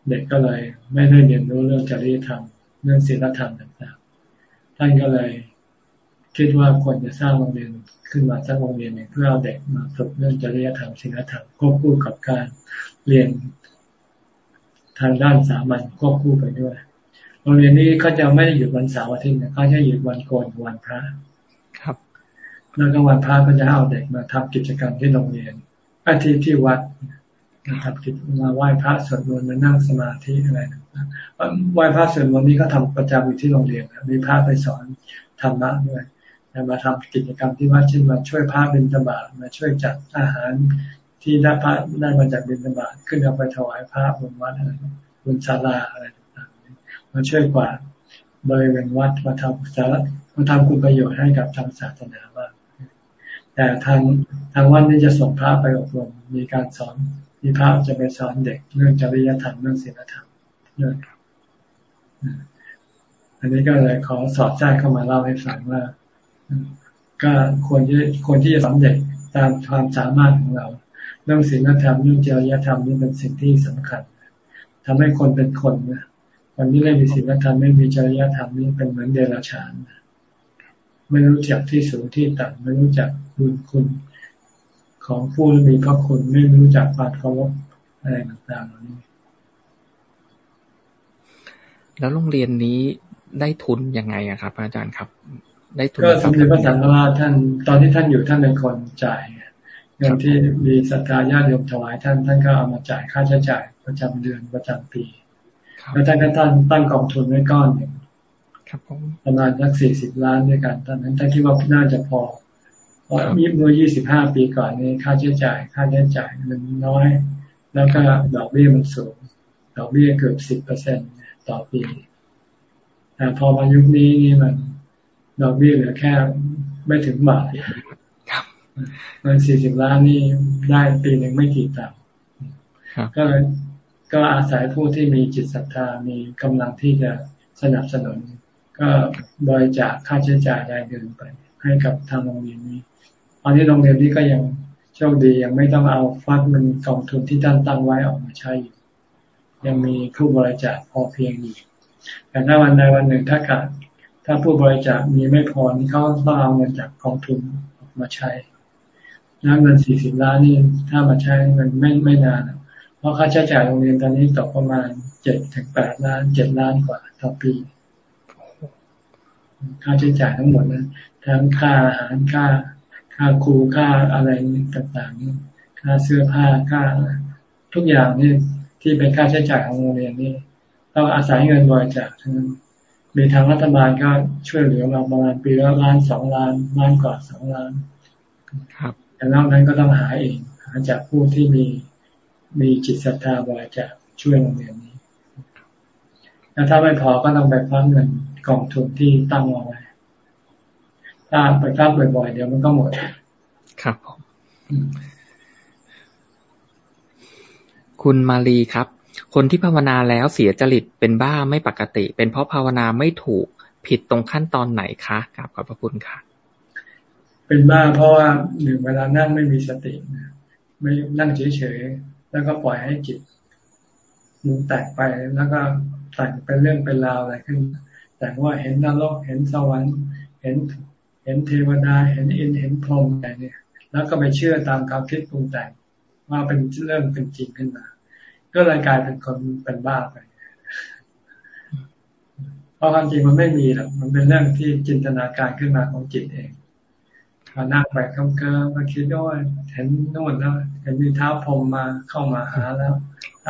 เด็กก็เลยไม่ได้เรียนรู้เรื่องจริยธรรม เรื่องศีลธรรมต่างๆ ท่านก็เลยคิดว่าควรจะสร้างโรงเรียนขึ้นมาสร้างโรงเรียนหนึ่งเพื่อเอาเด็กมาฝึกเรื่องจริยธรรมศีลธรรมควบคู่กับการเรียนทางด้านสามัญควบคู่ไปด้วย โรงเรียนนี้เขาจะไม่ได้หยุดวันเสาร์อาทิตย์นะเขาจะหยุดวันโกนวันพระ ครับ แล้วก็วันพระก็จะเอาเด็กมาทำกิจกรรมที่โรงเรียน อาทิตย์ที่วัดมาทำกิจมาไหว้พระสวดมนต์มานั่งสมาธิอะไรไหว้พระสวดมนต์นี้ก็ทำประจำอยู่ที่โรงเรียนมีพระไปสอนธรรมะด้วยมาทำกิจกรรมที่วัดเช่นมาช่วยพระบิณฑบาตมาช่วยจัดอาหารที่ได้พระได้มาจากบิณฑบาตขึ้นเอาไปถวายพระบนวัดอะไรบนศาลาอะไรต่างๆมาช่วยกว่าบริเวณวัดมาทำสารมาทำคุณประโยชน์ให้กับทางศาสนาบ้าง แต่ทางทางวัดนี้จะส่งพระไปอบรมมีการสอนมีพระจะไปสอนเด็กเรื่องจริยธรรมเรื่องศีลธรรมด้วยอันนี้ก็เลยขอสอดแทรกเข้ามาเล่าให้ฟังว่า ก็ควรที่ควรที่จะสอนเด็กตามความสามารถของเรา เรื่องศีลธรรมเรื่องจริยธรรมนี่เป็นสิ่งที่สำคัญทำให้คนเป็นคนนะคนที่ไม่มีศีลธรรมไม่มีจริยธรรมนี่เป็นเหมือนเดรัจฉานไม่รู้จักที่สูงที่ต่ำไม่รู้จัก บุญคุณของผู้มีพระคุณไม่รู้จักความเคารพอะไรต่างๆเหล่านี้ แล้วโรงเรียนนี้ได้ทุนยังไงอะครับ อาจารย์ครับ ได้ทุนก็สมเด็จพระสังฆราชท่าน ตอนที่ท่านอยู่ท่านเป็นคนจ่ายเงินที่มีศรัทธาญาติโยมถวายท่านท่านก็เอามาจ่ายค่าใช้จ่ายประจำเดือนประจำปีแล้วท่านก็ตั้งตั้งกองทุนไว้ก้อนหนึ่งประมาณสักสี่สิบล้านด้วยกันตอนนั้นท่านคิดว่าน่าจะพอ เพราะเมื่อยี่สิบห้าปีก่อนนี้ค่าใช้จ่าย ค่าใช้จ่ายมันน้อย แล้วก็ดอกเบี้ยมันสูง ดอกเบี้ยเกือบสิบเปอร์เซ็นตต่อปี แต่พอมายุคนี้นี่มันดอกเบี้ยเหลือแค่ไม่ถึงบาทเงินสี่สิบล้านนี่ได้ปีหนึ่งไม่กี่ตังค์ก็ก็อาศัยผู้ที่มีจิตศรัทธา มีกำลังที่จะสนับสนุน ก็บริจาคค่าใช้จ่ายรายเดือนไป ให้กับทางโรงเรียนนี้ ตอนนี้โรงเรียนนี้ก็ยังโชคดียังไม่ต้องเอาฟักมันกองทุนที่ท่านตั้งไว้ออกมาใช้อยู่ยังมีผู้บริจาคพอเพียงอยู่แต่ถ้าวันใดวันหนึ่งถ้าขาดถ้าผู้บริจาคมีไม่พอนี่เขาต้องเอาเงินจากกองทุนออกมาใช้แล้วเงินสี่สิบล้านนี่ถ้ามาใช้เงินไม่ไม่นาน เพราะค่าใช้จ่ายโรงเรียนตอนนี้ตกประมาณเจ็ดถึงแปดล้านเจ็ดล้านกว่าต่อปีค่าใช้จ่ายทั้งหมดนะทั้งค่าอาหารค่า ค่าครูค่าอะไรต่างๆค่าเสื้อผ้าค่าทุกอย่างนี่ที่เป็นค่าใช้จ่ายของโรงเรียนนี่ต้องอาศัยเงินบริจาคทั้งนั้นมีทางรัฐบาลก็ช่วยเหลือเราประมาณปีละล้านสองล้านล้านกว่าสองล้าน ครับแต่นอกนั้นก็ต้องหาเองหาจากผู้ที่มีมีจิตศรัทธาบริจาคช่วยโรงเรียนนี้ แล้วถ้าไม่พอก็ต้องไปพักเงินกองทุนที่ตั้งเอาไว้ ถ้าไปกล้าบ่อยๆเดี๋ยวมันก็หมด ครับผมคุณมาลีครับ คนที่ภาวนาแล้วเสียจริตเป็นบ้าไม่ปกติ เป็นเพราะภาวนาไม่ถูกผิดตรงขั้นตอนไหนคะกราบขอบพระคุณค่ะ เป็นบ้าเพราะว่าหนึ่งเวลานั่งไม่มีสติไม่นั่งเฉยๆแล้วก็ปล่อยให้จิตมันแตกไปแล้วก็แต่งเป็นเรื่องเป็นราวอะไรขึ้น แต่ว่าเห็นนรกเห็นสวรรค์ เห็นเห็นเทวดาเห็นอินเห็นพรหมอะไรเนี่ย แล้วก็ไปเชื่อตามความคิดปรุงแต่งว่าเป็นเรื่องเป็นจริงขึ้นมา ก็เลยกลายเป็นคนเป็นบ้าไปเพราะความจริงมันไม่มีหรอกมันเป็นเรื่องที่จินตนาการขึ้นมาของจิตเองพอนั่งไปคลิ้มเก็มาคิดว่าเห็นโน่นแล้วเห็นมีเท้าพรมมาเข้ามาหาแล้วอ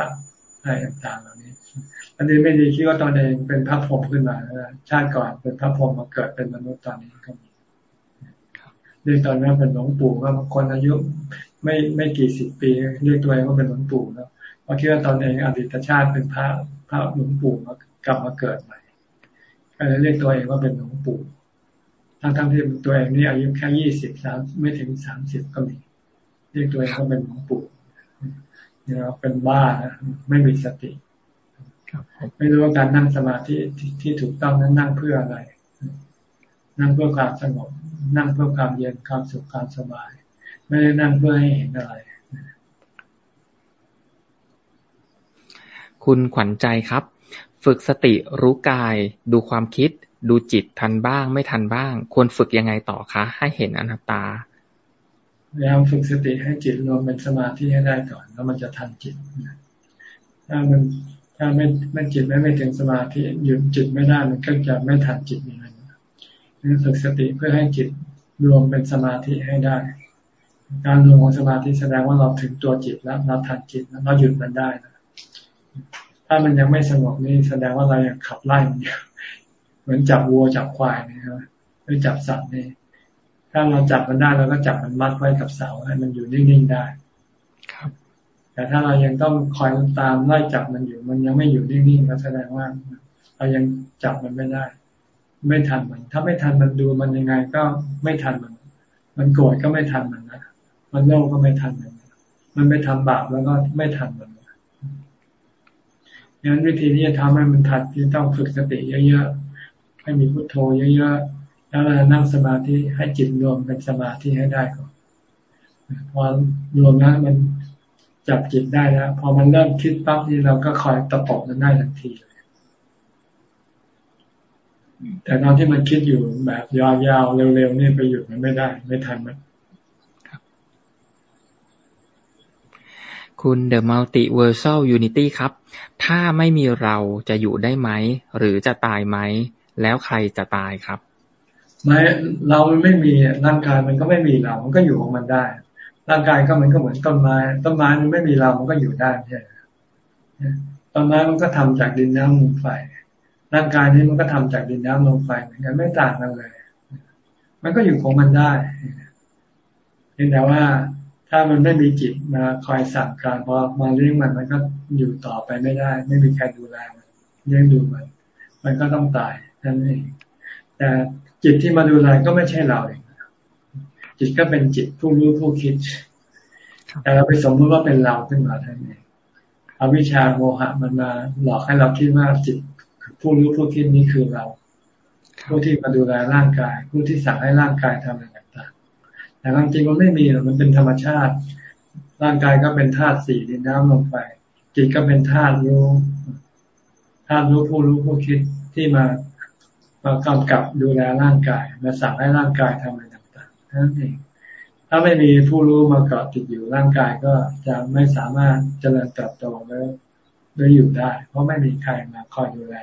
ะไรต่างๆเหล่านี้ อันนี้ไม่ดีคิดว่าตอนเองเป็นพระพรหมขึ้นมาชาติก่อนเป็นพระพรหมมาเกิดเป็นมนุษย์ตอนนี้ก็มี เรียกตอนนั้นเป็นหลวงปู่ว่าบางคนอายุไม่ไม่กี่สิบปีเรียกตัวเองว่าเป็นหลวงปู่แล้วเพราะคิดว่าตอนเองอดีตชาติเป็นพระพระหลวงปู่มากลับมาเกิดใหม่ก็เลยเรียกตัวเองว่าเป็นหลวงปู่ทั้งทั้งที่ตัวเองนี่อายุแค่ยี่สิบสามไม่ถึงสามสิบก็มี เรียกตัวเองว่าเป็นหลวงปู่เนี่ยเป็นบ้านะไม่มีสติไม่รู้ว่าการนั่งสมาธิที่ถูกต้องนั้นนั่งเพื่ออะไร นั่งเพื่อความสงบ นั่งเพื่อความเย็นความสุขความสบาย ไม่ได้นั่งเพื่อให้เห็นอะไร คุณขวัญใจครับ ฝึกสติรู้กาย ดูความคิด ดูจิตทันบ้าง ไม่ทันบ้าง ควรฝึกยังไงต่อคะ ให้เห็นอนัตตาพยายามฝึกสติให้จิตรวมเป็นสมาธิให้ได้ก่อน แล้วมันจะทันจิตถ้ามันถ้าไม่ไม่จิตไม่ไม่ถึงสมาธิหยุดจิตไม่ได้มันก็จะไม่ทันจิตอย่างนั้ นนั้นฝึกสติเพื่อให้จิตรวมเป็นสมาธิให้ได้ การรวมของสมาธิแสดงว่าเราถึงตัวจิตแล้วเราทันจิตแล้วเราหยุดมันได้นะถ้ามันยังไม่สงบนี่แสดงว่าเรายังขับไล่มันอยู่เหมือนจับวัวจับควายนี่ครับหรือจับสัตว์นี่ถ้าเราจับมันได้เราก็จับมันมัดไว้กับเสาให้มันอยู่นิ่งๆได้ ครับ แต่ถ้าเรายังต้องคอยตามไล่จับมันอยู่ มันยังไม่อยู่นิ่งๆก็แสดงว่าเรายังจับมันไม่ได้ ไม่ทันมัน ถ้าไม่ทันมันดูมันยังไงก็ไม่ทันมัน มันโกรธก็ไม่ทันมันนะมันโลภก็ไม่ทันมัน มันไม่ทำบาปแล้วก็ไม่ทันมันงั้นวิธีที่จะทำให้มันทันที่ต้องฝึกสติเยอะๆให้มีพุทโธเยอะๆแล้วเรานั่งสมาธิให้จิตรวมเป็นสมาธิให้ได้ก่อนพอรวมแล้วมันจับจิตได้แล้วพอมันเริ่มคิดปั๊บนี่เราก็คอยตะปบมันได้ทันทีเลย แต่ตอนที่มันคิดอยู่แบบยาวๆเร็วๆนี่ไปหยุดมันไม่ได้ ไม่ทันมันคุณ The Multiversal Unity ครับ ถ้าไม่มีเราจะอยู่ได้ไหม หรือจะตายไหม แล้วใครจะตายครับ ไม่เราไม่มีร่างกายมันก็ไม่มีเรา มันก็อยู่ของมันได้ ร่างกายก็มันก็เหมือนต้นไม้ ต้นไม้มันไม่มีเรา มันก็อยู่ได้ใช่ต้นไม้มันก็ทำจากดินน้ำลมไฟ ร่างกายนี้มันก็ทำจากดินน้ำลมไฟเหมือนกันไม่ต่างกันเลย มันก็อยู่ของมันได้เพียงแต่ว่าถ้ามันไม่มีจิตมาคอยสั่งการพอมาเลี้ยงมันมันก็อยู่ต่อไปไม่ได้ ไม่มีใครดูแลมันเลี้ยงดูมัน มันก็ต้องตายนั่นเองแต่จิตที่มาดูแลก็ไม่ใช่เราเองจิตก็เป็นจิตผู้รู้ผู้คิด แต่เราไปสมมติว่าเป็นเราขึ้นมาท่านเองอวิชาโมหะมันมาหลอกให้เราคิดว่าจิต ผู้รู้ผู้คิดนี้คือเรา ผู้ที่มาดูแลร่างกาย ผู้ที่สั่งให้ร่างกายทำอะไรต่างๆ แต่จริงมันไม่มีหรอกมันเป็นธรรมชาติ ร่างกายก็เป็นธาตุสี่ดินน้ำลมไฟจิตก็เป็นธาตุรู้ธาตุรู้ผู้รู้ผู้คิดที่มามากำกับดูแลร่างกายมาสั่งให้ร่างกายทำอะไรต่างๆนั่นเองถ้าไม่มีผู้รู้มาเกาะติดอยู่ร่างกายก็จะไม่สามารถเจริญเติบโตแล้ได้อยู่ได้ เพราะไม่มีใครมาคอยดูแล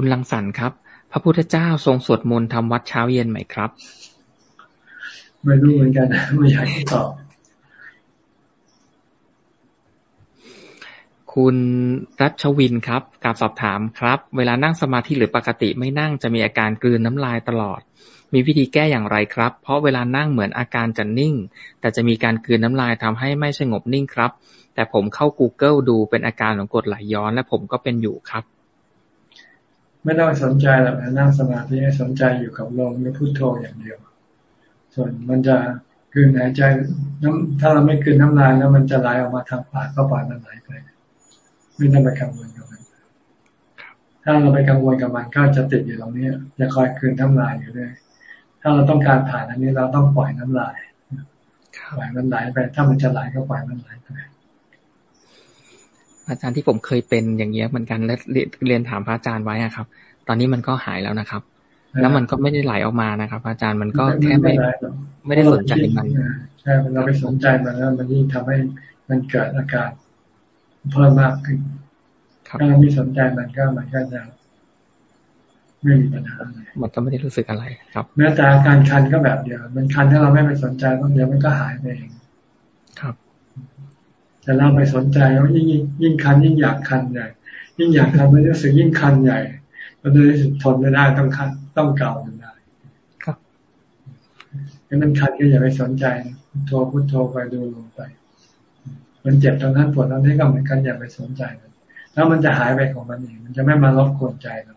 คุณลังสรรครับ พระพุทธเจ้าทรงสวดมนต์ทำวัดเช้าเย็นไหมครับ ไม่รู้เหมือนกันไม่อยากตอบคุณรัชวินครับกาบสอบถามครับ เวลานั่งสมาธิหรือปกติไม่นั่งจะมีอาการกลืนน้ำลายตลอด มีวิธีแก้อย่างไรครับ เพราะเวลานั่งเหมือนอาการจะนิ่ง แต่จะมีการกลืนน้ำลายทำให้ไม่สงบนิ่งครับ แต่ผมเข้า Google ดูเป็นอาการของกรดไหลย้อนและผมก็เป็นอยู่ครับ ไม่ต้องสนใจหรอกนั่งสมาธิให้สนใจอยู่กับลมหรือพุโทโธอย่างเดียว ส่วนมันจะคืนหายใจน้ำถ้าเราไม่คืนน้ำลายแล้วมันจะไหลออกมาทางปากก็ปล่อยมันไหลไปไม่ต้องไปกังวลกับมันถ้าเราไปกังวลกับมันก็จะติดอยู่ตรงนี้จะคอยคืนน้ำลายอยู่ด้วยถ้าเราต้องการผ่านอันนี้เราต้องปล่อยน้ำลายปล่อยมันไหลไป ถ้ามันจะไหลก็ปล่อยมันไหลไป อาจารย์ที่ผมเคยเป็นอย่างเงี้ยเหมือนกันและเรียนถามพระอาจารย์ไว้ครับ ตอนนี้มันก็หายแล้วนะครับ แล้วมันก็ไม่ได้ไหลออกมานะครับ อาจารย์มันก็แค่ไม่ไม่ได้สนใจมันใช่เราไปสนใจมันแล้วมันยิ่งทำให้มันเกิดอาการเพิ่มมากขึ้นถ้าเราไม่สนใจมันก็มันก็จะไม่มีปัญหาเลยมันก็ไม่ได้รู้สึกอะไร ครับแม้แต่อาการคันก็แบบเดียว มันคันถ้าเราไม่ไปสนใจมันเดียวมันก็หายไปเองครับ แต่เราไปสนใจว่ายิ่งยิ่งคันยิ่งอยากคันใหญ่ยิ่งอยากคันมันรู้สึกยิ่งคันใหญ่มันเลยทนไม่ได้ต้องคันต้องเก่ามันได้ครับถ้ามันคันก็อย่าไปสนใจโทรพุทโทไปดูลงไป มันเจ็บตรงนั้นปวดตรงนี้ก็เหมือนกันอย่าไปสนใจมันแล้วมันจะหายไปของมันเองมันจะไม่มารบกวนใจเรา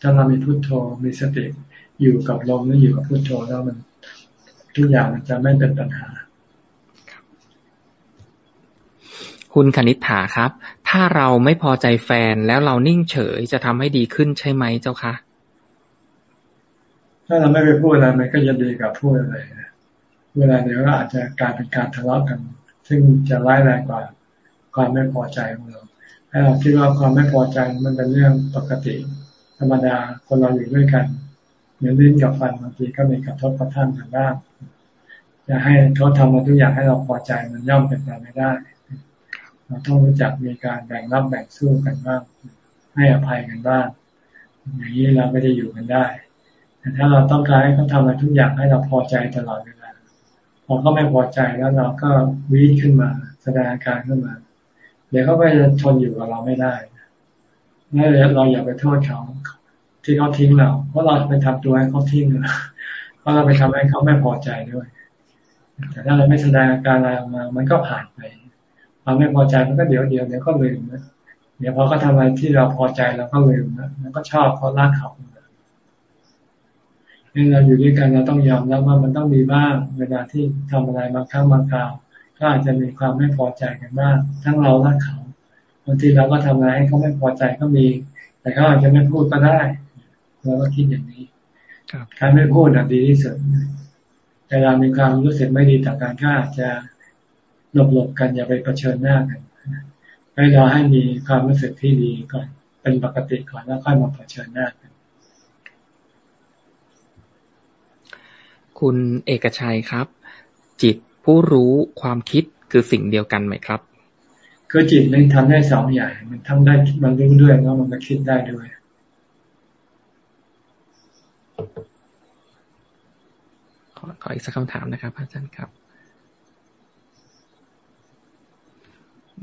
ถ้าเรามีพุโทโธมีสติอยู่กับลมหรืออยู่กับพุโทโธแล้วมันทุกอย่างมันจะไม่เป็นปัญหา คุณคณิษฐาครับ ถ้าเราไม่พอใจแฟนแล้วเรานิ่งเฉยจะทำให้ดีขึ้นใช่ไหมเจ้าคะ ถ้าเราไม่ไปพูดอะไรมันก็จะดีกับพูดอะไรเวลาเดี๋ยวก็อาจจะกลายเป็นการทะเลาะกัน ซึ่งจะร้ายแรงกว่าความไม่พอใจของเราให้เราคิดว่าความไม่พอใจมันเป็นเรื่องปกติ ธรรมดาคนเราอยู่ด้วยกันเหมือนลิ้นกับฟันบางทีก็มีกระทบกระทั่งกันบ้างจะให้เขาทำมาทุกอย่างให้เราพอใจมันย่อมเป็นไปไม่ได้ เราต้องรู้จักมีการแบ่งรับแบ่งสู้กันบ้างให้อภัยกันบ้างอย่างนี้เราไม่ได้อยู่กันได้แต่ถ้าเราต้องการให้เขาทำมาทุกอย่างให้เราพอใจตลอดเวลาพอเขาไม่พอใจแล้วเราก็วีดขึ้นมา แสดงอาการขึ้นมา เดี๋ยวเขาก็จะทนอยู่กับเราไม่ได้นั่นเราอย่าไปโทษเขาที่เขาทิ้งเรา เพราะเราไปทำตัวให้เขาทิ้งเพราะเราไปทำให้เขาไม่พอใจด้วย แต่ถ้าเราไม่แสดงอาการอะไรออกมา มันก็ผ่านไป เราไม่พอใจมันก็เดี๋ยวเดียวเดี๋ยวก็ลืมนะเดี๋ยวพอเขาทาอะไรที่เราพอใจเราก็ลืมนะแล้วก็ชอบเขารักเขาเนี่ยเราอยู่ด้วยกันเราต้องยอมรับว่ามันต้องมีบ้าง เวลาที่ทำอะไรบางครั้งบางคราวก็อาจจะมีความไม่พอใจกันบ้างทั้งเราและเขาบางทีเราก็ทำอะไรให้เขาไม่พอใจก็มี แต่เขาอาจจะไม่พูดก็ได้เราก็คิดอย่างนี้การไม่พูดอะดีที่สุดเวลามีความรู้สึกไม่ดีต่อการก็อาจจะ หลบหลบกันอย่าไปเผชิญหน้ากันให้เราให้มีความรู้สึกที่ดีก่อน เป็นปกติก่อนแล้วค่อยมาเผชิญหน้ากันคุณเอกชัยครับ จิตผู้รู้ความคิดคือสิ่งเดียวกันไหมครับคือจิตมันทำได้สองอย่างมันทำได้มันรู้ด้วยแล้วมันก็คิดได้ด้วย ขอขออีกสักคำถามนะครับอาจารย์ครับ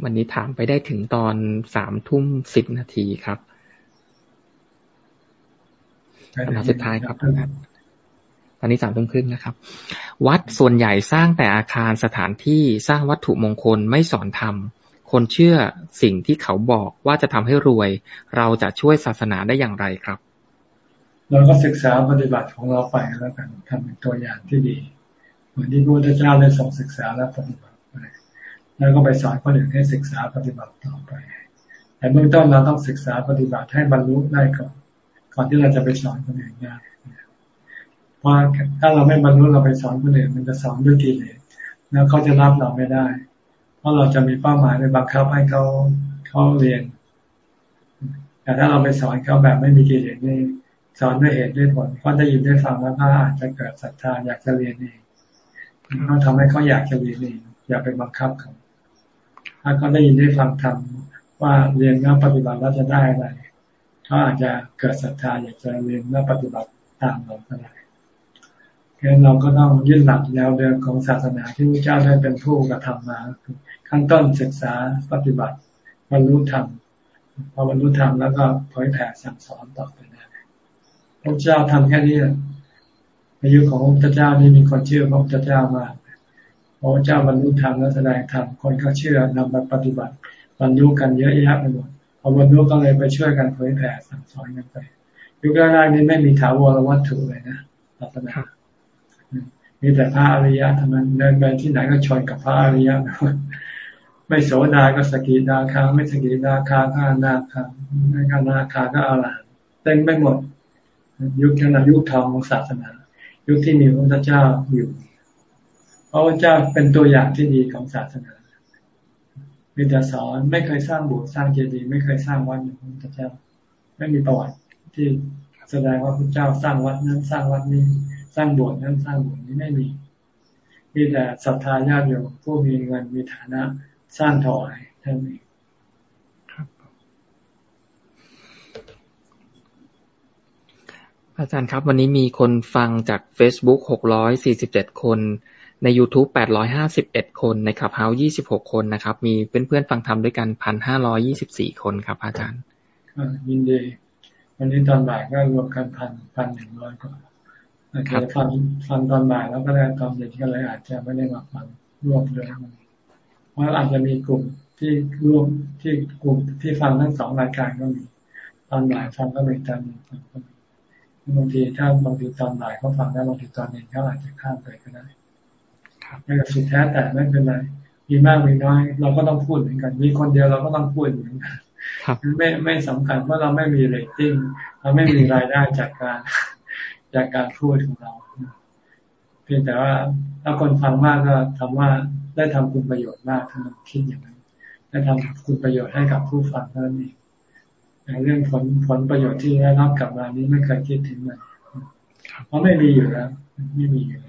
วันนี้ถามไปได้ถึงตอนสามทุ่มสิบนาทีครับคำถามสุดท้ายครับอาจารย์ตอนนี้สามทุ่มครึ่งนะครับ วัดส่วนใหญ่สร้างแต่อาคารสถานที่สร้างวัตถุมงคลไม่สอนธรรม คนเชื่อสิ่งที่เขาบอกว่าจะทำให้รวย เราจะช่วยศาสนาได้อย่างไรครับ เราก็ศึกษาปฏิบัติของเราไปแล้วกันทำเป็นตัวอย่างที่ดีเหมือนที่พระพุทธเจ้าได้ทรงศึกษาและปฏิบัติไป แล้วก็ไปสอนคนอื่นให้ศึกษาปฏิบัติต่อไป แต่เบื้องต้นเราต้องศึกษาปฏิบัติให้บรรลุได้ก่อน ก่อนที่เราจะไปสอนคนอื่นได้เพราะถ้าเราไม่บรรลุเราไปสอนคนอื่นมันจะสอนด้วยกิเลสแล้วเขาจะรับเราไม่ได้ เพราะเราจะมีเป้าหมายไปบังคับให้เขาเขาเรียน แต่ถ้าเราไปสอนเขาแบบไม่มีกิเลสนี่สอนด้วยเหตุด้วยผลเขาได้ยินได้ฟังแล้วก็อาจจะเกิดศรัทธาอยากจะเรียนเองเขาทำให้เขาอยากจะเรียนเองอย่าไปบังคับเขา ถ้าเขาได้ยินได้ฟังทำว่าเรียนแล้วปฏิบัติแล้วจะได้อะไรเขาอาจจะเกิดศรัทธาอยากจะเรียนแล้วปฏิบัติตามเราก็ได้ฉะนั้นเราก็ต้องยึดหลักแนวเดิมของศาสนาที่พระเจ้าได้เป็นผู้กระทำมาขั้นต้นศึกษาปฏิบัติบรรลุธรรมพอบรรลุธรรมแล้วก็เผยแผ่สั่งสอนต่อไปได้พระเจ้าทำแค่นี้อายุของพระเจ้านี่มีคนเชื่อพระเจ้ามาก พระเจ้าบรรลุธรรมแล้วแสดงธรรมคนก็เชื่อนำไปปฏิบัติบรรลุกันเยอะแยะไปหมดพพบรรลุก็เลยไปช่วยกันเผยแผ่สั่งสอนกันไปยุคแรกๆนี้ไม่มีถาวรวัตถุเลยนะศาสนามีแต่พระอริยะทำนั้นเดินไปที่ไหนก็ชนกับพระอริยะไม่โสดาก็สกิดาคาไม่สกิดาคาก็อนาคาไม่อนาคาก็อรหันเต็มไม่หมด ยุคนั้นยุคทองของศาสนา ยุคที่มีพระพุทธเจ้าอยู่ พระพุทธเจ้าเป็นตัวอย่างที่ดีของศาสนามีแต่สอนไม่เคยสร้างโบสถ์สร้างเจดีย์ไม่เคยสร้างวัดอย่างพระพุทธเจ้า ไม่มีประวัติที่แสดงว่าพระเจ้าสร้างวัดนั้นสร้างวัดนี้ สร้างโบสถ์นั้นสร้างโบสถ์นี้ไม่มี มีแต่ศรัทธาญาติโยมผู้มีเงินมีฐานะสร้างถวายเท่านี้อาจารย์ครับ วันนี้มีคนฟังจาก Facebook 647 คน ใน YouTube 851 คน ในขับเฮาส์26 คนนะครับ มีเพื่อนๆฟังธรรมด้วยกัน 1,524 คนครับ อาจารย์ยินดี วันนี้ตอนบ่ายก็รวมกันพันพันหนึ่งร้อยกว่าอาจจะฟังฟังตอนบ่ายแล้วก็ได้ตอนเย็นก็เลยอาจจะไม่ได้มาฟังรวมเลยเพราะอาจจะมีกลุ่มที่ร่วมที่กลุ่มที่ฟังทั้งสองรายการก็มีตอนบ่ายฟังก็มีตอนฟังก็มีบางทีถ้าบางทีตอนบ่ายเขาฟังได้บางทีตอนเย็นเขาอาจจะข้ามไปก็ได้ ไม่กับสุดแท้แต่ไม่เป็นไรมีมากมีน้อย เราก็ต้องพูดเหมือนกัน มีคนเดียวเราก็ต้องพูดเหมือนกันไม่ไม่สำคัญเพราะเราไม่มีเรตติ้งเราไม่มีรายได้จากการจากการพูดของเราเพียงแต่ว่าถ้าคนฟังมากก็ทำว่าได้ทำคุณประโยชน์มากถ้ามันคิดอย่างนั้นได้ทำคุณประโยชน์ให้กับผู้ฟังเท่านั้นเองในเรื่องผลผลประโยชน์ที่ได้รับกลับมานี้ไม่เคยคิดถึงมันเพราะไม่มีอยู่แล้ว ไม่มีอยู่แล้ว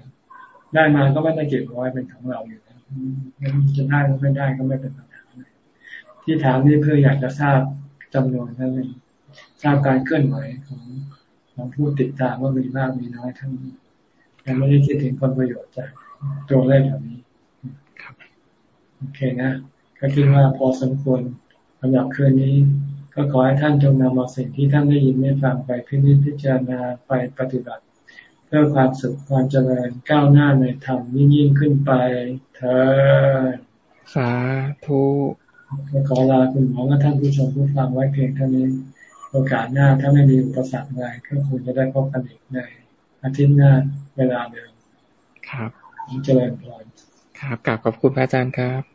ได้มาก็ไม่ได้เก็บไว้เป็นของเราอยู่แล้วจะได้หรือไม่ได้ก็ไม่เป็นปัญหาที่ถามนี่เพื่ออยากจะทราบจำนวนนั่นเองทราบการเคลื่อนไหวของของผู้ติดตามว่ามีมากมีน้อยทั้งยังไม่ได้คิดถึงผลประโยชน์จากตัวเลขแบบนี้โอเคนะ ก็คิดว่าพอสมควรสำหรับคืนนี้ ก็ขอให้ท่านจงนำเอาสิ่งที่ท่านได้ยินได้ฟังไปพิจิตพิจารณาไปปฏิบัติ พื่อความสุขความเจริญก้าวหน้าในธรรมยิ่งยิ่งขึ้นไปเธอสาธุขอลาคุณหมอและท่านผู้ชมผู้ฟังไว้เพียงเท่านี้ โอกาสหน้าถ้าไม่มีอุปสรรคอะไรก็คงจะได้พบกันอีกในอาทิตย์หน้าเวลาเดิมครับเจริญพรครับกลับขอบคุณพระอาจารย์ครับ